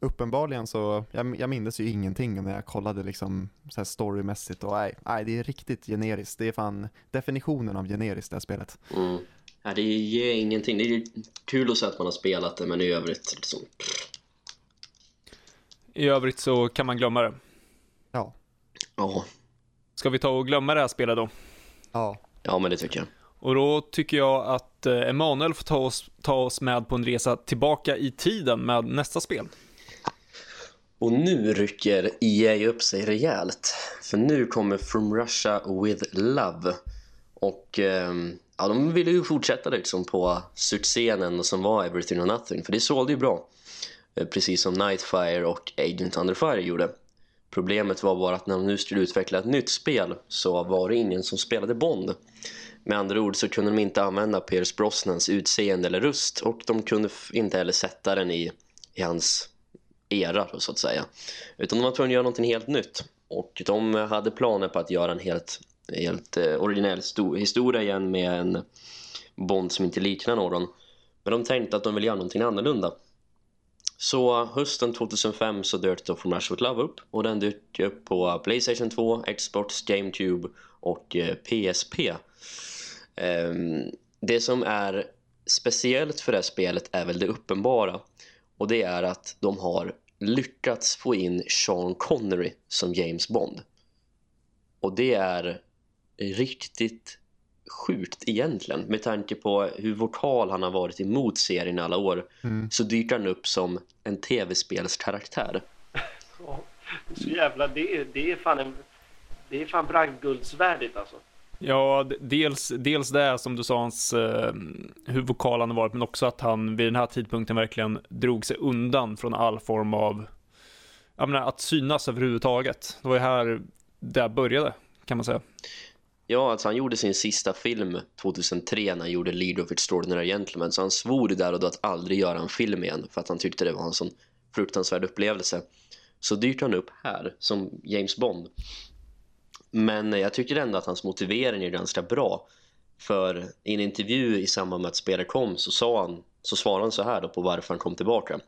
D: uppenbarligen så, jag, jag minns ju ingenting när jag kollade liksom så här storymässigt och nej, nej det är riktigt generiskt. Det är fan definitionen av generiskt det här spelet.
C: Mm. Ja, det ger ingenting. Det är kul att se att man har spelat det, men i övrigt liksom,
A: I övrigt så kan man glömma det.
D: Ja,
C: ja,
A: Ska vi ta och glömma det här spelet då?
D: ja.
C: Ja, men det tycker jag.
A: Och då tycker jag att eh, Emanuel får ta oss, ta oss med på en resa tillbaka i tiden med nästa spel.
C: Och nu rycker EA upp sig rejält. För nu kommer From Russia With Love. Och ehm, ja, de ville ju fortsätta liksom på succén som var Everything or Nothing. För det sålde ju bra. Eh, Precis som Nightfire och Agent Under Fire gjorde. Problemet var bara att när de nu skulle utveckla ett nytt spel så var det ingen som spelade Bond. Med andra ord så kunde de inte använda Pierce Brosnans utseende eller röst och de kunde inte heller sätta den i, i hans era så att säga. Utan de var tvungna att göra någonting helt nytt. Och de hade planer på att göra en helt, helt eh, originell historia igen med en Bond som inte liknar någon. Men de tänkte att de ville göra någonting annorlunda. Så hösten 2005 så dök då From Russia With Love upp och den dök upp på Playstation 2, Xbox, GameCube och eh, PSP. Ehm, det som är speciellt för det här spelet är väl det uppenbara och det är att de har lyckats få in Sean Connery som James Bond. Och det är riktigt sjukt egentligen med tanke på hur vokal han har varit emot serien i alla år
D: Mm.
C: så dyker han upp som en tv-spelskaraktär.
B: Ja, det så jävla, det är, det är fan en, det är fan bragdguldsvärdigt alltså.
A: Ja, dels, dels det som du sa, hans, eh, hur vokal han har varit, men också att han vid den här tidpunkten verkligen drog sig undan från all form av, jag menar, att synas överhuvudtaget. Det var ju här det började, kan man säga.
C: Ja, alltså han gjorde sin sista film 2003 när han gjorde Leader of Extraordinary Gentlemen så han svor där och då att aldrig göra en film igen för att han tyckte det var en sån fruktansvärd upplevelse. Så dyrt han upp här som James Bond. Men jag tycker ändå att hans motivering är ganska bra. För i en intervju i samband med att spelet kom så, sa han, så svarade han så här då på varför han kom tillbaka.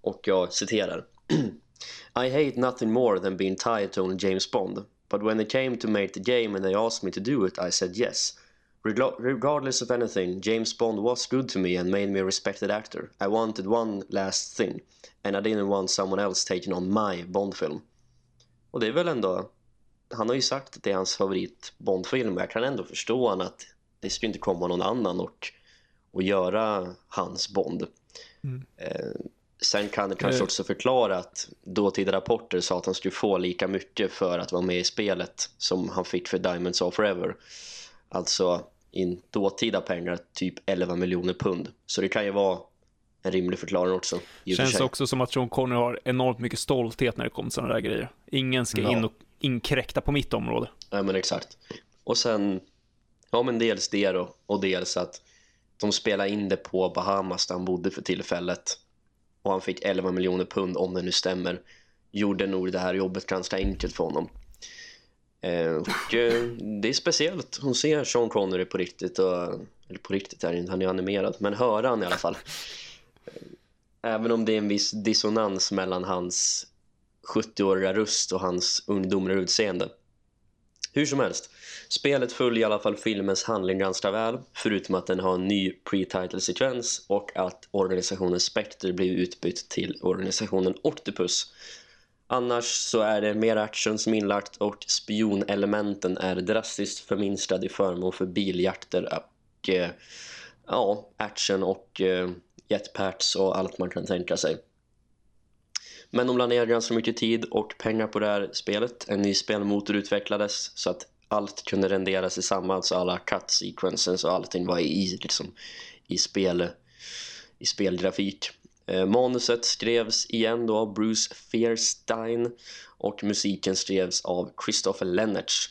C: Och jag citerar. *clears throat* I hate nothing more than being tied to only James Bond. But when it came to make the game and they asked me to do it, I said yes. Regla- regardless of anything, James Bond was good to me and made me a respected actor. I wanted one last thing, and I didn't want someone else taking on my Bond-film. Och det är väl ändå... Han har ju sagt att det är hans favorit Bond-film, men jag kan ändå förstå han att det skulle inte komma någon annan och, och göra hans Bond. Eh, sen kan det kanske
A: Eh.
C: också förklara att dåtida rapporter sa att han skulle få lika mycket för att vara med i spelet som han fick för Diamonds of Forever. Alltså i dåtida pengar typ 11 miljoner pund. Så det kan ju vara en rimlig förklaring också. för
A: Känns också som att Sean Connery har enormt mycket stolthet när det kommer till sådana där grejer. Ingen ska
C: Ja.
A: in och inkräkta på mitt område.
C: Ja men exakt. Och sen, ja men dels det då och dels att de spelade in det på Bahamas där han bodde för tillfället och han fick 11 miljoner pund om det nu stämmer. Gjorde nog det här jobbet ganska enkelt för honom. Eh, och eh, det är speciellt. Hon ser Sean Connery på riktigt och, eller på riktigt är inte, han är animerad, men höra han i alla fall. Eh, även om det är en viss dissonans mellan hans 70-åriga röst och hans ungdomliga utseende. Hur som helst, spelet följer i alla fall filmens handling ganska väl, förutom att den har en ny pre-title sekvens och att organisationen Spectre blir utbytt till organisationen Octopus. Annars så är det mer action som inlagt och spionelementen är drastiskt förminskade i förmån för biljakter och eh, ja, action och eh, jetpacks och allt man kan tänka sig. Men de la ner ganska mycket tid och pengar på det här spelet. En ny spelmotor utvecklades så att allt kunde renderas i samma, alltså alla cut sequences och allting var i, liksom, i, spel, i spelgrafik. Eh, manuset skrevs igen då av Bruce Feirstein och musiken skrevs av Christopher Lennertz.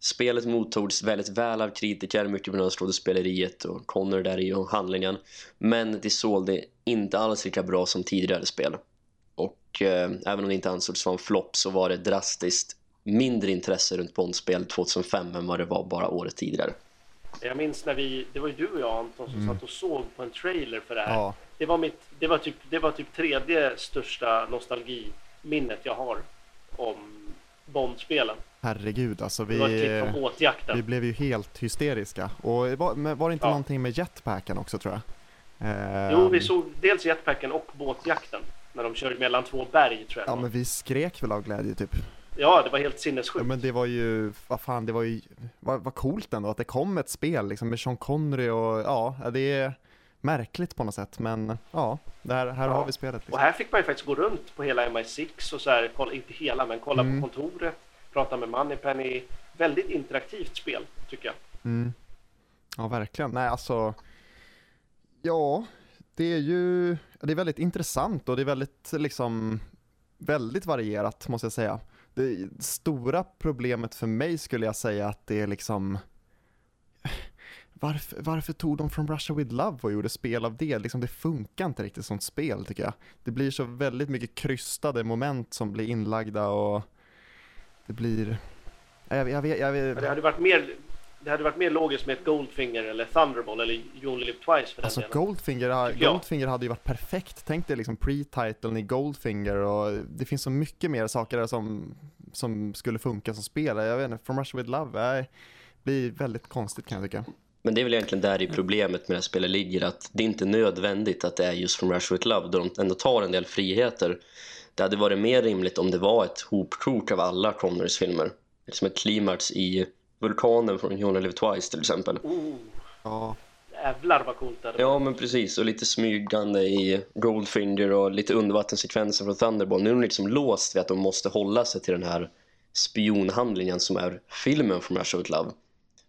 C: Spelet mottogs väldigt väl av kritiker, mycket på grund av skådespeleriet och Connor där i och handlingen. Men det sålde inte alls lika bra som tidigare spel. Och eh, även om det inte ansågs vara en flopp så var det drastiskt mindre intresse runt Bondspel 2005 än vad det var bara året tidigare.
B: Jag minns när vi, det var ju du och jag Anton som satt och såg på en trailer för det här.
D: Ja,
B: Det var, mitt, det, var typ, det var typ tredje största nostalgiminnet jag har om Bondspelen.
D: herregud alltså vi,
B: båtjakten.
D: vi blev ju helt hysteriska. Och var, var det inte
B: Ja.
D: någonting med jetpacken också tror jag? Eh,
B: Jo, vi såg dels jetpacken och båtjakten. När de körde mellan två berg tror jag.
D: Ja men vi skrek väl av glädje typ.
B: Ja det var helt
D: Ja,
B: sinnessjukt.
D: men det var ju, vad fan det var ju, vad, vad coolt ändå att det kom ett spel liksom med Sean Connery och ja, det är märkligt på något sätt men ja, det här, här
B: Ja.
D: har vi spelet
B: Och
D: liksom.
B: här fick man ju faktiskt gå runt på hela MI6 och så här, kolla, inte hela, men kolla
D: Mm.
B: på kontoret, prata med Moneypenny. Väldigt interaktivt spel, tycker jag.
D: Mm. Ja, verkligen. Nej, alltså. Ja, det är ju, det är väldigt intressant och det är väldigt liksom, väldigt varierat måste jag säga. Det stora problemet för mig skulle jag säga att det är liksom varför, varför tog de från Russia with Love och gjorde spel av det? Liksom det funkar inte riktigt som spel tycker jag. Det blir så väldigt mycket krystade moment som blir inlagda och det blir jag, jag, vet, jag, vet,
B: det hade varit mer, det hade varit mer logiskt med ett Goldfinger eller Thunderball eller You Only Live Twice för den
D: Alltså
B: delen.
D: Goldfinger. Goldfinger hade ju varit perfekt. Tänk dig liksom pre-titeln i Goldfinger och det finns så mycket mer saker där som, som skulle funka som spel. Jag vet inte, From Russia With Love, nej, blir väldigt konstigt kan jag tycka.
C: Men det är väl egentligen där i problemet med det här spelet ligger att det är inte nödvändigt att det är just från Rush With Love då de ändå tar en del friheter. Det hade varit mer rimligt om det var ett hopkok av alla Connors filmer. Som ett klimax i Vulkanen från You Only Live Twice till exempel.
B: Oh,
D: Ja,
B: jävlar vad coolt det
C: Ja men precis och lite smygande i Goldfinger och lite undervattenssekvenser från Thunderball. Nu är de liksom låst vid att de måste hålla sig till den här spionhandlingen som är filmen från Rush With Love.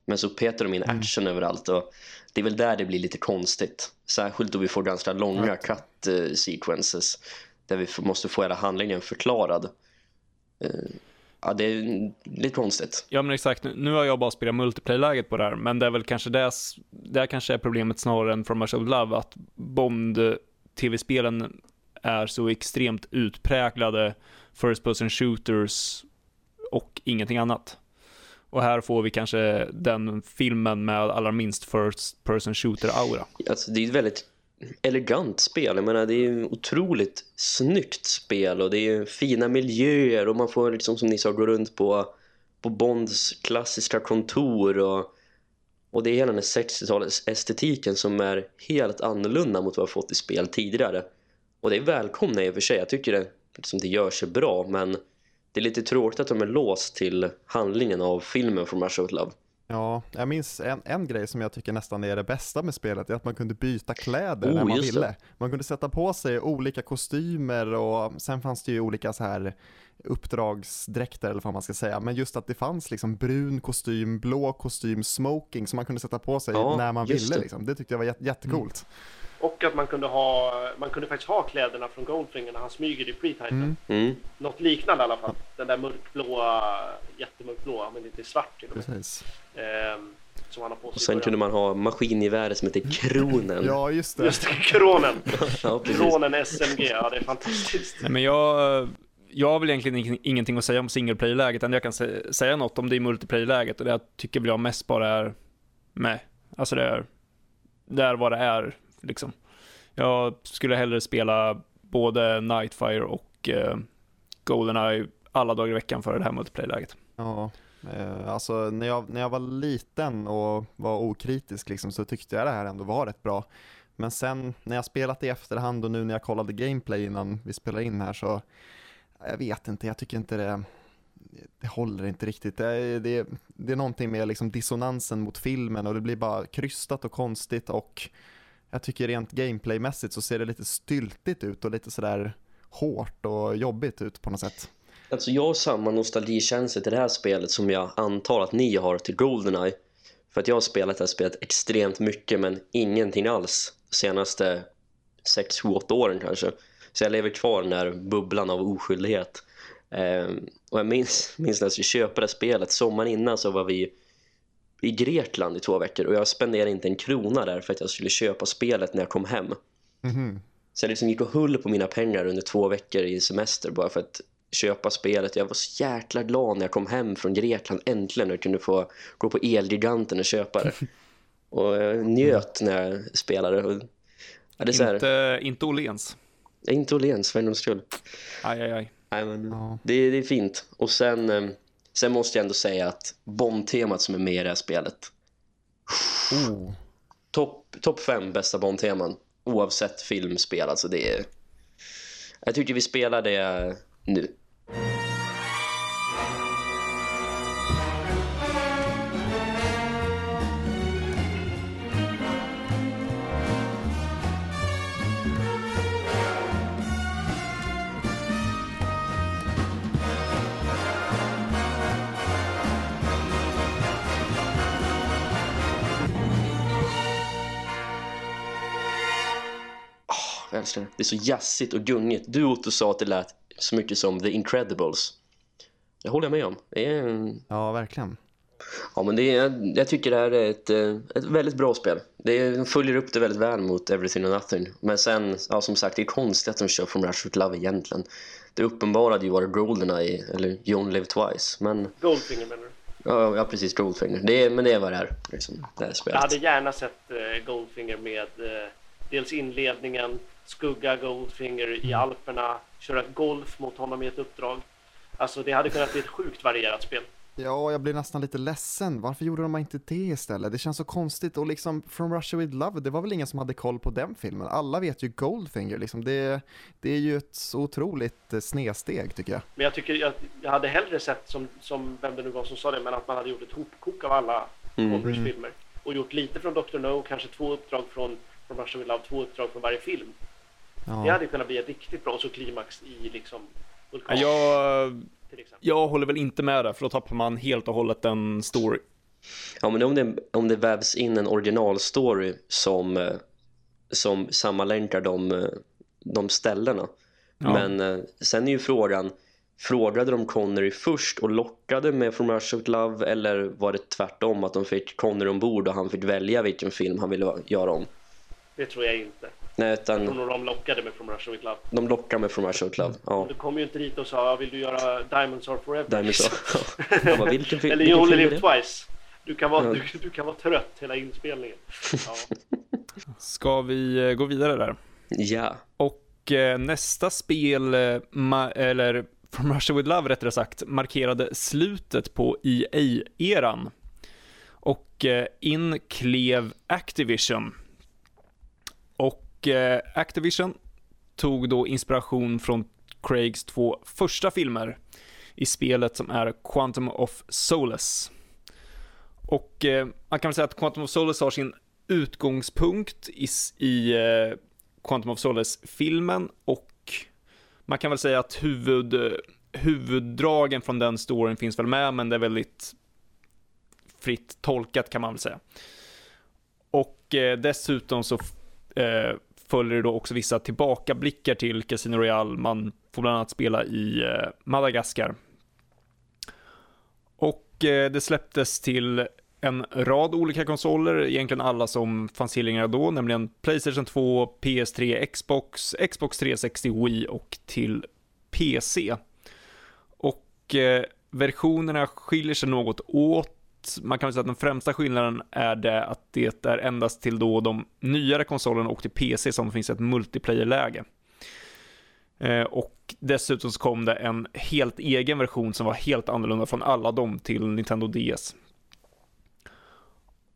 C: Men så petar de in action överallt och det är väl där det blir lite konstigt. Särskilt då vi får ganska långa cut eh, sequences där vi måste få hela handlingen förklarad. Ja, det är lite konstigt.
A: Ja men exakt, Nu- har jag bara spelat multiplayer-läget på det här, men det är väl kanske det, det kanske är problemet snarare än From Russia With Love, att Bond-tv-spelen är så extremt utpräglade first person shooters och ingenting annat. Och här får vi kanske den filmen med allra minst first person shooter-aura.
C: Alltså, det är ett väldigt elegant spel. Jag menar, det är ett otroligt snyggt spel och det är fina miljöer och man får liksom som ni sa gå runt på, på Bonds klassiska kontor och, och det är hela den här 60-talets estetiken som är helt annorlunda mot vad vi har fått i spel tidigare. Och det är välkomna i och för sig. Jag tycker det, liksom, det gör sig bra men det är lite tråkigt att de är låst till handlingen av filmen från Russia With Love
D: ja jag minns en, en grej som jag tycker nästan är det bästa med spelet, är att man kunde byta kläder
C: Oh,
D: när man
C: det.
D: ville. Man kunde sätta på sig olika kostymer och sen fanns det ju olika så här uppdragsdräkter eller vad man ska säga. Men just att det fanns liksom brun kostym, blå kostym, smoking som man kunde sätta på sig
C: Ja,
D: när man ville.
C: det.
D: Liksom. Det tyckte jag var jät- jättecoolt.
B: Och att man kunde ha, man kunde faktiskt ha kläderna från Goldfinger när han smyger i pre-title.
D: Mm.
C: Mm.
B: Något liknande i alla fall. Den där mörkblåa, jättemörkblåa, men lite svart till och med.
D: Precis.
B: Ehm, som han har på sig
C: Och sen kunde man ha maskingeväret som heter *laughs* Kronen.
D: Ja, just det.
B: Just det, kronen. *laughs*
C: Ja, precis.
B: Kronen SMG, ja det är fantastiskt.
A: Nej, men jag, jag har väl egentligen ingenting att säga om single player-läget, än jag kan säga något om det i multiplayer-läget och det jag tycker jag mest bara är med. Alltså det är, det är vad det är liksom. Jag skulle hellre spela både Nightfire och eh, Goldeneye alla dagar i veckan för det här multiplayer-läget.
D: Ja, eh, alltså när jag, när jag var liten och var okritisk liksom, så tyckte jag det här ändå var rätt bra. Men sen när jag spelat i efterhand och nu när jag kollade gameplay innan vi spelar in här så jag vet inte, jag tycker inte det det håller inte riktigt. Det är, det, det är någonting med liksom dissonansen mot filmen och det blir bara krystat och konstigt och jag tycker rent gameplaymässigt så ser det lite styltigt ut och lite sådär hårt och jobbigt ut på något sätt.
C: Alltså jag har samma nostalgikänsla till det här spelet som jag antar att ni har till Goldeneye. För att jag har spelat det här spelet extremt mycket men ingenting alls de senaste 6-8 åren kanske. Så jag lever kvar den här bubblan av oskyldighet. Ehm, och jag minns, minns när jag köpa det spelet, sommaren innan så var vi i Grekland i två veckor och jag spenderade inte en krona där för att jag skulle köpa spelet när jag kom hem.
D: Mhm.
C: Så jag liksom gick och höll på mina pengar under två veckor i semester bara för att köpa spelet. Jag var så jäkla glad när jag kom hem från Grekland äntligen och kunde få gå på Elgiganten och köpa det. *laughs* Och jag njöt när jag spelade. Ja, det är inte,
A: Inte, Åhléns.
C: Inte Åhléns för gångs skull.
A: Aj, aj, aj.
C: Nej, men
D: Ja.
C: det, det är fint. Och sen, eh, sen måste jag ändå säga att Bond-temat som är med i det här spelet.
D: Oh.
C: Topp top fem bästa Bond-teman. Oavsett filmspel. Alltså det är... Jag tycker vi spelar det nu. Jag älskar det. Är så jazzigt och gungigt. Du Otto sa att det lät så mycket som The Incredibles. Det håller jag med om. Det är, en-
D: Ja, verkligen.
C: ja, men det är, jag tycker det här är ett, eh, ett väldigt bra spel. Det är, de följer upp det väldigt väl mot Everything and Nothing. Men sen, ja, som sagt, det är konstigt att de kör från Rush with Love egentligen. Det uppenbarade ju vara Goldeneye eller You Only Live Twice. Men
B: Goldfinger menar du?
C: Ja, ja precis, Goldfinger. Det är, men det är vad det är. Liksom, det här
B: Jag
C: spelet.
B: hade gärna sett eh, Goldfinger med eh, dels inledningen, skugga Goldfinger i
C: Mm.
B: Alperna, köra golf mot honom i ett uppdrag. Alltså det hade kunnat bli ett sjukt varierat spel.
D: Ja, jag blir nästan lite ledsen. Varför gjorde de inte det istället? Det känns så konstigt och liksom From Russia With Love, det var väl ingen som hade koll på den filmen. Alla vet ju Goldfinger liksom. Det, det är ju ett så otroligt eh, snedsteg tycker jag.
B: Men jag tycker jag, jag hade hellre sett som, som vem det nu var som sa det, men att man hade gjort ett hopkok av alla
C: Mm.
B: Converse-filmer. Och gjort lite från Dr. No, kanske två uppdrag från From Russia With Love, två uppdrag från varje film. Det hade kunnat bli ett riktigt bra, och så klimax i liksom
A: Ja,
B: Vulkan
A: Jag, jag håller väl inte med där, för då tappar man helt och hållet en story.
C: Ja, men om det, om det vävs in en originalstory som, eh, som sammanlänkar de, eh, de ställena.
A: Ja.
C: Men eh, sen är ju frågan, frågade de Connery först och lockade med From Russia With Love eller var det tvärtom att de fick Connery ombord och han fick välja vilken film han ville göra om?
B: Det tror jag inte.
C: Nej,
B: Jag tror
C: utan
B: nog de lockade med From Russia With Love.
C: de lockar med From Russia With Love. Ja,
B: Du kom ju inte dit och sa, vill du göra Diamonds Are Forever?
C: därmed så. Jag bara, vilken,
B: Eller You Only Live? Twice. Du kan, vara,
C: Ja.
B: du, du kan vara trött hela inspelningen. Ja. *laughs*
A: Ska vi eh, gå vidare där?
C: Ja.
A: Och eh, nästa spel, eh, ma- eller From Russia With Love rättare sagt, markerade slutet på EA-eran. Och eh, in klev Activision. Och eh, Activision tog då inspiration från Craigs två första filmer i spelet som är Quantum of Solace. Och eh, man kan väl säga att Quantum of Solace har sin utgångspunkt i, i eh, Quantum of Solace-filmen och man kan väl säga att huvud, eh, huvuddragen från den storyn finns väl med, men det är väldigt fritt tolkat kan man väl säga. Och eh, dessutom så eh, följer det då också vissa tillbakablickar till Casino Royale. Man får bland annat spela i eh, Madagaskar. Och eh, det släpptes till en rad olika konsoler, egentligen alla som fanns tillgängliga då, nämligen Playstation 2, PS3, Xbox, Xbox 360, Wii och till PC. Och eh, versionerna skiljer sig något åt. Man kan väl säga att den främsta skillnaden är det att det är endast till då de nyare konsolerna och till PC som det finns ett multiplayer-läge. Eh, och dessutom så kom det en helt egen version som var helt annorlunda från alla dem till Nintendo DS.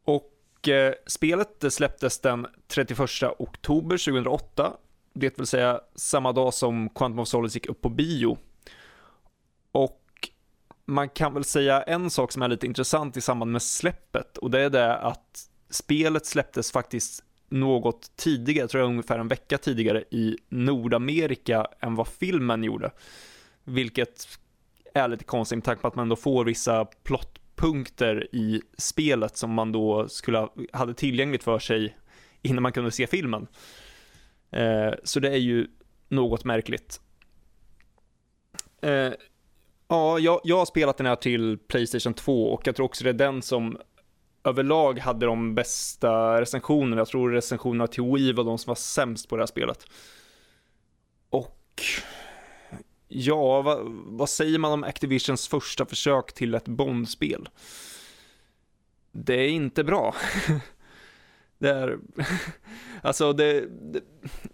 A: Och eh, spelet släpptes den 31 oktober 2008. Det vill säga samma dag som Quantum of Solace gick upp på bio. Och man kan väl säga en sak som är lite intressant i samband med släppet och det är det att spelet släpptes faktiskt något tidigare, tror jag ungefär en vecka tidigare i Nordamerika än vad filmen gjorde. Vilket är lite konstigt med tanke på att man då får vissa plottpunkter i spelet som man då skulle ha, hade tillgängligt för sig innan man kunde se filmen. Eh, så det är ju något märkligt. Eh, ja, jag, jag har spelat den här till Playstation 2 och jag tror också det är den som överlag hade de bästa recensionerna. Jag tror recensionerna till Wii var de som var sämst på det här spelet. Och ja, vad, vad säger man om Activisions första försök till ett Bond-spel? Det är inte bra. *laughs* Det är, *laughs* alltså det, det,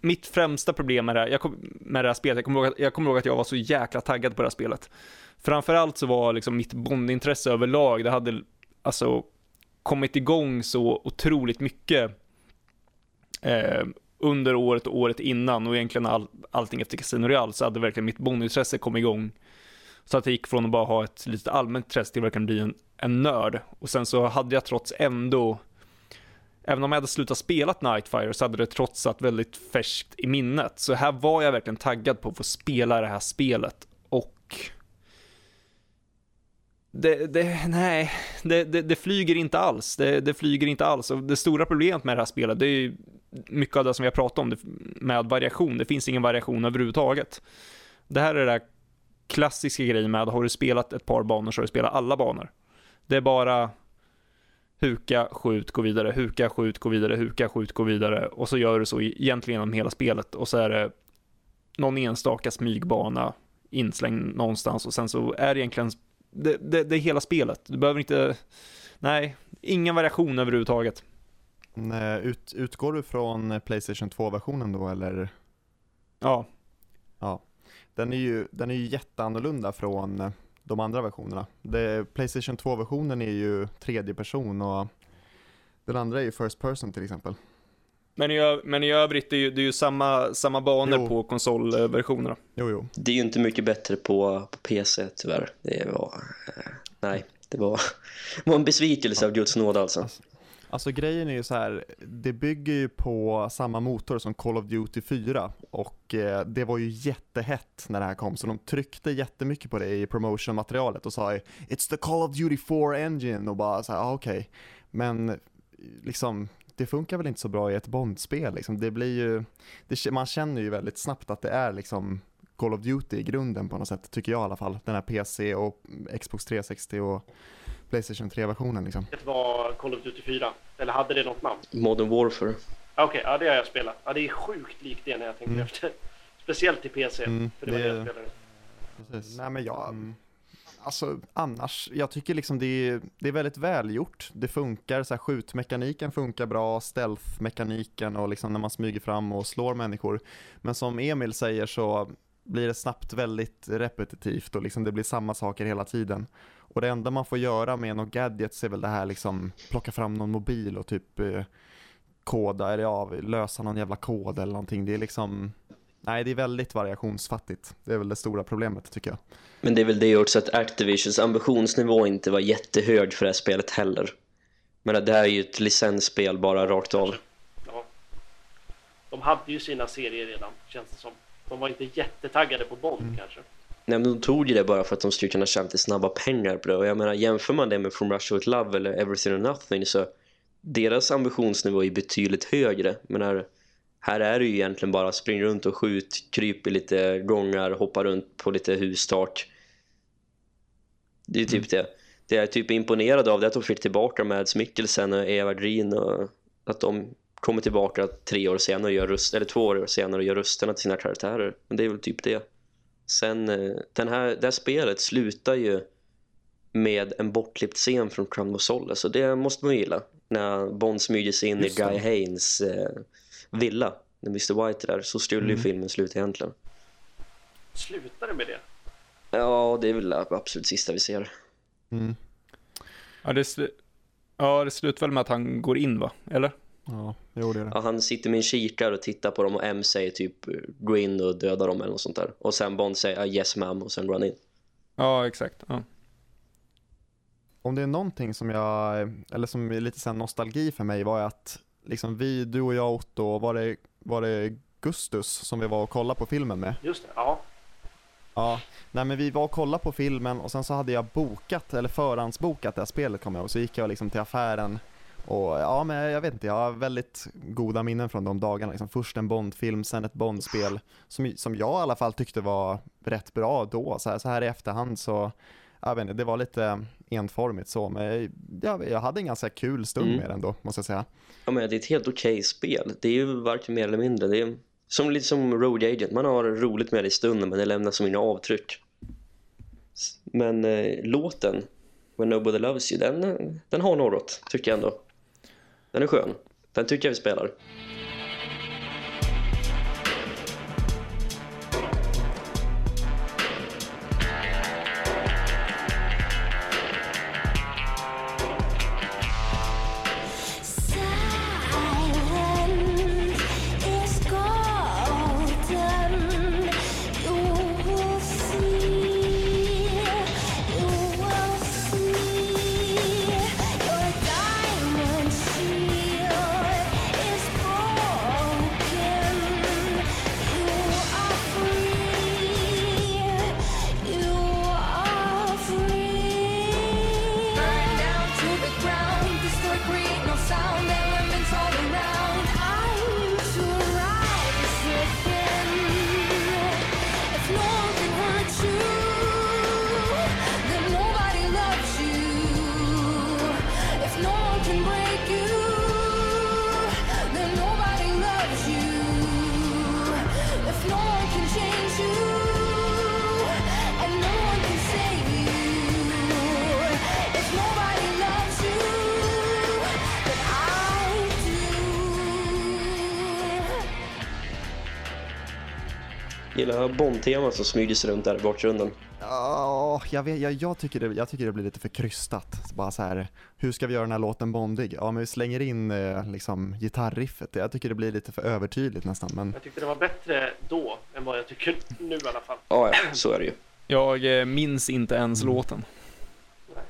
A: mitt främsta problem med det här, jag kom, med det här spelet, jag kommer, ihåg att, jag kommer ihåg att jag var så jäkla taggad på det här spelet. Framförallt så var liksom mitt Bondintresse överlag, det hade alltså kommit igång så otroligt mycket eh, under året och året innan och egentligen all, allting efter Casino Real så hade verkligen mitt Bondintresse kommit igång. Så att det gick från att bara ha ett lite allmänt intresse till att verkligen bli en, en nörd. Och sen så hade jag trots ändå Även om jag hade slutat spela Nightfire så hade det trots allt väldigt färskt i minnet. Så här var jag verkligen taggad på att få spela det här spelet. Och... Det, det, nej, det, det, det flyger inte alls. Det, det flyger inte alls. Och det stora problemet med det här spelet, det är ju mycket av det som vi har pratat om, det, med variation. Det finns ingen variation överhuvudtaget. Det här är det där klassiska grejen med, har du spelat ett par banor så har du spelat alla banor. Det är bara huka, skjut, gå vidare, huka, skjut, gå vidare, huka, skjut, gå vidare och så gör du så egentligen genom hela spelet och så är det någon enstaka smygbana inslängd någonstans och sen så är det egentligen det, det, det är hela spelet. Du behöver inte, nej, ingen variation överhuvudtaget.
D: Nej, Ut, utgår du från Playstation 2-versionen då eller?
A: Ja,
D: Den är ju, den är ju jätteannorlunda från eh, de andra versionerna. Det, Playstation 2-versionen är ju tredje person och den andra är ju first person till exempel.
A: men i, men i övrigt det är ju, det är ju samma, samma banor
D: Jo.
A: på konsolversionerna.
D: Jo, jo.
C: Det är ju inte mycket bättre på, på PC tyvärr. Det var... Eh, nej, det var, *laughs* var en besvikelse av Guds nåd alltså.
D: Alltså Alltså grejen är ju så här, det bygger ju på samma motor som Call of Duty 4 och eh, det var ju jättehett när det här kom så de tryckte jättemycket på det i promotionmaterialet och sa It's the Call of Duty 4 engine och bara så här, ah, okej. Men liksom, det funkar väl inte så bra i ett Bond-spel liksom. Det blir ju, det, man känner ju väldigt snabbt att det är liksom Call of Duty i grunden på något sätt, tycker jag i alla fall. Den här PC och Xbox 360 och Playstation 3-versionen liksom.
B: Det var Call of Duty 4. Eller hade det något namn?
C: Modern Warfare.
B: Ah, Okej, ja det har jag spelat. Ja, det är sjukt likt det när jag tänker
D: Mm.
B: efter. *laughs* Speciellt i PC.
D: Mm,
B: för det var det
D: det-
B: jag spelade.
D: Nej men jag, alltså annars, jag tycker liksom det är, det är väldigt välgjort. Det funkar, så här, skjutmekaniken funkar bra, stealth-mekaniken och liksom när man smyger fram och slår människor. Men som Emil säger så blir det snabbt väldigt repetitivt och liksom det blir samma saker hela tiden. Och det enda man får göra med något gadgets är väl det här liksom plocka fram någon mobil och typ eh, koda eller ja, lösa någon jävla kod eller någonting. Det är liksom, nej det är väldigt variationsfattigt. Det är väl det stora problemet tycker jag.
C: Men det är väl det också att Activisions ambitionsnivå inte var jättehög för det här spelet heller. Men det här är ju ett licensspel bara rakt av.
B: Ja. De hade ju sina serier redan, känns det som. De var inte jättetaggade på Bond
D: Mm.
B: kanske.
C: Nej, men de tog ju det bara för att de skulle kunna tjäna lite snabba pengar på det. Och jag menar, jämför man det med From Russia With Love eller Everything or Nothing så deras ambitionsnivå är betydligt högre. Men här, här är det ju egentligen bara spring runt och skjut, kryp i lite gångar, hoppa runt på lite hustak. Det är ju typ det. Det jag är typ imponerad av det är att de fick tillbaka Mads Mikkelsen och Eva Green och att de kommer tillbaka tre år senare och gör röst, eller två år senare och gör rösterna till sina karaktärer. Men det är väl typ det. Sen, eh, den här, det här spelet slutar ju med en bortklippt scen från Crown of Solace så det måste man ju gilla. När Bond smyger sig in i
D: Just det.
C: Guy Haynes eh, villa, när Mr. White är där, så skulle ju
D: Mm.
C: filmen sluta egentligen.
B: Slutade med det.
C: Ja, det är väl absolut sista vi ser.
D: Mm.
A: Ja, det, ja, det slutar väl med att han går in va? Eller?
D: Ja, jo det är det.
C: Ja, han sitter med en kikare och tittar på dem och M säger typ eh, gå in och döda dem eller något sånt där. Och sen Bond säger ah, yes ma'am och sen går han in.
A: Ja, exakt. Ja.
D: Om det är någonting som jag, eller som är lite sen nostalgi för mig var att liksom vi, du och jag Otto, var det, var det Gustus som vi var och kollade på filmen med?
B: Just det, ja.
D: Ja, nej men vi var och kollade på filmen och sen så hade jag bokat, eller förhandsbokat det här spelet kommer jag ihåg, så gick jag liksom till affären och ja men jag vet inte, jag har väldigt goda minnen från de dagarna. Liksom först en Bondfilm, sen ett Bondspel som, som jag i alla fall tyckte var rätt bra då. Så här, så här i efterhand så, jag vet inte, det var lite enformigt så, men jag, jag hade en ganska kul stund
C: Mm.
D: med den då, måste jag säga.
C: Ja, men det är ett helt okej spel. Det är ju varken mer eller mindre. Det är som lite som Road Agent. Man har roligt med det i stunden men det lämnar som inga avtryck. Men eh, låten When Nobody Loves You, den, den har något, tycker jag ändå. Den är skön. Den tycker jag vi spelar. Gillar Bond-temat som smyger sig runt där i bakgrunden.
D: Ja, jag, vet, jag, jag, tycker det, jag tycker det blir lite för krystat. Bara så här, hur ska vi göra den här låten bondig? Ja, men vi slänger in eh, liksom gitarriffet. Jag tycker det blir lite för övertydligt nästan. Men
B: Jag tyckte det var bättre då än vad jag tycker nu i alla fall.
C: Ja, ja, så är det ju.
A: Jag eh, minns inte ens
D: Mm.
A: låten.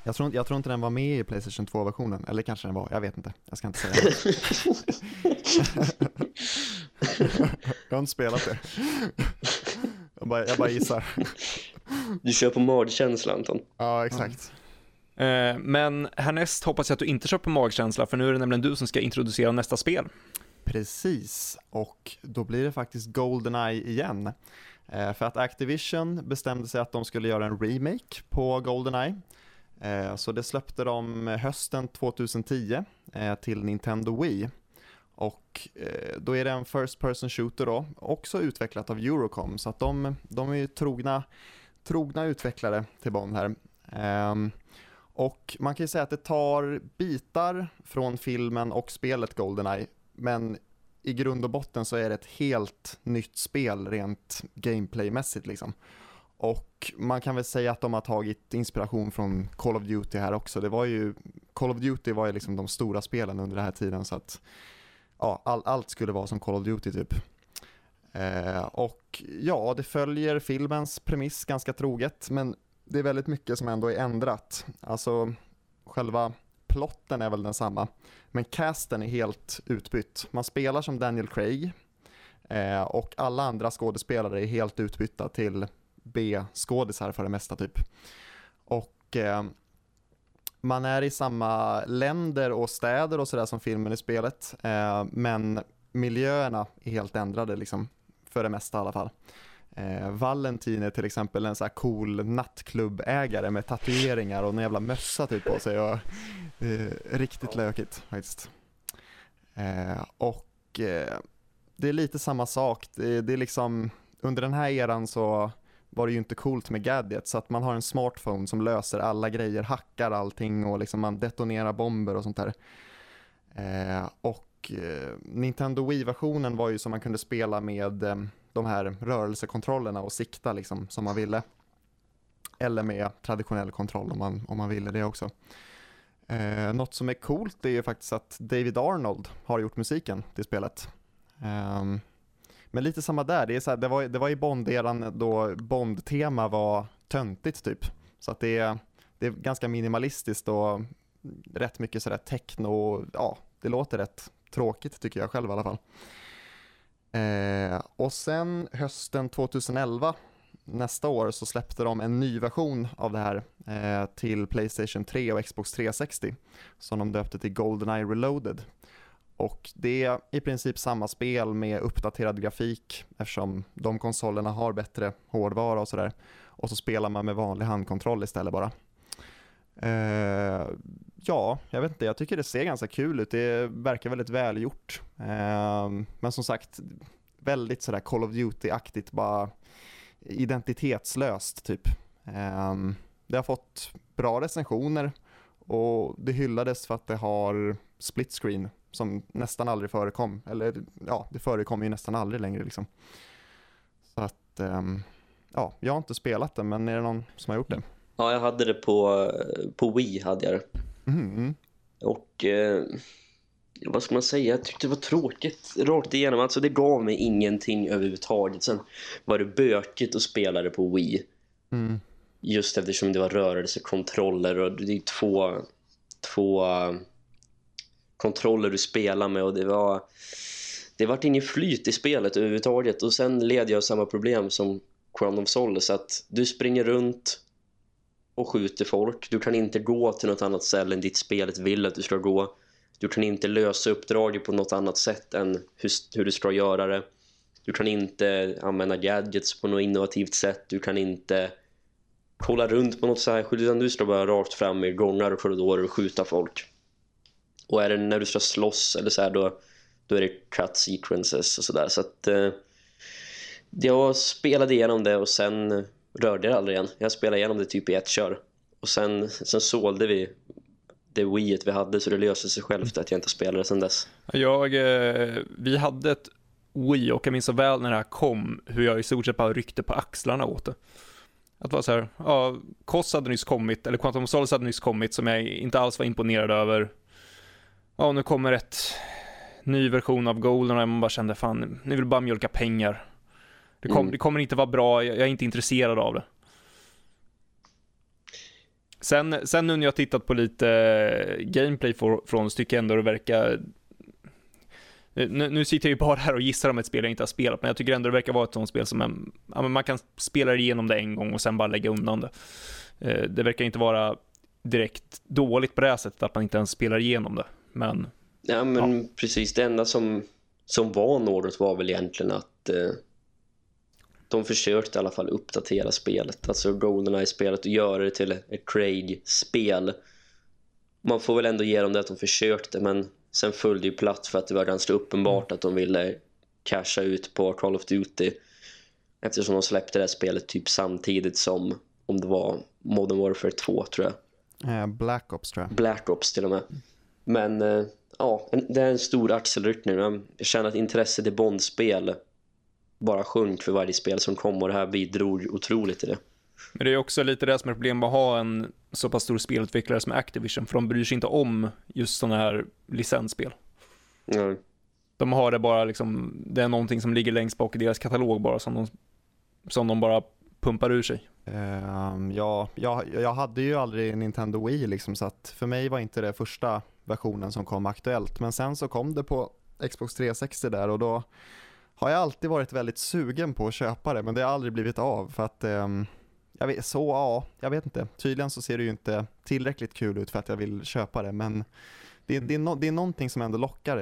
D: jag tror, inte- jag tror inte den var med i Playstation 2-versionen. Eller kanske den var, jag vet inte. Jag ska inte säga det. *laughs* jag har inte spelat det. Jag bara, jag bara gissar. *laughs*
C: Du kör på magkänsla Anton.
D: Ja, exakt.
A: Eh, Men härnäst hoppas jag att du inte kör på magkänsla, för nu är det nämligen du som ska introducera nästa spel.
D: Precis, och då blir det faktiskt Goldeneye igen. Eh, för att Activision bestämde sig att de skulle göra en remake på Goldeneye. Eh, så det släppte de hösten 2010 eh, till Nintendo Wii. Och eh, då är det en First Person Shooter då, också utvecklat av Eurocom, så att de, de är ju trogna, trogna utvecklare till Bond här. Ehm, och man kan ju säga att det tar bitar från filmen och spelet Goldeneye men i grund och botten så är det ett helt nytt spel rent gameplaymässigt liksom. Och man kan väl säga att de har tagit inspiration från Call of Duty här också. Det var ju, Call of Duty var ju liksom de stora spelen under den här tiden så att ja, all, allt skulle vara som Call of Duty typ. Eh, och ja, det följer filmens premiss ganska troget men det är väldigt mycket som ändå är ändrat. Alltså själva plotten är väl densamma. Men casten är helt utbytt. Man spelar som Daniel Craig eh, och alla andra skådespelare är helt utbytta till B-skådisar för det mesta typ. Och eh, man är i samma länder och städer och sådär som filmen i spelet. Eh, men miljöerna är helt ändrade liksom. För det mesta i alla fall. Eh, Valentin är till exempel en så här cool nattklubbägare med tatueringar och en jävla mössa typ på sig. Och, eh, riktigt lökigt faktiskt. Eh, och eh, det är lite samma sak. Det, det är liksom, under den här eran så var det ju inte coolt med gadgets, så att man har en smartphone som löser alla grejer, hackar allting och liksom man detonerar bomber och sånt där. Eh, och eh, Nintendo Wii-versionen var ju som man kunde spela med eh, de här rörelsekontrollerna och sikta liksom som man ville. Eller med traditionell kontroll om man, om man ville det också. Eh, något som är coolt är ju faktiskt att David Arnold har gjort musiken till spelet. Ehm, men lite samma där, det, är så här, det, var, det var i Bond-eran då Bond-tema var töntigt typ. Så att det är, det är ganska minimalistiskt och rätt mycket sådär techno, ja, det låter rätt tråkigt tycker jag själv i alla fall. Eh, och sen hösten 2011, nästa år, så släppte de en ny version av det här eh, till Playstation 3 och Xbox 360 som de döpte till Goldeneye Reloaded. Och det är i princip samma spel med uppdaterad grafik eftersom de konsolerna har bättre hårdvara och sådär. Och så spelar man med vanlig handkontroll istället bara. Uh, ja, jag vet inte, jag tycker det ser ganska kul ut. Det verkar väldigt välgjort. Uh, men som sagt, väldigt sådär Call of Duty-aktigt, bara identitetslöst typ. Uh, det har fått bra recensioner och det hyllades för att det har split screen som nästan aldrig förekom. Eller ja, det förekommer ju nästan aldrig längre liksom. Så att, ehm, ja, jag har inte spelat det, men är det någon som har gjort det?
C: Ja, jag hade det på, på Wii hade jag det.
D: Mhm.
C: Och eh, vad ska man säga? Jag tyckte det var tråkigt rakt igenom. Alltså det gav mig ingenting överhuvudtaget. Sen var det bökigt att spela det på Wii.
D: Mm.
C: Just eftersom det var rörelsekontroller och det är två, två kontroller du spelar med och det var det vart ingen flyt i spelet överhuvudtaget och sen led jag samma problem som Crown of Solace att du springer runt och skjuter folk. Du kan inte gå till något annat ställe än ditt spelet vill att du ska gå. Du kan inte lösa uppdraget på något annat sätt än hur, hur du ska göra det. Du kan inte använda gadgets på något innovativt sätt. Du kan inte kolla runt på något särskilt utan du ska bara rakt fram i gångar och korridorer och skjuta folk. Och är det när du ska slåss eller så här då, då är det cut sequences och sådär. Så att eh, jag spelade igenom det och sen rörde jag det aldrig igen. Jag spelade igenom det typ i ett kör. Och sen, sen sålde vi det Wii vi hade så det löste sig självt att jag inte spelade sen dess.
A: Jag, eh, vi hade ett Wii och jag minns så väl när det här kom, hur jag i stort sett bara ryckte på axlarna åt det. Att vara så här, ja, Koss hade nyss kommit, eller Quantum of Solace hade nyss kommit som jag inte alls var imponerad över. Ja, nu kommer ett ny version av Golden och man bara kände fan, ni vill bara mjölka pengar. Det, kom,
C: Mm.
A: det kommer inte vara bra, jag, är inte intresserad av det. Sen, sen nu när jag tittat på lite eh, gameplay för, från jag ändå det verkar nu, nu sitter jag ju bara här och gissar om ett spel jag inte har spelat, men jag tycker ändå det verkar vara ett sånt spel som en, ja, man kan spela igenom det en gång och sen bara lägga undan det. Eh, Det verkar inte vara direkt dåligt på det här sättet att man inte ens spelar igenom det, men
C: Ja, men precis. Det enda som, som var något var väl egentligen att eh, de försökte i alla fall uppdatera spelet, alltså Goldeneye-spelet och göra det till ett Craig-spel. Man får väl ändå ge dem det att de försökte, men sen föll det ju platt för att det var ganska uppenbart att de ville casha ut på Call of Duty eftersom de släppte det här spelet typ samtidigt som om det var Modern Warfare 2 tror jag.
D: Eh, Black Ops tror jag.
C: Black Ops till och med. Men eh, ja, det är en stor axelryckning. Jag känner att intresset i Bondspel bara sjönk för varje spel som kom och det här bidrog otroligt till det.
A: Men det är också lite det som är problemet med att ha en så pass stor spelutvecklare som Activision, för de bryr sig inte om just sådana här licensspel.
C: Ja,
A: De har det bara liksom, det är någonting som ligger längst bak i deras katalog bara som de, som de bara pumpar ur sig.
D: Ehm, ja, jag, jag hade ju aldrig Nintendo Wii liksom, så att för mig var inte det första versionen som kom aktuellt. Men sen så kom det på Xbox 360 där och då har jag alltid varit väldigt sugen på att köpa det men det har aldrig blivit av för att eh, jag vet, så ja, jag vet inte. Tydligen så ser det ju inte tillräckligt kul ut för att jag vill köpa det men det, det, är, no, det är någonting som ändå lockar.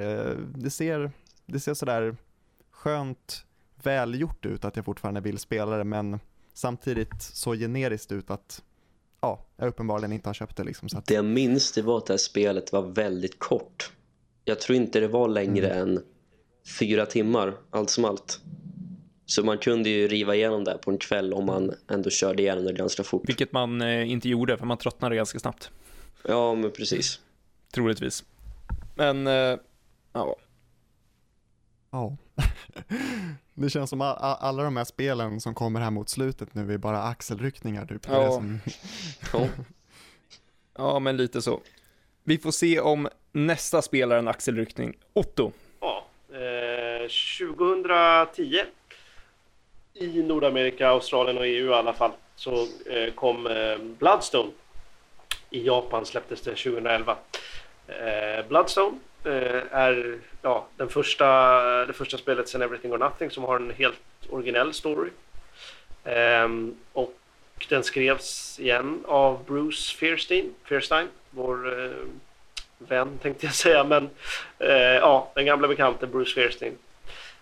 D: Det ser, det ser sådär skönt välgjort ut att jag fortfarande vill spela det men samtidigt så generiskt ut att ja, jag uppenbarligen inte har köpt det liksom. Så att,
C: det jag minns det var att det här spelet var väldigt kort. Jag tror inte det var längre än fyra timmar, allt som allt. Så man kunde ju riva igenom det på en kväll om man ändå körde igenom det ganska fort.
A: Vilket man eh, inte gjorde, för man tröttnade ganska snabbt.
C: Ja, men precis.
A: Troligtvis. Men, eh, ja.
D: Ja. *laughs* det känns som alla de här spelen som kommer här mot slutet nu är bara axelryckningar typ.
A: Ja.
D: det som, *laughs*
C: Ja.
A: ja, men lite så. Vi får se om nästa spel är en axelryckning. Otto.
B: Ja, eh, 2010 i Nordamerika, Australien och EU i alla fall så eh, kom eh, Bloodstone. I Japan släpptes det 2011. Eh, Bloodstone Eh, är ja, den första, det första spelet sen Everything or Nothing som har en helt originell story. Ehm, och den skrevs igen av Bruce Fierstein, Fierstein vår eh, vän tänkte jag säga, men eh, ja, den gamla bekante Bruce Fierstein.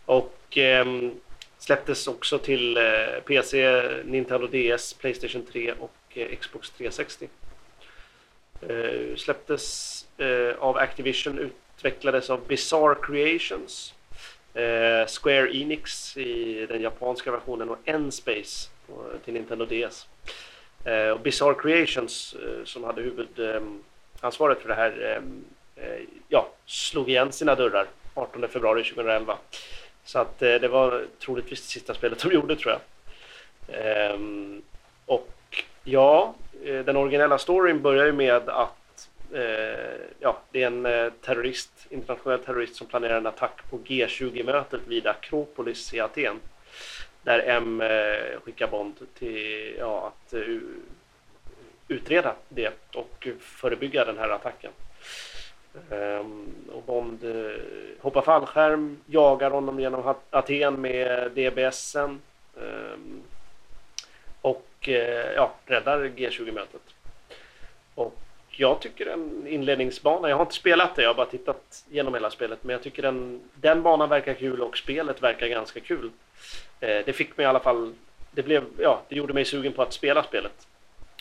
B: Och ehm, släpptes också till PC, Nintendo DS, Playstation 3 och Xbox 360. Släpptes av Activision, utvecklades av Bizarre Creations, eh, Square Enix i den japanska versionen och N-Space till Nintendo DS. Eh, och Bizarre Creations eh, som hade huvudansvaret för det här ehm, eh, ja, slog igen sina dörrar 18 februari 2011. Så att eh, det var troligtvis det sista spelet de *laughs* gjorde tror jag. Ehm, och ja, eh, den originella storyn börjar ju med att Eh, ja, det är en eh, terrorist, internationell terrorist som planerar en attack på G20-mötet vid Akropolis i Aten. Där M eh, skickar Bond till ja, att utreda det och förebygga den här attacken. Ehm, och Bond hoppar fallskärm, jagar honom genom Aten med DBSen ehm, och ja, räddar G20-mötet. Och jag tycker en inledningsbana, jag har inte spelat det, jag har bara tittat genom hela spelet, men jag tycker den, den banan verkar kul och spelet verkar ganska kul. Eh, det fick mig i alla fall, det blev, ja, det gjorde mig sugen på att spela spelet.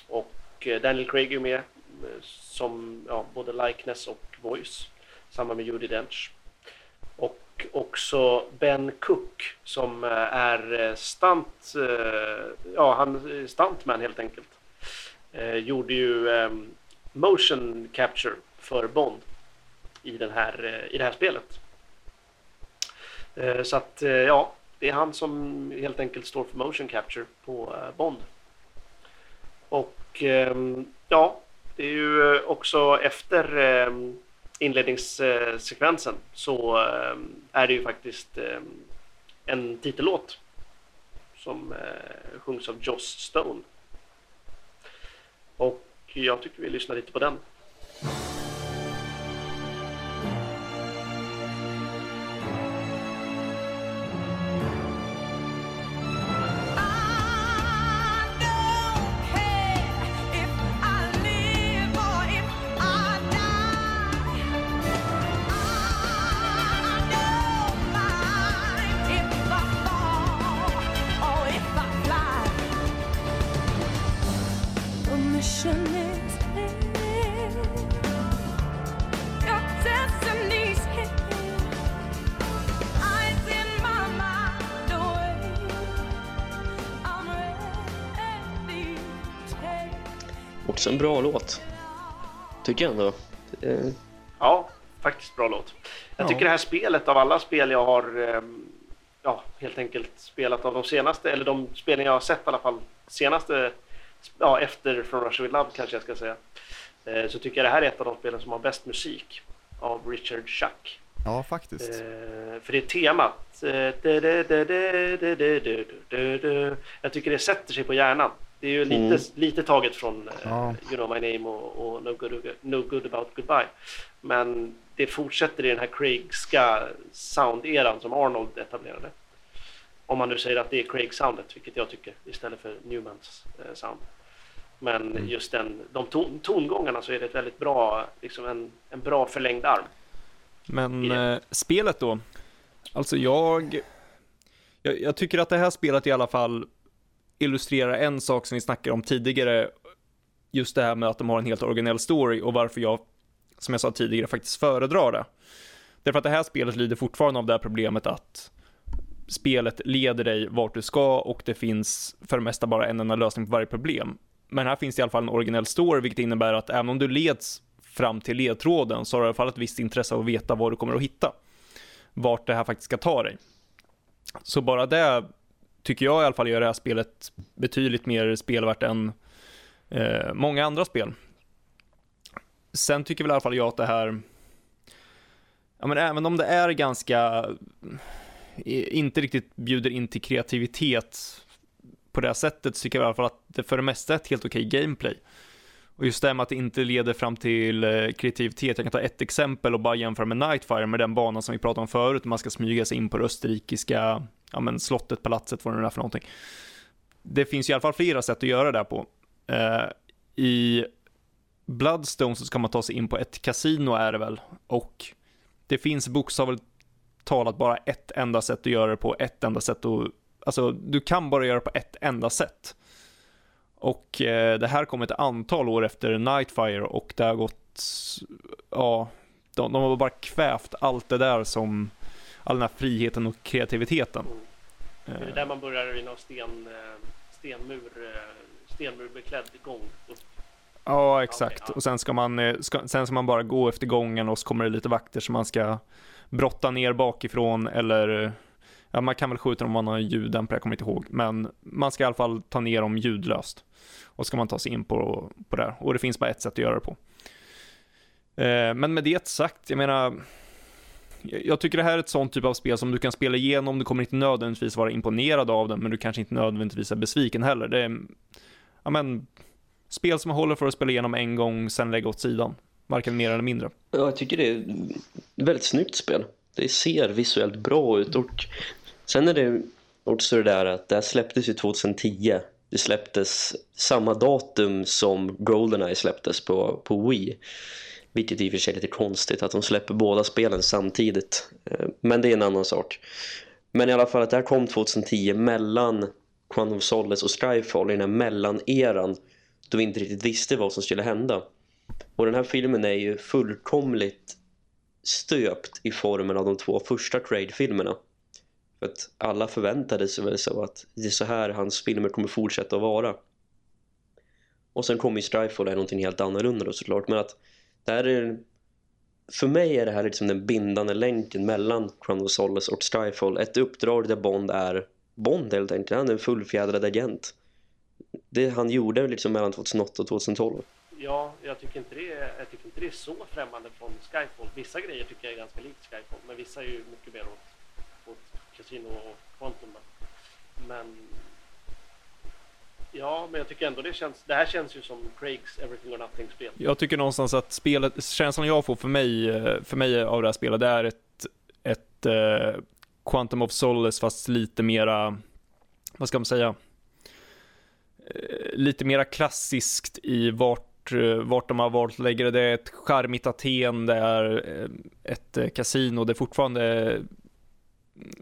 B: Och eh, Daniel Craig är ju med eh, som ja, både likeness och voice, samma med Judi Dench. Och också Ben Cook som eh, är eh, stunt, eh, ja han är stuntman helt enkelt. Eh, gjorde ju eh, motion capture för Bond i, den här, eh, i det här spelet. Eh, så att eh, ja, det är han som helt enkelt står för motion capture på Bond. Och ehm, ja, det är ju också efter ehm, inledningssekvensen så är det ju faktiskt ehm, en titellåt som sjungs av Joss Stone. Och jag tycker vi lyssnar lite på den.
C: tycker jag ändå. Eh.
B: Ja, faktiskt bra låt. Jag
D: ja.
B: tycker det här spelet av alla spel jag har ehm, ja, helt enkelt spelat av de senaste, eller de spelen jag har sett i alla fall, senaste, ja, efter From Russia With Love kanske jag ska säga, eh, så tycker jag det här är ett av de spelen som har bäst musik av Richard Schack.
D: Ja, faktiskt.
B: Eh, för det är temat. Jag tycker det sätter sig på hjärnan. Det är ju lite,
C: Mm.
B: lite taget från eh,
D: Ja.
B: You know my name och, och no, good, no good about goodbye. Men det fortsätter i den här Craigska sound-eran som Arnold etablerade. Om man nu säger att det är Craig-soundet, vilket jag tycker, istället för Newmans eh, sound. Men
C: Mm.
B: just den, de ton, tongångarna så är det ett väldigt bra, liksom en, en bra förlängd arm.
A: Men eh, spelet då? Alltså jag, jag... Jag tycker att det här spelet i alla fall illustrerar en sak som vi snackade om tidigare. Just det här med att de har en helt originell story och varför jag, som jag sa tidigare, faktiskt föredrar det. Därför att det här spelet lider fortfarande av det här problemet att spelet leder dig vart du ska och det finns för det mesta bara en enda lösning på varje problem. Men här finns det i alla fall en originell story, vilket innebär att även om du leds fram till ledtråden så har du i alla fall ett visst intresse av att veta vad du kommer att hitta. Vart det här faktiskt ska ta dig. Så bara det tycker jag i alla fall gör det här spelet betydligt mer spelvärt än eh, många andra spel. Sen tycker väl i alla fall jag att det här, ja men även om det är ganska, inte riktigt bjuder in till kreativitet på det här sättet så tycker jag i alla fall att det för det mesta är ett helt okej gameplay. Och just det här med att det inte leder fram till eh, kreativitet, jag kan ta ett exempel och bara jämföra med Nightfire med den banan som vi pratade om förut, man ska smyga sig in på det österrikiska, ja men slottet, palatset, vad det nu är för någonting. Det finns ju i alla fall flera sätt att göra det här på. Eh, I Bloodstone så ska man ta sig in på ett kasino är det väl, och det finns bokstavligt talat bara ett enda sätt att göra det på, ett enda sätt att, alltså du kan bara göra det på ett enda sätt. Och eh, det här kom ett antal år efter Nightfire och det har gått, ja, de, de har bara kvävt allt det där som, all den här friheten och kreativiteten.
B: Det är
A: Eh,
B: där man börjar i någon sten, eh, stenmur, eh, stenmurbeklädd gång. upp.
A: Ja, exakt.
B: Ja.
A: Och sen ska man, eh, ska, sen ska man bara gå efter gången och så kommer det lite vakter som man ska brotta ner bakifrån eller Ja, man kan väl skjuta dem om man har ljuddämpare, jag kommer inte ihåg. Men man ska i alla fall ta ner dem ljudlöst. Och ska man ta sig in på, på det här. Och det finns bara ett sätt att göra det på. Eh, men med det sagt, jag menar, jag tycker det här är ett sånt typ av spel som du kan spela igenom, du kommer inte nödvändigtvis vara imponerad av den, men du kanske inte nödvändigtvis är besviken heller. Det är, ja men, spel som håller för att spela igenom en gång, sen lägga åt sidan. Varken mer eller mindre.
C: Ja, jag tycker det är ett väldigt snyggt spel. Det ser visuellt bra ut och sen är det också det där att det här släpptes ju 2010. Det släpptes samma datum som Goldeneye släpptes på, på Wii. Vilket i och för sig är lite konstigt att de släpper båda spelen samtidigt. Eh, men det är en annan sak. Men i alla fall att det här kom 2010 mellan Quantum of Solace och Skyfall i den här mellaneran då vi inte riktigt visste vad som skulle hända. Och den här filmen är ju fullkomligt stöpt i formen av de två första Trade-filmerna. För att alla förväntade sig väl så att det är så här hans filmer kommer fortsätta att vara. Och sen kommer ju Strifefall är någonting helt annorlunda då såklart. Men att det här är för mig är det här liksom den bindande länken mellan Chrono Solace och Skyfall. Ett uppdrag där Bond är Bond helt enkelt. Han är en fullfjädrad agent. Det han gjorde liksom mellan 2008 och 2012.
B: Ja, jag tycker, inte det är, jag tycker inte det är så främmande från Skyfall. Vissa grejer tycker jag är ganska likt Skyfall, men vissa är ju mycket mer åt, åt Casino och Quantum. Men ja, men jag tycker ändå det känns. Det här känns ju som Craigs Everything or Nothing-spel.
A: Jag tycker någonstans att spelet, känslan jag får för mig, eh, för mig av det här spelet, det är ett, ett uh, Quantum of Solace fast lite mera, vad ska man säga, uh, lite mera klassiskt i vart, vart de har valt att lägga det. Det är ett charmigt Aten, det är ett kasino, det är fortfarande,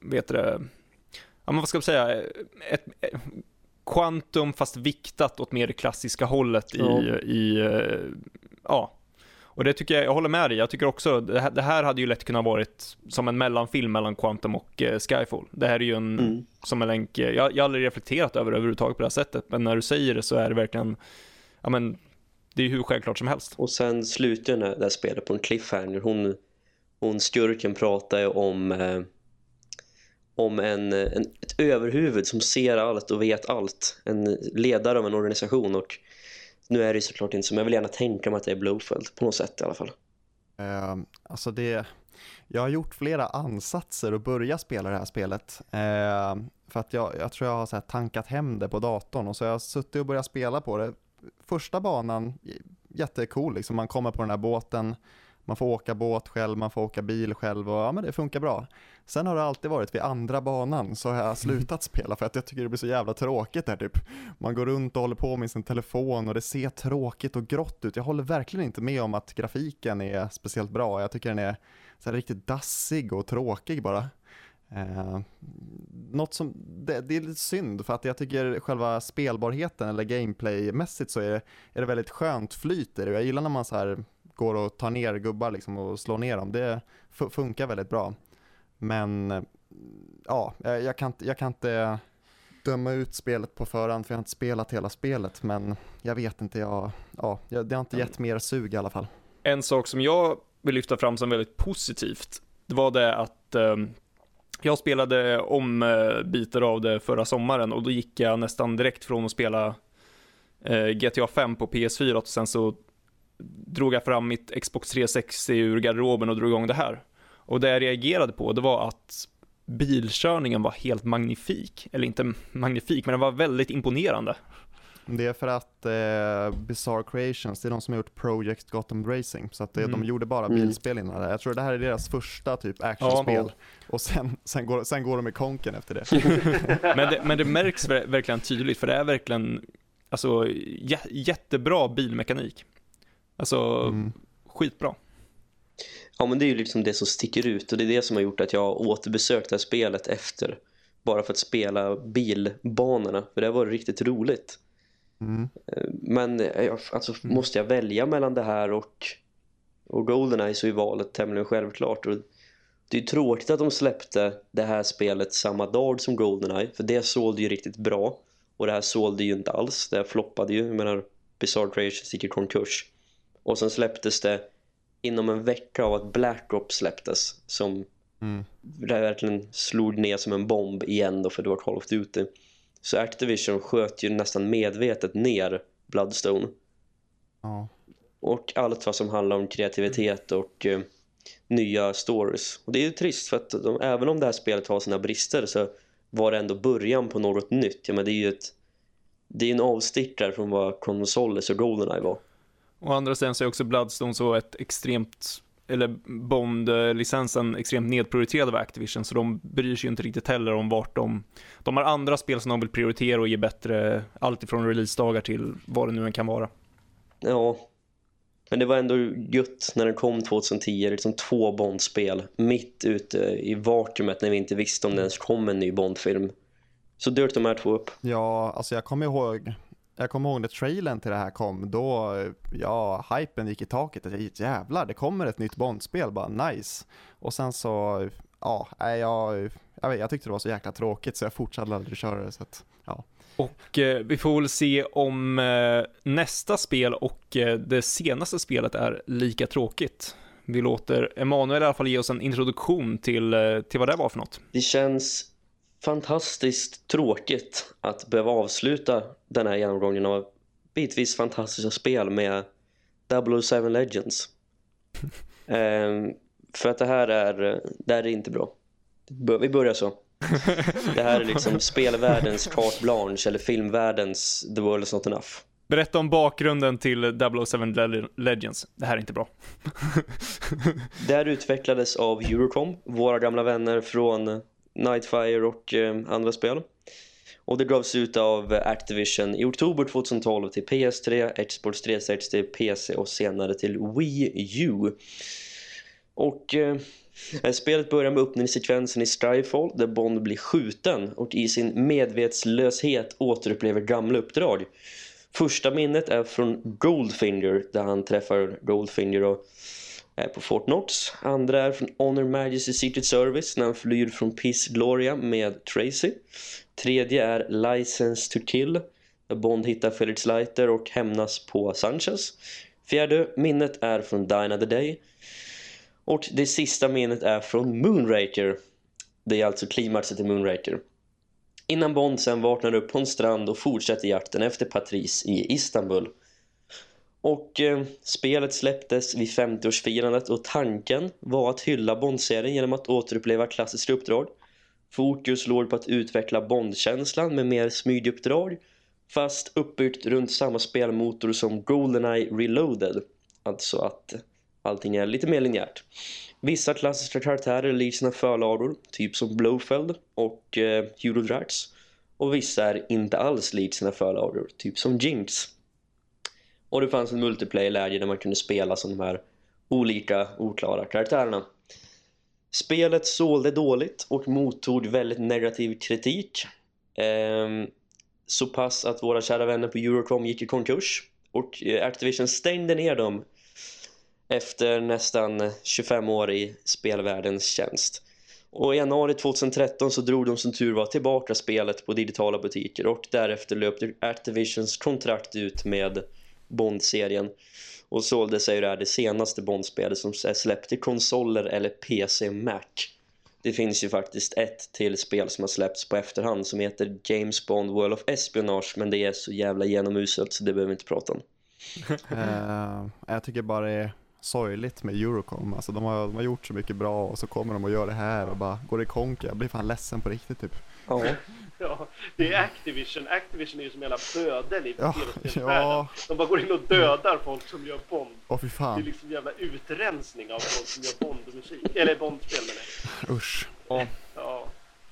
A: vet du det, ja men vad ska man säga, ett, ett Quantum fast viktat åt mer det klassiska hållet i,
C: Ja.
A: i ja. Och det tycker jag, jag håller med dig, jag tycker också, det här, det här hade ju lätt kunnat varit som en mellanfilm mellan Quantum och eh, Skyfall. Det här är ju en,
C: Mm.
A: som en länk, eh, jag, jag har aldrig reflekterat över det överhuvudtaget på det här sättet, men när du säger det så är det verkligen, ja men, det är ju hur självklart som helst.
C: Och sen slutar det här- det här spelet på en cliffhanger. Hon, hon skurken pratar ju om, eh, om en, en, ett överhuvud som ser allt och vet allt. En ledare av en organisation och nu är det såklart inte så, men jag vill gärna tänka mig att det är Blofeld på något sätt i alla fall.
D: Eh, alltså det, jag har gjort flera ansatser att börja spela det här spelet. Eh, för att jag, jag tror jag har så här tankat hem det på datorn och så har jag suttit och börjat spela på det. Första banan, jättecool, liksom. man kommer på den här båten, man får åka båt själv, man får åka bil själv och ja men det funkar bra. Sen har det alltid varit vid andra banan så har jag slutat spela för att jag tycker det blir så jävla tråkigt där typ. Man går runt och håller på med sin telefon och det ser tråkigt och grått ut. Jag håller verkligen inte med om att grafiken är speciellt bra. Jag tycker den är så här riktigt dassig och tråkig bara. Eh, något som, det, det är lite synd för att jag tycker själva spelbarheten eller gameplaymässigt så är det, är det väldigt skönt flyt i det. Jag gillar när man så här går och tar ner gubbar liksom och slår ner dem. Det fu- funkar väldigt bra. Men ja, jag kan, inte- jag kan inte döma ut spelet på förhand för jag har inte spelat hela spelet men jag vet inte, jag, ja, det har inte gett mer sug i alla fall.
A: En sak som jag vill lyfta fram som väldigt positivt, det var det att eh, jag spelade om eh, bitar av det förra sommaren och då gick jag nästan direkt från att spela eh, GTA 5 på PS4 och sen så drog jag fram mitt Xbox 360 ur garderoben och drog igång det här. Och det jag reagerade på, det var att bilkörningen var helt magnifik. Eller inte magnifik, men den var väldigt imponerande.
D: Det är för att eh, Bizarre Creations, det är de som har gjort Project Gotham Racing, så att det,
A: Mm.
D: de gjorde bara
C: Mm.
D: bilspel innan det. Jag tror det här är deras första typ actionspel.
A: Ja.
D: Och sen, sen, går, sen går de i konken efter det. *laughs*
A: Men det, men det märks ver- verkligen tydligt, för det är verkligen alltså, jä- jättebra bilmekanik. Alltså,
D: Mm.
A: skitbra.
C: Ja men det är ju liksom det som sticker ut och det är det som har gjort att jag återbesökt det här spelet efter. Bara för att spela bilbanorna, för det var riktigt roligt.
D: Mm.
C: Men eh, jag- alltså, måste jag välja mellan det här och, och Goldeneye så är valet tämligen självklart. Och det är ju tråkigt att de släppte det här spelet samma dag som Goldeneye, för det sålde ju riktigt bra. Och det här sålde ju inte alls, det här floppade ju. Jag menar, Bizarre Creations gick i konkurs. Och sen släpptes det inom en vecka av att Black Ops släpptes, som
D: Mm.
C: verkligen slog ner som en bomb igen då för det var Call of Duty. Så Activision sköt ju nästan medvetet ner Bloodstone.
D: Ja.
C: Och allt vad som handlar om kreativitet och eh, nya stories. Och det är ju trist för att de, även om det här spelet har sina brister så var det ändå början på något nytt. Ja, men det är ju ett, det är en avstickare från vad Chrono Solace och Goldeneye var.
A: Å andra sidan så är också Bloodstone så ett extremt, eller Bond-licensen extremt nedprioriterad av Activision, så de bryr sig ju inte riktigt heller om vart de, de har andra spel som de vill prioritera och ge bättre, allt ifrån releasedagar till vad det nu än kan vara.
C: Ja, men det var ändå gött när den kom 2010, liksom två Bond-spel mitt ute i vakuumet när vi inte visste om det ens kom en ny Bond-film. Så dök de här två upp.
D: Ja, alltså jag kommer ihåg, jag kommer ihåg när trailern till det här kom, då, ja, hypen gick i taket. Jag jävlar, det kommer ett nytt Bondspel, bara nice. Och sen så, ja, nej, jag, jag, vet, jag tyckte det var så jäkla tråkigt så jag fortsatte aldrig köra det. Så att, ja.
A: Och eh, vi får väl se om eh, nästa spel och eh, det senaste spelet är lika tråkigt. vi låter Emanuel i alla fall ge oss en introduktion till, eh, till vad det var för något.
C: Det känns fantastiskt tråkigt att behöva avsluta den här genomgången av bitvis fantastiska spel med 007 Legends. *laughs* Ehm, för att det här är, det här är inte bra. Vi börjar så. *laughs* Det här är liksom spelvärldens carte blanche eller filmvärldens The World is not enough.
A: Berätta om bakgrunden till 007 Le- Legends. Det här är inte bra.
C: Det här utvecklades av Eurocom, våra gamla vänner från Nightfire och eh, andra spel. Och det gavs ut av Activision i oktober 2012 till PS3, Xbox 360, PC och senare till Wii U. Och eh, eh, spelet börjar med öppningssekvensen i Skyfall där Bond blir skjuten och i sin medvetslöshet återupplever gamla uppdrag. Första minnet är från Goldfinger där han träffar Goldfinger och Eh, på Fort Knox. Andra är från Honor Majesty Secret Service när han flyr från Peace Gloria med Tracy. Tredje är License to Kill När Bond hittar Felix Leiter och hämnas på Sanchez. Fjärde minnet är från Dine of the Day. Och det sista minnet är från Moonraker. Det är alltså klimaxet i Moonraker. Innan Bond sen vaknar upp på en strand och fortsätter jakten efter Patrice i Istanbul. Och eh, spelet släpptes vid 50-årsfirandet och tanken var att hylla Bond-serien genom att återuppleva klassiska uppdrag. Fokus låg på att utveckla Bond-känslan med mer smyguppdrag fast uppbyggt runt samma spelmotor som GoldenEye Reloaded. Alltså att allting är lite mer linjärt. Vissa klassiska karaktärer likt sina förlagor, typ som Blofeld och eh, Hero Drax. Och vissa är inte alls likt sina förlagor, typ som Jinx. Och det fanns en multiplayer-läge där man kunde spela som de här olika oklara karaktärerna. Spelet sålde dåligt och mottog väldigt negativ kritik. Ehm, så pass att våra kära vänner på Eurocom gick i konkurs. Och eh, Activision stängde ner dem efter nästan 25 år i spelvärldens tjänst. Och i januari 2013 så drog de som tur var tillbaka spelet på digitala butiker och därefter löpte Activisions kontrakt ut med Bond-serien och sålde sig det här det senaste Bond-spelet som är släppt till konsoler eller PC Mac. Det finns ju faktiskt ett till spel som har släppts på efterhand som heter James Bond World of Espionage men det är så jävla genomuselt så det behöver vi inte prata om.
D: uh, *laughs* jag tycker bara det är sorgligt med Eurocom. Alltså de har, de har gjort så mycket bra och så kommer de och gör det här och bara går i konka, Jag blir fan ledsen på riktigt typ.
C: Ja,
B: Ja, det är Activision. Activision är ju som jävla bödel i
D: Ja, ja.
B: De bara går in och dödar folk som gör Bond.
D: Åh fy
B: Det är
D: fan,
B: liksom jävla utrensning av folk som gör Bond-musik. Eller Bond-spel menar jag.
D: usch.
B: Ja.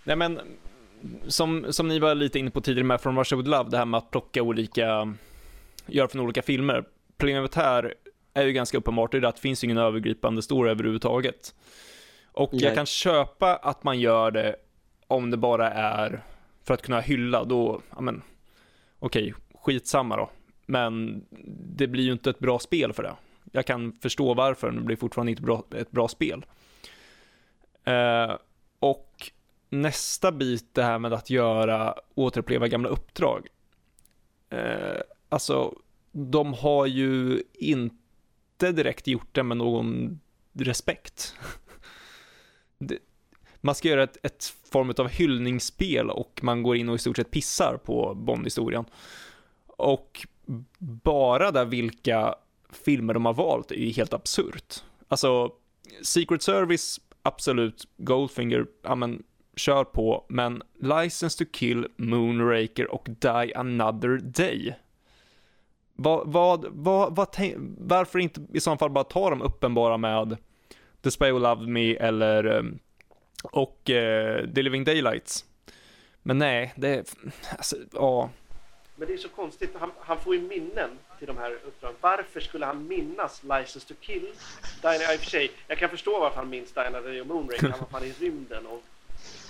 A: Nej men, som, som ni var lite inne på tidigare med From Russia With Love, det här med att plocka olika, göra från olika filmer. Problemet här är ju ganska uppenbart, det är att det finns ingen övergripande story överhuvudtaget. Och jag
C: Nej.
A: kan köpa att man gör det om det bara är för att kunna hylla, då, ja men, okej, skitsamma då. Men det blir ju inte ett bra spel för det. Jag kan förstå varför, men det blir fortfarande inte bra, ett bra spel. Eh, och nästa bit, det här med att göra, återuppleva gamla uppdrag. Eh, alltså, de har ju inte direkt gjort det med någon respekt. *laughs* Det, man ska göra ett, ett form av hyllningsspel och man går in och i stort sett pissar på Bond-historien. Och bara där vilka filmer de har valt är ju helt absurt. Alltså, Secret Service, absolut, Goldfinger, ja men kör på, men License to Kill, Moonraker och Die Another Day. Vad, vad, vad, vad varför inte i så fall bara ta de uppenbara med The Spy Who Loved Me eller um, och eh, The Living Daylights. Men nej, det alltså, ja.
B: Men det är så konstigt, han, han får ju minnen till de här uppdragen. Varför skulle han minnas License to Kill? Diana, i och för sig, jag kan förstå varför han minns Diana Day och Moonraker. Han var fan i rymden och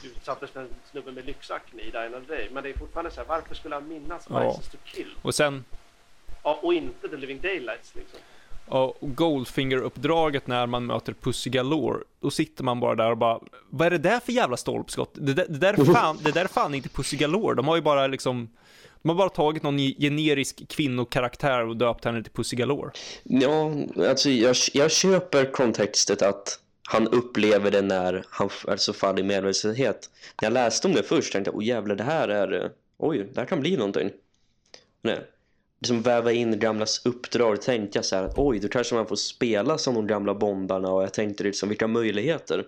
B: utsattes för en snubbe med lyxakne i Diana Day. Men det är fortfarande så här, varför skulle han minnas
A: Ja.
B: License to Kill?
A: Och sen,
B: Ja, och inte The Living Daylights liksom
A: och Goldfinger-uppdraget när man möter Pussy Galore, då sitter man bara där och bara, vad är det där för jävla stolpskott? Det där, det där, är, fan, det där är fan inte Pussy Galore, de har ju bara liksom De har bara tagit någon generisk kvinnokaraktär och döpt henne till Pussy Galore.
C: Ja, alltså jag, jag köper kontextet att han upplever det när han alltså faller i medvetslöshet. När jag läste om det först tänkte jag, oh jävlar, det här är, oj, det här kan bli någonting. Nej. Liksom väva in gamlas uppdrag tänkte jag så här, att, oj, då kanske man får spela som de gamla bondarna och jag tänkte liksom, vilka möjligheter.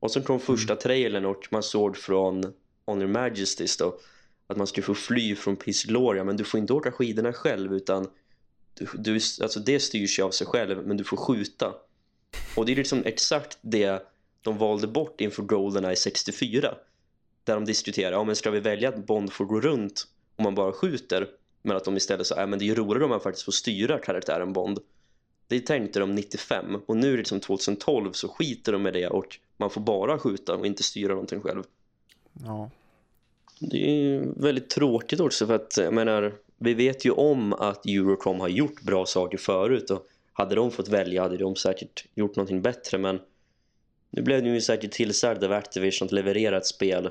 C: Och sen kom första trailern och man såg från Honor Majesties då, att man skulle få fly från Peace Gloria, men du får inte åka skidorna själv utan du, du, alltså det styrs ju av sig själv men du får skjuta. Och det är liksom exakt det de valde bort inför GoldenEye 64 där de diskuterar, ja men ska vi välja att Bond får gå runt om man bara skjuter men att de istället sa, ja men det är ju roligare om man faktiskt får styra karaktären Bond det tänkte de 95 och nu är det liksom 2012 så skiter de med det och man får bara skjuta och inte styra någonting själv
D: Ja.
C: det är väldigt tråkigt också för att jag menar, vi vet ju om att Eurocom har gjort bra saker förut och hade de fått välja hade de säkert gjort någonting bättre men nu blev de ju säkert tillsagda av Activision att leverera ett spel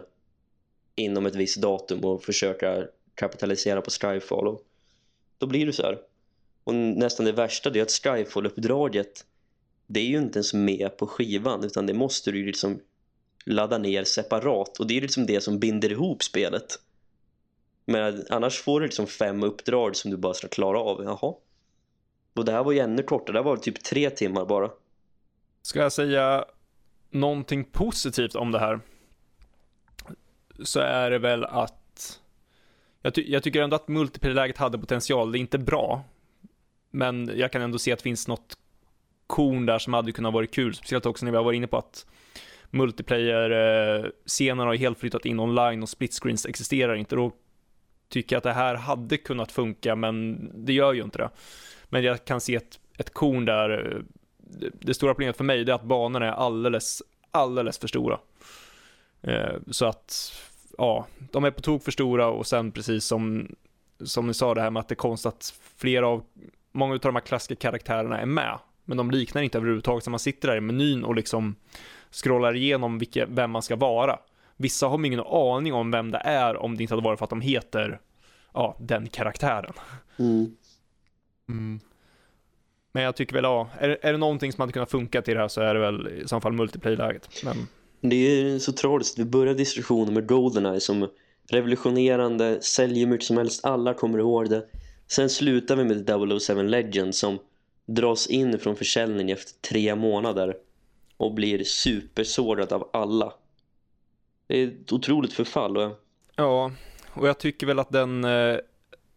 C: inom ett visst datum och försöka kapitalisera på Skyfall och då blir det så här. Och nästan det värsta det är att Skyfall-uppdraget det är ju inte ens med på skivan utan det måste du ju liksom ladda ner separat och det är liksom det som binder ihop spelet. Men annars får du liksom fem uppdrag som du bara ska klara av. Jaha. Och det här var ju ännu kortare, det här var typ tre timmar bara.
A: Ska jag säga någonting positivt om det här så är det väl att jag, ty jag tycker ändå att multiplayer-läget hade potential. Det är inte bra, men jag kan ändå se att det finns något korn där som hade kunnat vara kul, speciellt också när vi har varit inne på att multiplayer-scenen har helt flyttat in online och split screens existerar inte. Då tycker jag att det här hade kunnat funka, men det gör ju inte det. Men jag kan se ett, ett korn där. Det, stora problemet för mig är att banorna är alldeles, alldeles för stora. Eh, så att, ja, de är på tok för stora och sen precis som, som ni sa det här med att det är konstigt att flera av, många av de här klassiska karaktärerna är med. Men de liknar inte överhuvudtaget, så man sitter där i menyn och liksom scrollar igenom vilka, vem man ska vara. Vissa har ingen aning om vem det är om det inte hade varit för att de heter, ja, den karaktären.
C: Mm.
D: Mm.
A: Men jag tycker väl, ja, är, är det någonting som hade kunnat funka till det här så är det väl i så fall multiplayer-läget. Men
C: det är så tragiskt. Vi börjar diskussionen med Goldeneye som revolutionerande, säljer mycket som helst, alla kommer ihåg det. Sen slutar vi med 007 Legend som dras in från försäljning efter tre månader och blir supersårad av alla. Det är ett otroligt förfall och
A: Ja, och jag tycker väl att den, eh,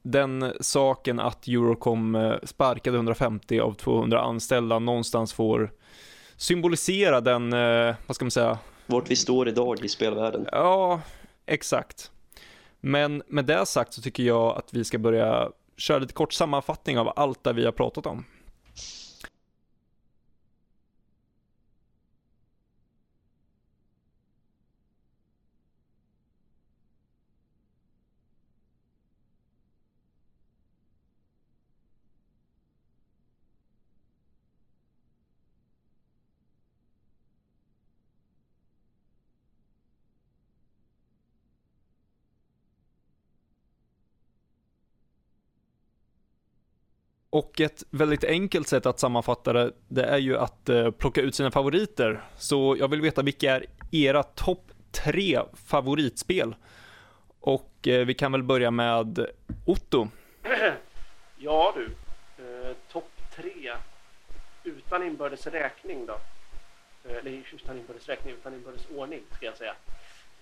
A: den saken att Eurocom eh, sparkade 150 av 200 anställda någonstans får symbolisera den, eh, vad ska man säga,
C: vart vi står idag i spelvärlden.
A: ja, exakt. Men med det sagt så tycker jag att vi ska börja köra lite kort sammanfattning av allt det vi har pratat om. Och ett väldigt enkelt sätt att sammanfatta det, det är ju att eh, plocka ut sina favoriter. Så jag vill veta vilka är era topp tre favoritspel? Och eh, vi kan väl börja med Otto. *clears throat*
B: Ja du, eh, topp tre utan inbördes räkning då. Eh, eller utan inbördes räkning, utan inbördes ordning ska jag säga.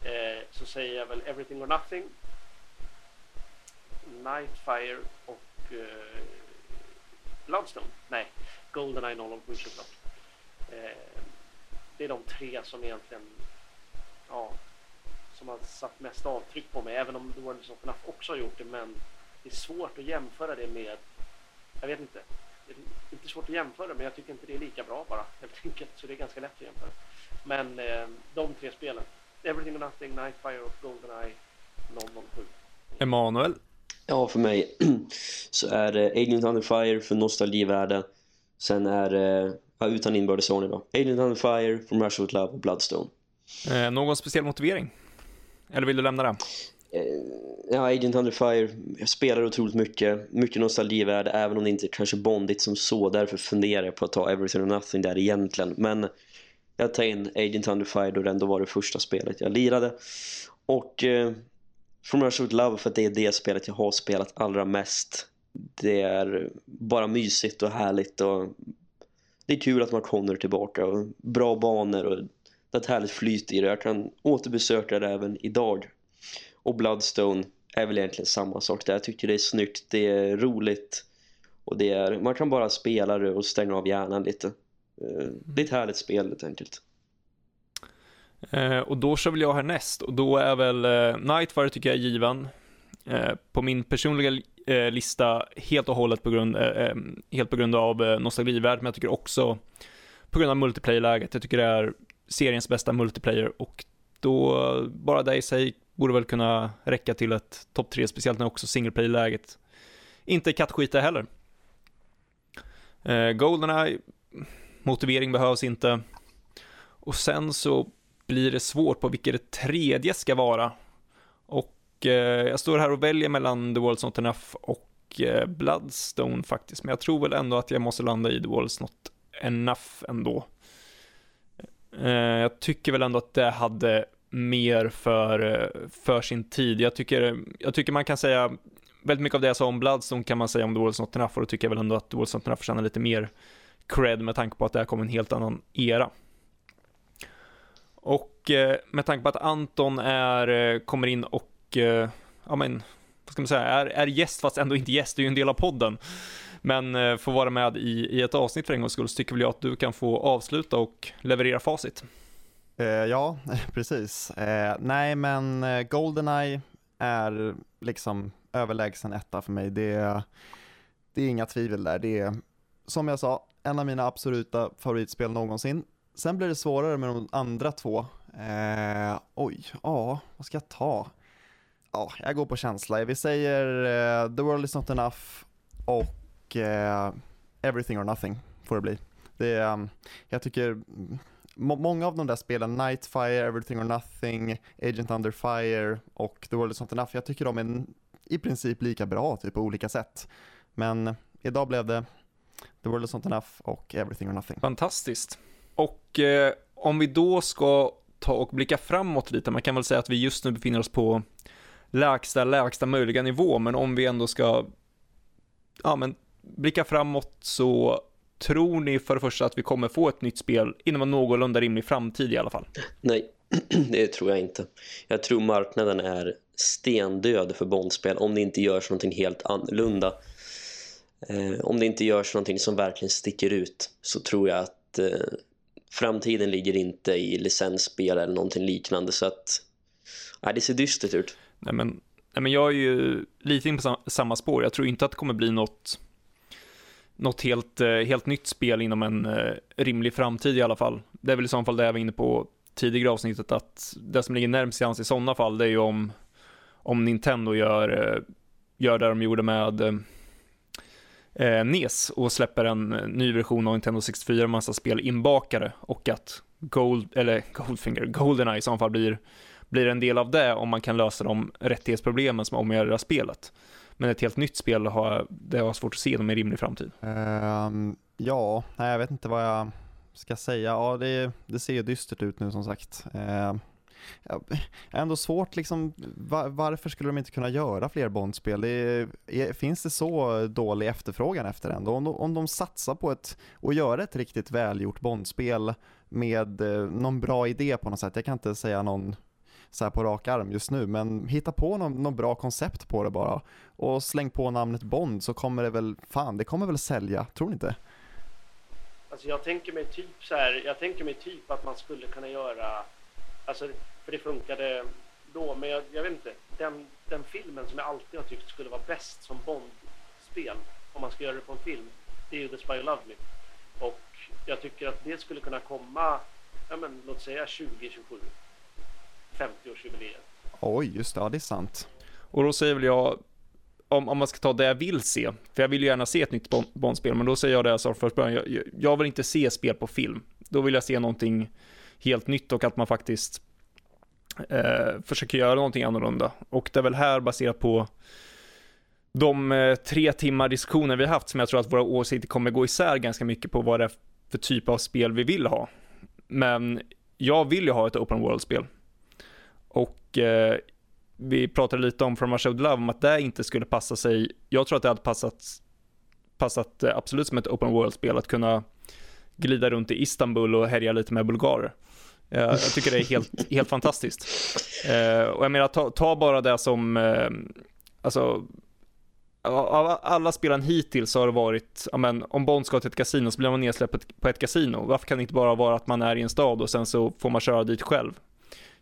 B: Eh, så säger jag väl Everything or Nothing, Nightfire och eh, Bloodstone. Nej, Goldeneye 007 såklart. Eh, det är de tre som egentligen ja, som har satt mest avtryck på mig. Även om The World of FNAF också har gjort det. Men det är svårt att jämföra det med, jag vet inte. Det är inte svårt att jämföra men jag tycker inte det är lika bra bara *laughs* helt enkelt. Så det är ganska lätt att jämföra. Men eh, de tre spelen. Everything or Nothing, Nightfire och Goldeneye 007.
A: Emanuel.
C: Ja, för mig *clears throat* så är det Alien Under Fire för nostalgivärde. Sen är det, ja, utan inbördes ordning då, Alien Under Fire, From Russia With Love och Bloodstone.
A: Eh, någon speciell motivering? Eller vill du lämna det?
C: Eh, Ja, Agent Under Fire. Jag spelar otroligt mycket. Mycket nostalgivärde, även om det inte kanske bondigt som så. Därför funderar jag på att ta Everything or Nothing där egentligen. Men jag tar in Agent Under Fire då det ändå var det första spelet jag lirade. Och eh, From Russia With Love för att det är det spelet jag har spelat allra mest. Det är bara mysigt och härligt och det är kul att man kommer tillbaka och bra banor och det är ett härligt flyt i det. Jag kan återbesöka det även idag. Och Bloodstone är väl egentligen samma sak där. Jag tycker det är snyggt, det är roligt och det är, man kan bara spela det och stänga av hjärnan lite. Eh, det är ett härligt spel helt enkelt.
A: Eh, och då kör väl jag härnäst och då är väl eh, Nightfire tycker jag är given. Eh, på min personliga eh, lista helt och hållet på grund, eh, eh, helt på grund av eh, nostalgivärd, men jag tycker också på grund av multiplayer-läget. Jag tycker det är seriens bästa multiplayer och då, bara det i sig borde väl kunna räcka till ett topp tre, speciellt när också singleplayer-läget inte kattskita heller. Eh, Goldeneye, motivering behövs inte. Och sen så blir det svårt på vilket det tredje ska vara. Och eh, jag står här och väljer mellan The World's Not Enough och eh, Bloodstone faktiskt. Men jag tror väl ändå att jag måste landa i The World's Not Enough ändå. Eh, jag tycker väl ändå att det hade mer för, eh, för sin tid. Jag tycker, jag tycker man kan säga väldigt mycket av det jag sa om Bloodstone kan man säga om The World's Not Enough och då tycker jag väl ändå att The World's Not Enough förtjänar lite mer cred med tanke på att det här kom en helt annan era. Och eh, med tanke på att Anton är, eh, kommer in och, eh, ja men, vad ska man säga, är, är gäst fast ändå inte gäst, det är ju en del av podden. Men får vara med i, i ett avsnitt för en gångs skull så tycker väl jag att du kan få avsluta och leverera facit.
D: Ja, *laughs* precis. Nej, men Goldeneye är liksom överlägsen etta för mig. Det, det är inga tvivel där. Det är, som jag sa, en av mina absoluta favoritspel någonsin. Sen blir det svårare med de andra två. Eh, oj, ja, vad ska jag ta? Ja, jag går på känsla. Vi säger eh, The World Is Not Enough och eh, Everything or Nothing får det bli. Det, um, jag tycker må- många av de där spelen, Nightfire, Everything or Nothing, Agent Under Fire och The World Is Not Enough, jag tycker de är i princip lika bra typ på olika sätt. Men idag blev det The World Is Not Enough och Everything or Nothing.
A: Fantastiskt. Och eh, om vi då ska ta och blicka framåt lite, man kan väl säga att vi just nu befinner oss på lägsta, lägsta möjliga nivå, men om vi ändå ska ja, men blicka framåt så tror ni för det första att vi kommer få ett nytt spel inom en någorlunda rimlig framtid i alla fall?
C: Nej, *clears throat* det tror jag inte. Jag tror marknaden är stendöd för Bondspel om det inte görs någonting helt annorlunda. Eh, om det inte görs någonting som verkligen sticker ut så tror jag att eh, framtiden ligger inte i licensspel eller någonting liknande så att nej, det ser dystert ut.
A: Nej men, nej men jag är ju lite in på samma spår. Jag tror inte att det kommer bli något, något helt, eh, helt nytt spel inom en eh, rimlig framtid i alla fall. Det är väl i så fall det jag var inne på tidigare i avsnittet att det som ligger närmst i hans i sådana fall det är ju om, om Nintendo gör, eh, gör det de gjorde med eh, NES och släpper en ny version av Nintendo 64 massa spel inbakade och att Gold, eller Goldfinger, Goldeneye i så fall blir blir en del av det om man kan lösa de rättighetsproblemen som omgärdar spelet. Men ett helt nytt spel har det har jag svårt att se inom en rimlig framtid.
D: Um, ja, nej, jag vet inte vad jag ska säga. Ja, det, det ser ju dystert ut nu som sagt. Uh, ändå svårt liksom, varför skulle de inte kunna göra fler Bondspel? Det är, är, finns det så dålig efterfrågan efter det ändå? Om de, om de satsar på ett, och göra ett riktigt välgjort Bondspel med eh, någon bra idé på något sätt, jag kan inte säga någon så här på rak arm just nu, men hitta på någon, någon bra koncept på det bara och släng på namnet Bond så kommer det väl, fan det kommer väl sälja, tror ni inte?
B: Alltså jag tänker mig typ så här, jag tänker mig typ att man skulle kunna göra, alltså för det funkade då, men jag, jag vet inte, den, den filmen som jag alltid har tyckt skulle vara bäst som Bond-spel, om man ska göra det på en film, det är ju The Spy Who Loved Me. Och jag tycker att det skulle kunna komma, ja men låt säga 2027, 50-årsjubileet.
D: Oj, just det, ja det är sant.
A: Och då säger väl jag, om, om man ska ta det jag vill se, för jag vill ju gärna se ett nytt Bond- Bondspel, men då säger jag det jag sa först början, jag, jag- jag vill inte se spel på film. Då vill jag se någonting helt nytt och att man faktiskt eh, försöker göra någonting annorlunda. Och det är väl här baserat på de eh, tre timmar diskussioner vi har haft som jag tror att våra åsikter kommer gå isär ganska mycket på vad det är för typ av spel vi vill ha. Men jag vill ju ha ett open world-spel. Och eh, vi pratade lite om From Russia with Love, om att det inte skulle passa sig. Jag tror att det hade passat, passat eh, absolut som ett open world-spel att kunna glida runt i Istanbul och härja lite med bulgarer. Eh, jag tycker det är helt, helt fantastiskt. Eh, och jag menar, ta, ta bara det som, eh, alltså, av alla spelen hittills så har det varit, men, om Bond ska till ett kasino så blir man nedsläppt på ett kasino. Varför kan det inte bara vara att man är i en stad och sen så får man köra dit själv?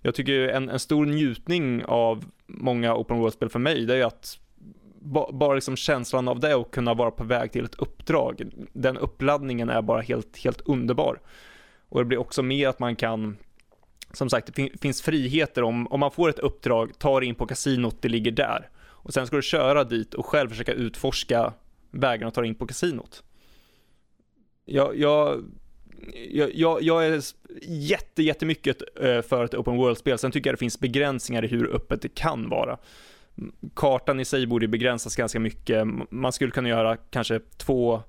A: Jag tycker en, en stor njutning av många open world-spel för mig, det är ju att ba, bara liksom känslan av det och kunna vara på väg till ett uppdrag. Den uppladdningen är bara helt, helt underbar. Och det blir också mer att man kan, som sagt, det fin finns friheter om, om man får ett uppdrag, ta dig in på kasinot, det ligger där. Och sen ska du köra dit och själv försöka utforska vägarna att ta dig in på kasinot. Jag, jag, jag, jag är jätte, jättemycket eh, för ett open world-spel. Sen tycker jag det finns begränsningar i hur öppet det kan vara. Kartan i sig borde begränsas ganska mycket. Man skulle kunna göra kanske två,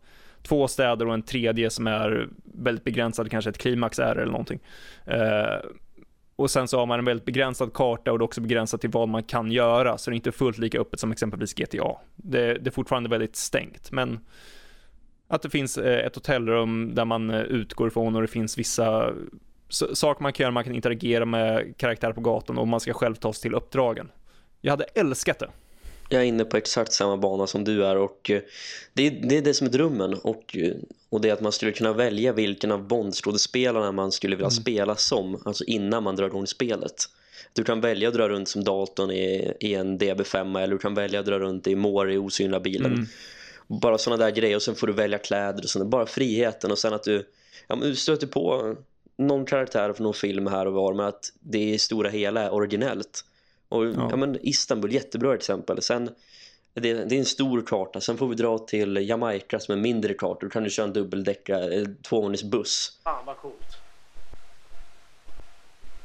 A: två städer och en tredje som är väldigt begränsad, kanske ett klimax är eller någonting. Eh, och sen så har man en väldigt begränsad karta och det är också begränsat till vad man kan göra, så det är inte fullt lika öppet som exempelvis GTA. Det, det är fortfarande väldigt stängt, men att det finns eh, ett hotellrum där man eh, utgår ifrån och det finns vissa saker man kan göra, man kan interagera med karaktärer på gatan och man ska själv ta sig till uppdragen. Jag hade älskat det.
C: Jag är inne på exakt samma bana som du är och eh, det är det, är det som är drömmen och, och det är att man skulle kunna välja vilken av Bondskådespelarna man skulle vilja mm. spela som, alltså innan man drar igång spelet. Du kan välja att dra runt som Dalton i, i en DB5 eller du kan välja att dra runt i Moore i osynliga bilen. Mm bara sådana där grejer och sen får du välja kläder och sådär. Bara friheten och sen att du, ja, men du stöter på någon karaktär från någon film här och var men att det i stora hela är originellt. Och ja. ja men Istanbul, jättebra exempel. Sen, det, det, är en stor karta. Sen får vi dra till Jamaica som är en mindre karta. Då kan du köra en dubbeldäckare, tvåvåningsbuss.
B: Fan vad coolt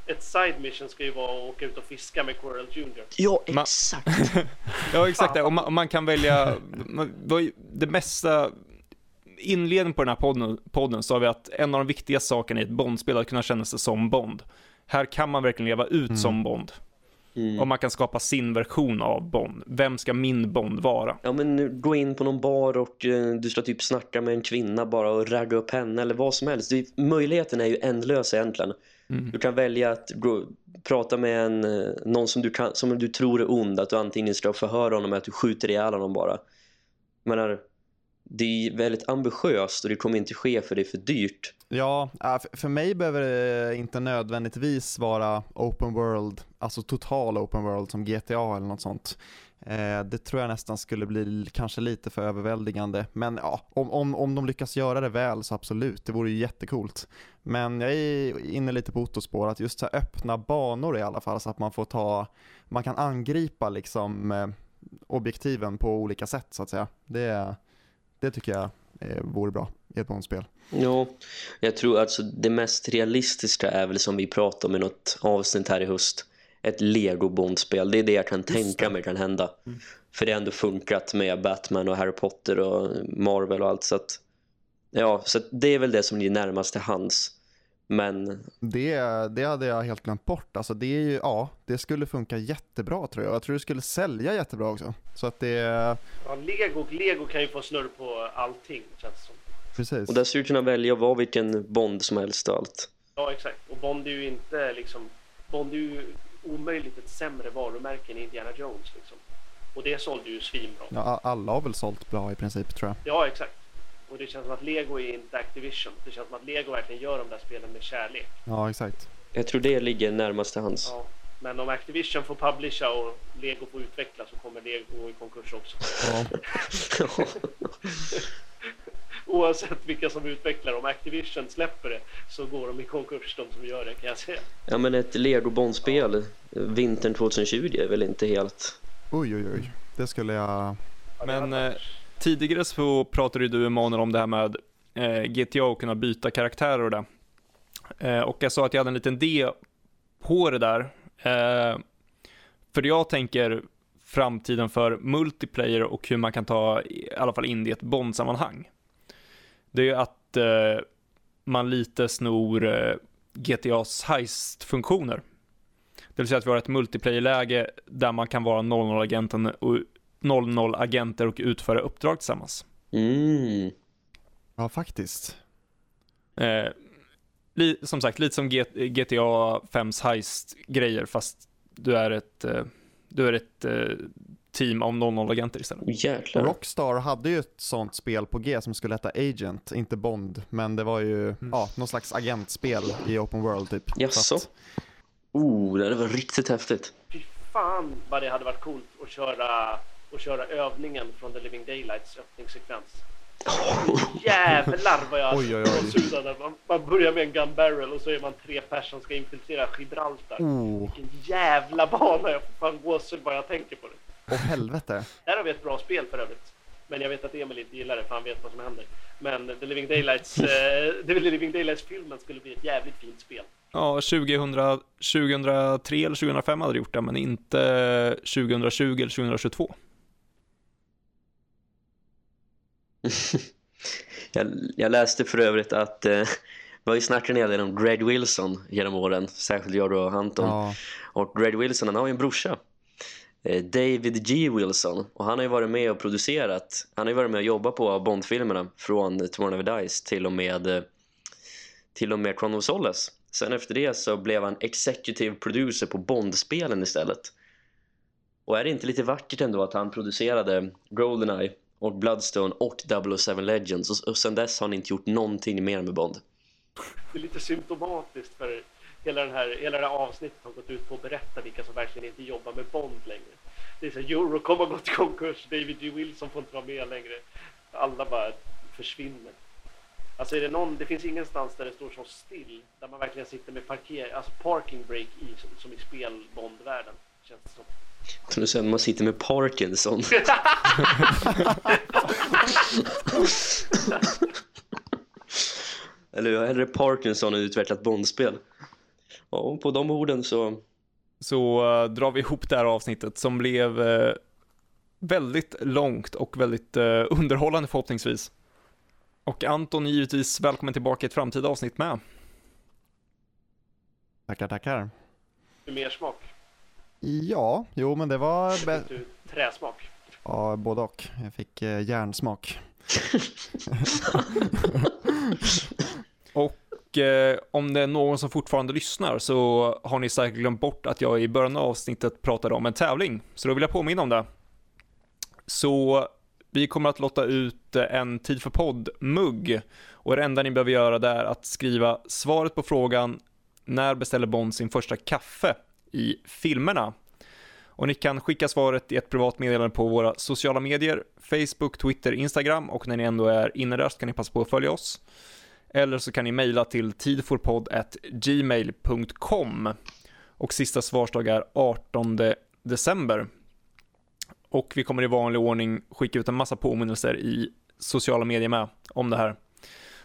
B: ett side mission ska ju vara att åka ut och fiska med Coral Jr. *laughs*
C: Ja, exakt.
A: ja, exakt. Och man, man, kan välja, det mesta, inledningen på den här podden, podden så har vi att en av de viktiga sakerna i ett Bondspel är att kunna känna sig som Bond. Här kan man verkligen leva ut mm. som Bond. Mm. Och man kan skapa sin version av Bond. Vem ska min Bond vara?
C: Ja men gå in på någon bar och uh, du ska typ snacka med en kvinna bara och ragga upp henne eller vad som helst. Det, möjligheten är ju ändlös egentligen. Mm. Du kan välja att gå, prata med en, eh, någon som du, kan, som du tror är ond. Att du antingen ska förhöra honom eller att du skjuter ihjäl honom bara. Menar, det är väldigt ambitiöst och det kommer inte ske för det är för dyrt.
D: Ja, äh, för mig behöver det inte nödvändigtvis vara open world, alltså total open world som GTA eller något sånt. Eh, det tror jag nästan skulle bli kanske lite för överväldigande. Men ja, om, om, om de lyckas göra det väl så absolut, det vore ju jättekult. Men jag är inne lite på Ottospår, att just så öppna banor i alla fall så att man får ta, man kan angripa liksom eh, objektiven på olika sätt så att säga. Det, det tycker jag eh, vore bra i ett bonspel.
C: Ja, jag tror alltså det mest realistiska är väl som vi pratade om i något avsnitt här i höst ett Lego-bondspel. Det är det jag kan tänka mig kan hända. Mm. För det har ändå funkat med Batman och Harry Potter och Marvel och allt. Så att, ja, så det är väl det som är närmast till hands. Men...
D: Det, det hade jag helt glömt bort. Alltså det, är ju, ja, det skulle funka jättebra tror jag. Jag tror det skulle sälja jättebra också. Så att det...
B: Ja, Lego, Lego kan ju få snurr på allting känns som.
C: Precis. Och där skulle du kunna välja att vara vilken Bond som helst och allt.
B: Ja, exakt. Och Bond är ju inte liksom... Bond är ju omöjligt ett sämre varumärke än Indiana Jones liksom. Och det sålde ju svinbra.
D: Ja, alla har väl sålt bra i princip tror jag.
B: Ja, exakt. Och det känns som att Lego är inte Activision. Det känns som att Lego verkligen gör de där spelen med kärlek.
D: Ja, exakt.
C: Jag tror det ligger närmast till hands.
B: Ja. Men om Activision får publisha och Lego får utveckla så kommer Lego i konkurs också. Ja. *laughs* Oavsett vilka som utvecklar, om Activision släpper det så går de i konkurs de som gör det kan jag säga.
C: Ja men ett Lego Bond-spel ja. vintern 2020 är väl inte helt...
D: Oj oj oj, det skulle jag...
A: Men eh, tidigare så pratade du Emanuel om det här med eh, GTA och kunna byta karaktärer och det. Eh, och jag sa att jag hade en liten idé på det där Eh, för jag tänker framtiden för multiplayer och hur man kan ta i alla fall in det i ett Bond-sammanhang. Det är ju att eh, man lite snor eh, GTAs heist-funktioner. Det vill säga att vi har ett multiplayer-läge där man kan vara 00-agenten och 00-agenter och utföra uppdrag tillsammans.
C: Mm.
D: Ja, faktiskt.
A: Eh, li, som sagt, lite som G- GTA 5s heist-grejer fast du är ett, eh, du är ett eh, team av 00-agenter istället.
C: Oh, jäklar.
D: Rockstar hade ju ett sånt spel på G som skulle heta Agent, inte Bond, men det var ju ja, någon slags agentspel i Open World typ. Så
C: Jaså?
D: att-
C: Oh, det varit riktigt häftigt.
B: Fy fan vad det hade varit coolt att köra, att köra övningen från The Living Daylights öppningssekvens. *laughs* Jävlar vad jag
D: Oj, oj, oj.
B: man, man börjar med en gun barrel och så är man tre personer som ska infiltrera Gibraltar.
D: Oh,
B: Vilken jävla bana! Jag får fan gåshud bara jag tänker på det.
D: Åh helvete.
B: Där har vi ett bra spel för övrigt. Men jag vet att Emil inte gillar det för han vet vad som händer. Men The Living Daylights, *laughs* eh, The Living Daylights-filmen skulle bli ett jävligt fint spel.
A: Ja, 2000, 2003 eller 2005 hade det gjort det, men inte 2020 eller 2022. *laughs*
C: jag, jag läste för övrigt att eh, vi har ju snackat en hel del om Greg Wilson genom åren, särskilt jag och Anton.
D: Ja,
C: Och Greg Wilson han har ju en brorsa, Eh, David G. Wilson. Och han har ju varit med och producerat, han har ju varit med och jobbat på Bond-filmerna från Tomorrow Never Dies till och med, eh, till och med Chrono of Solace. Sen efter det så blev han executive producer på Bond-spelen istället. Och är det inte lite vackert ändå att han producerade Goldeneye och Bloodstone och 007 Legends och, och sen dess har han inte gjort någonting mer med Bond.
B: Det är lite symptomatiskt för hela, den här, hela det här avsnittet har gått ut på att berätta vilka som verkligen inte jobbar med Bond längre. Det är så här, Eurocom har gått i konkurs, David G. Wilson får inte vara med längre. Alla bara försvinner. Alltså är det någon, det finns ingenstans där det står så still, där man verkligen sitter med parker, alltså parking break i, som, som i spel-Bond-världen. Känns det som.
C: Så nu sen man sitter med Parkinson. *laughs* Eller jag har hellre Parkinson än utvecklat Bondspel. Ja, och på de orden så...
A: Så eh, drar vi ihop det här avsnittet som blev eh, väldigt långt och väldigt eh, underhållande förhoppningsvis. Och Anton är givetvis välkommen tillbaka i ett framtida avsnitt med.
D: tackar, tackar.
B: Mer smak.
D: Ja, jo men det var
B: Du, träsmak.
D: ja, både och. Jag fick eh, järnsmak. *laughs* *laughs*
A: Och eh, om det är någon som fortfarande lyssnar så har ni säkert glömt bort att jag i början av avsnittet pratade om en tävling. Så då vill jag påminna om det. Så vi kommer att lotta ut eh, en Tid för podd-mugg. Och det enda ni behöver göra det är att skriva svaret på frågan när beställer Bond sin första kaffe i filmerna? Och ni kan skicka svaret i ett privat meddelande på våra sociala medier, Facebook, Twitter, Instagram och när ni ändå är inne där så kan ni passa på att följa oss. Eller så kan ni mejla till tidforpodd@gmail.com och sista svarsdag är 18 december. Och vi kommer i vanlig ordning skicka ut en massa påminnelser i sociala medier med om det här.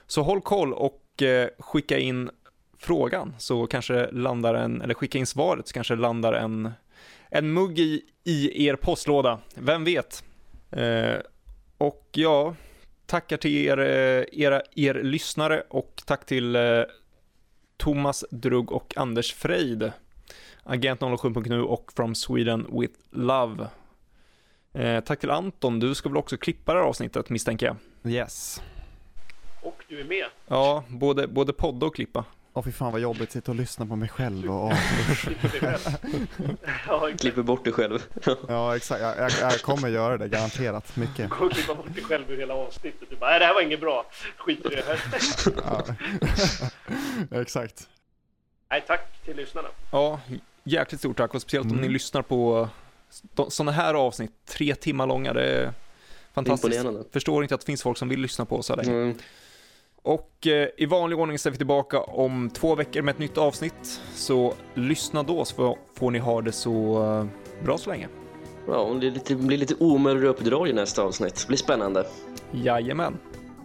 A: Så håll koll och eh, skicka in frågan så kanske landar en, eller skicka in svaret så kanske landar en, en mugg i, i er postlåda. Vem vet? Eh, och ja, tackar till er, eh, era, er lyssnare och tack till eh, Thomas Drugg och Anders Freid. Agent 07.nu och From Sweden with Love. Eh, tack till Anton, du ska väl också klippa det här avsnittet misstänker jag?
D: Yes.
B: Och du är med.
A: Ja, både, både podda och klippa.
D: Åh fy fan vad jobbigt, sitta och lyssna på mig själv och *laughs* åh, usch.
B: Klipper ja,
C: bort dig själv.
D: Ja exakt, jag, jag, jag kommer göra det garanterat, mycket.
B: Gå och klippa bort dig själv ur hela avsnittet. Du bara, nej det här var inget bra. Skit i det här.
D: Ja. *laughs* exakt.
B: nej, tack till lyssnarna.
A: Ja, jäkligt stort tack och speciellt om
D: Mm.
A: ni lyssnar på sådana här avsnitt, tre timmar långa, det är fantastiskt. Förstår inte att det finns folk som vill lyssna på oss så länge.
C: Mm.
A: Och eh, i vanlig ordning så är vi tillbaka om två veckor med ett nytt avsnitt. Så lyssna då så får, ni ha det så eh, bra så länge.
C: Ja, och det blir lite, blir lite omöjligt uppdrag i nästa avsnitt. Det blir spännande.
A: Jajamän.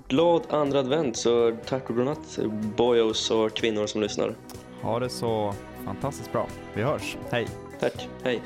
C: Glad andra advent, så tack och godnatt bojos och kvinnor som lyssnar.
D: Ha det så Fantastiskt bra. Vi hörs. Hej!
C: Tack, hej.